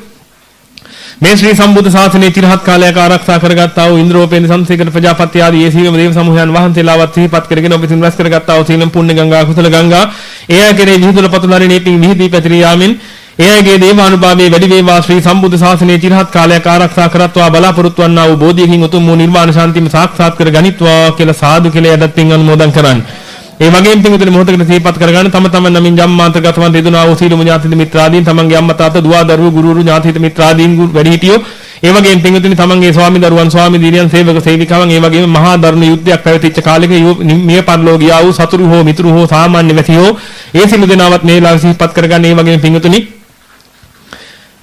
මේ ශ්‍රී සම්බුද්ධ ශාසනයේ চিරහත් කාලයක ආරක්ෂා කරගත්තා වූ ඉන්ද්‍රෝපේන සංසේකර ප්‍රජාපති ආදී ඒ සීලම දේව සමූහයන් වහන්සේලාවත් සිහිපත් කරගෙන ඔබ විසින් රැස් කරගත්තා වූ සීලම් පුණ්‍ය ගංගා කුසල ගංගා ඒ අයගේ විහිදුල පතුලරි නීපින් විහිදී පැතිරී යාමෙන් එයගේ දේවානුභාවයේ වැඩි වේවා. ශ්‍රී සම්බුද්ධ ශාසනයේ চিරහත් කාලයක් ආරක්ෂා කරත්වා බලාපොරොත්තු වන්නා වූ බෝධියකින් උතුම් වූ නිර්වාණ ශාන්තියම සාක්ෂාත් කර ගනිත්වා කියලා සාදු කියලා යටත් පින් අනුමෝදන් කරන්නේ. ඒ වගේම පින්විතනේ මොහොතකට සිහිපත් කරගන්න තම තමන් නමින් ජම්මාන්තගතවන් දෙදුනා වූ සීලමු ඥාතිත මිත්‍රාදීන් තමන්ගේ අම්මා තාත්තා දුව දරුවෝ ගුරුවරු ඥාතිත මිත්‍රාදීන් වැඩිහිටියෝ ඒ වගේම පින්විතනේ තමන්ගේ ස්වාමි දරුවන් ස්වාමි දිරියන් සේවක සේවිකාවන් ඒ වගේම මහා දරුණු යුද්ධයක් පැවතිච්ච කාලෙක මිය පරලෝ ගියා වූ සතුරු හෝ මිතුරු හෝ සාමාන්‍ය වැසි හෝ ඒ සිළු දෙනාවත් මේ ලාභ සිහිපත් කරගන්න. ඒ වගේම පින්විතනේ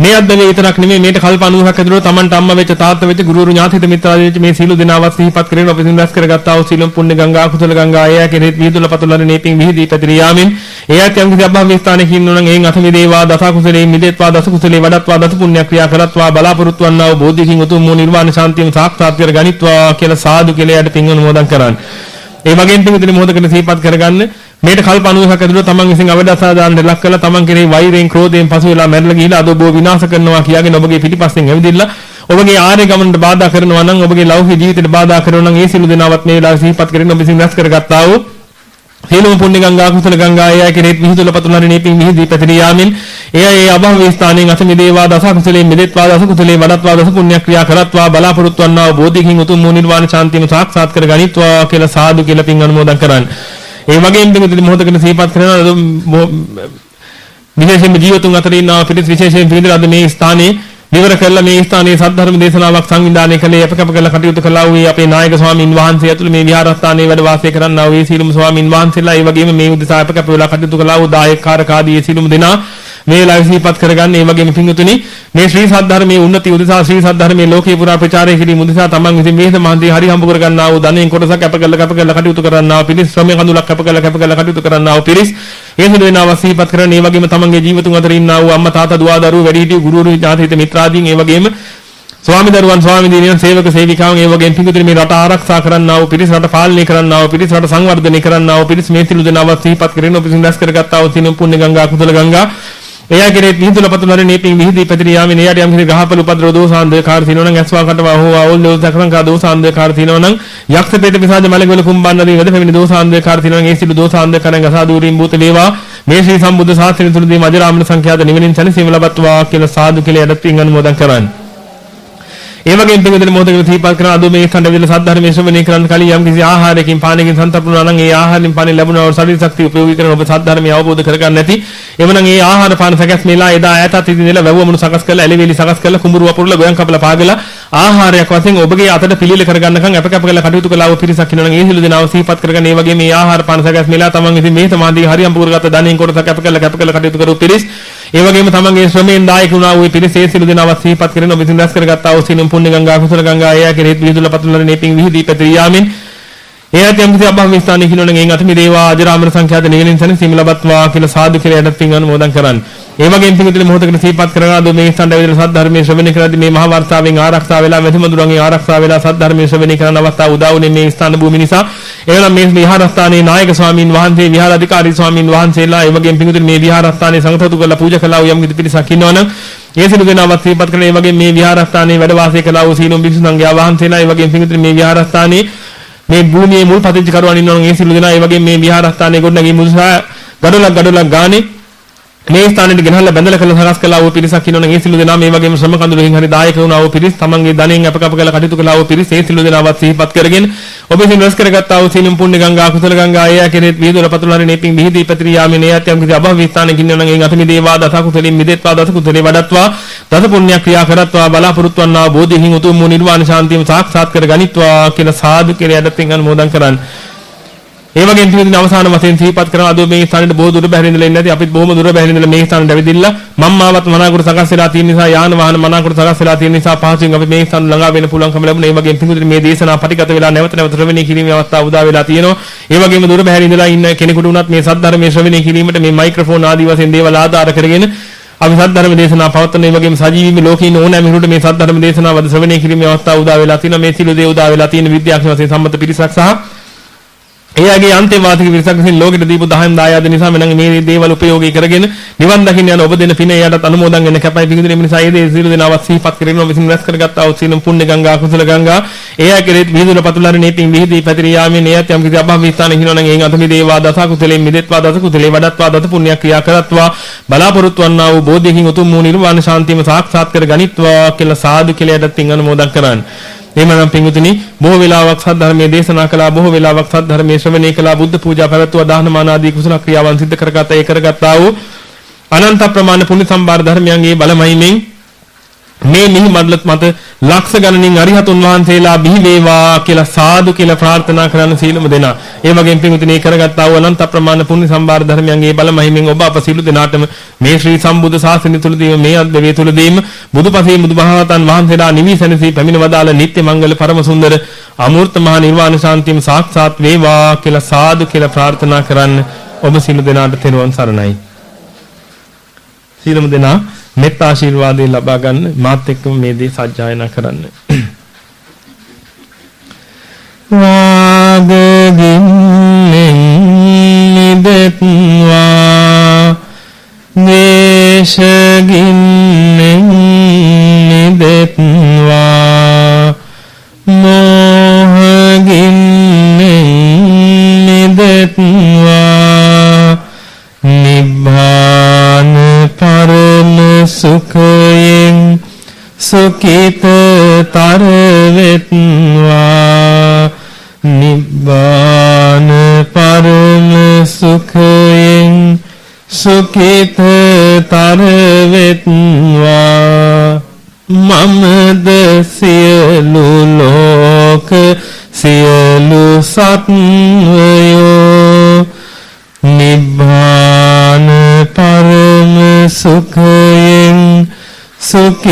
මේ අද්දවේ විතරක් නෙමෙයි මේට කල්ප 90ක් ඇතුළත Tamanට අම්මා වෙච්ච තාත්තා වෙච්ච ගුරුවරු ඥාතිත මිත්‍රාදී වෙච්ච මේ සීල දිනාවත් සිහිපත් කරගෙන ඔබ විසින් රැස් කරගත්තා වූ සීලම් පුණ්‍ය ගංගා කුසල ගංගා එය කෙරෙහි විදුල පතුලන නේපින් විහිදී පැතිරී යාමෙන් එයත් යම් කිසි අභාව ස්ථානයක ඉන්නෝ නම් එයින් අත මිදේවා දස කුසලේ මිදෙත්වා දස කුසලේ වඩත්වා දස පුණ්‍ය ක්‍රියා කරත්වා බලාපොරොත්තු වන්නා වූ බෝධිකින් උතුම් වූ නිර්වාණ ශාන්තියම සාක්ෂාත් කර ගනිත්වා කියලා සාදු කියලා යට පින් අනුමෝදන් කරන්නේ. ඒ වගේම පිටුදින මොහොතකට සිහිපත් කරගන්න මේට කල්ප 90ක් ඇතුළත තමන් විසින් අවදසා දාන්න ලක් කළා. තමන් කෙරෙහි වෛරයෙන් ක්‍රෝධයෙන් පසු වෙලා මැරලා ගිහිලා අද ඔබ විනාශ කරනවා කියාගෙන ඔබගේ පිටිපස්සෙන් ඇවිදින්න. ඔබගේ ආර්ය ගමනට බාධා කරනවා නම් ඔබගේ ලෞකික ජීවිතයට බාධා කරනවා නම් ඒ සිළු දෙනාවත් මේ වෙලාවේ සිහිපත් කරගෙන ඔබ විසින් රැස් කරගත්තා වූ හේලම පුණ්‍ය ගංගා කුසල ගංගා එය කෙරෙහි විහිදුල පතුලරි නීපින් විහිදී පැතිරී යාමින් එය ඒ අභව ස්ථානයෙන් අත මිදේවා දස කුසලේ මිදෙත්වා දස කුසලේ වඩත්වා දස පුණ්‍ය ක්‍රියා කරත්වා බලාපොරොත්තු වන්නා වූ බෝධිකින් උතුම් වූ නිර්වාණ ශාන්තියම සාක්ෂාත් කර ගනිත්වා කියලා සාදු කියලා පින් අනුමෝදන් කරන්නේ ඒ වගේම පිටුදී මොහොතකට සිහිපත් කරනවා විශේෂයෙන්ම ජීවතුන් අතර ඉන්නා පිළිස් විශේෂයෙන් පිළිදෙල අද මේ ස්ථානයේ විවර කළ මේ ස්ථානයේ සද්ධර්ම දේශනාවක් සංවිධානය කළේ අප කැප කළ කටයුතු කළා වූ අපේ නායක ස්වාමින් වහන්සේ ඇතුළු මේ විහාරස්ථානයේ වැඩ වාසය කරන්නා වූ සීලම ස්වාමින් වහන්සේලා ඒ වගේම මේ උදෙසා අප කැප වෙලා කටයුතු කළා වූ දායකකාරක ආදී සීලම දෙනා මේ ලයිව් සිහිපත් කරගන්න ඒ වගේම පිංගුතුනි මේ ශ්‍රී සද්ධර්මයේ උන්නති උදෙසා ශ්‍රී සද්ධර්මයේ ලෝකේ පුරා ප්‍රචාරය කිරීම උදෙසා තමන් විසින් මේද මහන්දී හරි හම්බ කරගන්නා වූ ධනෙන් කොටසක් අප කළ අප කළ කටයුතු කරන්නා වූ පිරිස් ශ්‍රමයේ කඳුලක් අප කළ අප කළ කටයුතු කරන්නා වූ පිරිස්. ඒ සිදු වෙනවා සිහිපත් කරන ඒ වගේම තමන්ගේ ජීවිතුන් අතර ඉන්නා වූ අම්මා තාත්තා දුව දරුවෝ වැඩිහිටියෝ ගුරුවරු ඥාතිහිත මිත්‍රාදීන් ඒ වගේම ස්වාමි දරුවන් ස්වාමි දිනියන් සේවක සේවිකාවන් ඒ වගේම පිඟුතුනි මේ රට ආරක්ෂා කරන්නා වූ පිරිස් රට පාලනය කරන්නා වූ පිරිස් රට සංවර්ධනය කරන්නා වූ පිරිස් මේ සිළු දෙනාව සිහිපත් කරගෙන ඔබ සින්දස් කරගත්තා වූ සිනම් පුණ්‍ය ගංගා කුසල ගංගා එයා කෙරෙහි විහිදුල පතුලරේ නීපින් විහිදී පැතිරී යාමේ එයාට යම් කිසි ගහපල උපද්‍රව දෝසාන්දකාර තිනවනම් ඇස්වා කටවා හෝ ආවල් දෝසකරංකා දෝසාන්දකාර තිනවනම් යක්ෂ පෙට පිසාජ මලගල කුම්බන්නදී වෙද පැමිණි දෝසාන්දකාර තිනවනම් ඒ සිළු දෝසාන්දකරන් ගසා දූරින් භූත වේවා. මේ ශ්‍රී සම්බුද්ධ ශාස්ත්‍රය තුලදී මජරාමන සංඛ්‍යාත නිවෙනින් සැනසීම ලබත්වා කියලා සාදු කියලා යටත් පින් අනුමෝදන් කරන්නේ. ඒ වගේම පිටුදෙන මොහොතකට සිහිපත් කරන අද මේ කණ්ඩවිල සද්ධර්මයේ ශ්‍රවණය කරන්න කලින් යම් කිසි ආහාරයකින් පානකින් සන්තප්පුණා නම් ඒ ආහාරයෙන් පානෙ ලැබුණා වූ ශරීර ශක්තිය උපයෝගී කරන ඔබ සද්ධර්මය අවබෝධ කරගන්න නැති එවනම් ඒ ආහාර පාන සකස් මෙලා එදා ඈතත් ඉදිනලා වැවුවමුණු සකස් කරලා එළවෙලි සකස් කරලා කුඹුරු වපුරලා ගොයන් කපලා පාගලා ආහාරයක් වශයෙන් ඔබගේ අතට පිළිල කරගන්නකම් අප කැප කරලා කටයුතු කළා වූ පිරිසක් ඉන්නවනම් ඒ සිළු දෙනාව සිහිපත් කරගන්න ඒ වගේ මේ ආහාර පාන සකස් මෙලා තමන් ඉතින් මේ සමාධිය හරියම් පුරගත ධනෙන් කොටස කැප කරලා කැප කරලා කටයුතු කරු පිරිස් ඒ වගේම තමන්ගේ ශ්‍රමයෙන් දායක වුණා වූ පිරිස ඒ සිළු දෙනාව සිහිපත් කරගෙන ඔබ විසින් රැස් කරගත්තා වූ සිනුම් පුණ්‍ය ගංගා කුසල ගංගා එයා කෙරෙහි විදුල පතුලන නේපින් විහිදී පැතිරී යාමෙන් එයාට යම් කිසි අභව ස්ථානයේ කිනෝන ගෙන් අත මිදේවා අජරාමර සංඛ්‍යාත නිවෙලින් සන සීම ලබත්වා කියලා සාදු කියලා යටත් පින් අනුමෝදන් කරන්නේ. ඒ වගේම පිටුදින මොහොතකට සිහිපත් කරනවා දෝ මේ ස්ථාන වේදල සද්ධර්මයේ ශ්‍රවණය කරද්දී මේ මහා වර්ෂාවෙන් ආරක්ෂා වෙලා මෙතිමඳුරන්ගේ ආරක්ෂා වෙලා සද්ධර්මයේ ශ්‍රවණය කරන අවස්ථාව උදා වුණේ මේ ස්ථාන භූමිය නිසා. එවනම් මේ විහාරස්ථානයේ නායක ස්වාමින් වහන්සේ විහාරාධිකාරී ස්වාමින් වහන්සේලා ඒ වගේම පිටුදින මේ විහාරස්ථානයේ සංඝතතු කරලා පූජා කළා වූ යම් කිසි පිරිසක් ඉන්නවනම් ඒ සිළු දෙනාවත් සිහිපත් කරන ඒ වගේම මේ විහාරස්ථානයේ වැඩ වාසය කළා වූ සීලොම් භික්ෂු සංඝයා වහන්සේලා ඒ වගේම පිටුදින මේ විහාරස්ථානයේ මේ භූමියේ මුල් පදිංචි කරුවන් ඉන්නවනම් ඒ සිළු දෙනා ඒ වගේම මේ විහාරස්ථානයේ ගොඩනැගී මුදුසා ගඩොලක් ගඩොලක් ගානේ මේ ස්ථානෙට ගෙනහල්ලා බැඳලා කළ සකස් කළා වූ පිරිසක් ඉන්නවනම් ඒ සිළු දෙනා මේ වගේම ශ්‍රම කඳුලකින් හරි දායක වුණා වූ පිරිස් තමන්ගේ ධනෙන් අප කප කළ කටයුතු කළා වූ පිරිස් ඒ සිළු දෙනාවත් සිහිපත් කරගෙන ඔබ විසින් රැස් කරගත්තා වූ සීලම් පුණ්‍ය ගංගා කුසල ගංගා ඒ කෙරෙත් විදුල පතුල හරි නේපින් විහිදී පැතිරී යාමේ නේ යත්‍යම් කිසි අභව ස්ථානකින් ඉන්නවනම් එයින් අත මිදේවා දස කුසලින් මිදෙත්වා දස කුසලේ වඩත්වා දස පුණ්‍ය ක්‍රියා කරත්වා බලාපොරොත්තු වන්නා බෝධිහින් උතුම් වූ නිර්වාණ ශාන්තියම සාක්ෂාත් කර ගනිත්වා කියලා සාදු කියලා යඩත්ෙන් අනුමෝදන් කරන්නේ ඒ වගේම පිළිදින අවසාන වශයෙන් සිහිපත් කරන අද මේ ස්ථානෙට බොහෝ දුර බැහැර ඉඳලා ඉන්නේ නැති අපිත් බොහොම දුර බැහැර ඉඳලා මේ ස්ථානට ඇවිදින්න මම්මාවත් මනාකොට සකස් වෙලා තියෙන නිසා යාන වාහන මනාකොට සකස් වෙලා තියෙන නිසා පහසුවෙන් අපි මේ ස්ථාන ළඟා වෙන්න පුළුවන්කම ලැබුණා. ඒ වගේම පිළිදින මේ දේශනා පටිගත වෙලා නැවත නැවත ශ්‍රවණය කිරීමේ අවස්ථාව උදා වෙලා තියෙනවා. ඒ වගේම දුර බැහැර ඉඳලා ඉන්න කෙනෙකුට උනත් මේ සද්ධර්මයේ ශ්‍රවණය කිරීමට මේ මයික්‍රොෆෝන් ආදී වශයෙන් දේවල් ආධාර කරගෙන අපි සද්ධර්ම දේශනා පවත්වන ඒ වගේම සජීවීව ලෝකේ ඉන්න ඕනෑම කෙනෙකුට මේ සද්ධර්ම දේශනාව වද ශ්‍රවණය කිරීමේ අවස්ථාව උදා වෙලා තියෙනවා. මේ සිළු දේ උදා වෙලා තියෙන විද්‍යාඥ වශයෙන් සම්මත පිරිසක් සහ එයාගේ අන්තේවාදික විරසක් විසින් ලෝකෙට දීපු දහම් දායාද නිසා මම මේ දේවල් උපයෝගී කරගෙන නිවන් දකින්න යන ඔබ දෙන පින එයාටත් අනුමෝදන් වෙන්න කැපයි. පිඟුදින නිසා ඒ දේ සියලු දෙනාවත් සිහිපත් කරගෙන විසින් රැස් කරගත්තා වූ සීලම් පුණ්‍ය ගංගා කුසල ගංගා. එයා කෙරෙත් විදුල පතුලරි නේපින් විහිදී පැතිරී යාමේ නියත් යම් කිසි අභව විස්ථාන හිනවනම් එයින් අත මිදේවා දස කුසලෙන් මිදෙත්වා දස කුසලේ වඩත්වා දස පුණ්‍ය ක්‍රියා කරත්වා බලාපොරොත්තු වන්නා වූ බෝධියකින් උතුම් වූ නිර්වාණ ශාන්තියම සාක්ෂාත් කර ගනිත්වා කියලා සාදු කියලා යටත් පින් අනුමෝදන් කරන්නේ. එහෙමනම් පින්විතනි බොහෝ වෙලාවක් සද්ධර්මයේ දේශනා කළා බොහෝ වෙලාවක් සද්ධර්මයේ ශ්‍රවණය කළා බුද්ධ පූජා පැවැත්වුවා දාන මාන ආදී කුසල ක්‍රියාවන් සිදු කරගත ඒ කරගත්තා වූ අනන්ත ප්‍රමාණ පුණ්‍ය සම්භාර ධර්මයන්ගේ බලමයිමින් මේ මිහි මඩලත් මත ලක්ෂ ගණනින් අරිහතුන් වහන්සේලා බිහි වේවා කියලා සාදු කියලා ප්‍රාර්ථනා කරන සීලම දෙනා. ඒ වගේම පින්විතනේ කරගත්තා වූ අනන්ත ප්‍රමාණ පුණ්‍ය සම්භාර ධර්මයන්ගේ බල මහිමින් ඔබ අප සියලු දෙනාටම මේ ශ්‍රී සම්බුද්ධ ශාසනය තුලදීම මේ අද්දවේ තුලදීම බුදුපසේ බුදුමහරහතන් වහන්සේලා නිවිසනසී පැමිණ වදාළ නිත්‍ය මංගල පරම සුන්දර අමූර්ත මහා නිර්වාණ ශාන්තියම සාක්ෂාත් වේවා කියලා සාදු කියලා ප්‍රාර්ථනා කරන්න ඔබ සියලු දෙනාට තෙරුවන් සරණයි. සියලුම දෙනා මෙත් ආශිර්වාදේ ලබා ගන්න මාත් එක්කම මේ දේ සජ්ජායනා කරන්න. වාගගින්නෙන් නිදෙත්වා දේශගින්නෙන් සුඛිතතර වෙත්වා නිබ්බාන පරම සුඛයෙන් සුඛිතතර වෙත්වා මමද සියලු ලෝක සියලු සත්වයෝ. නිබ්බාන පරම සුඛයෙන් සුඛිතතර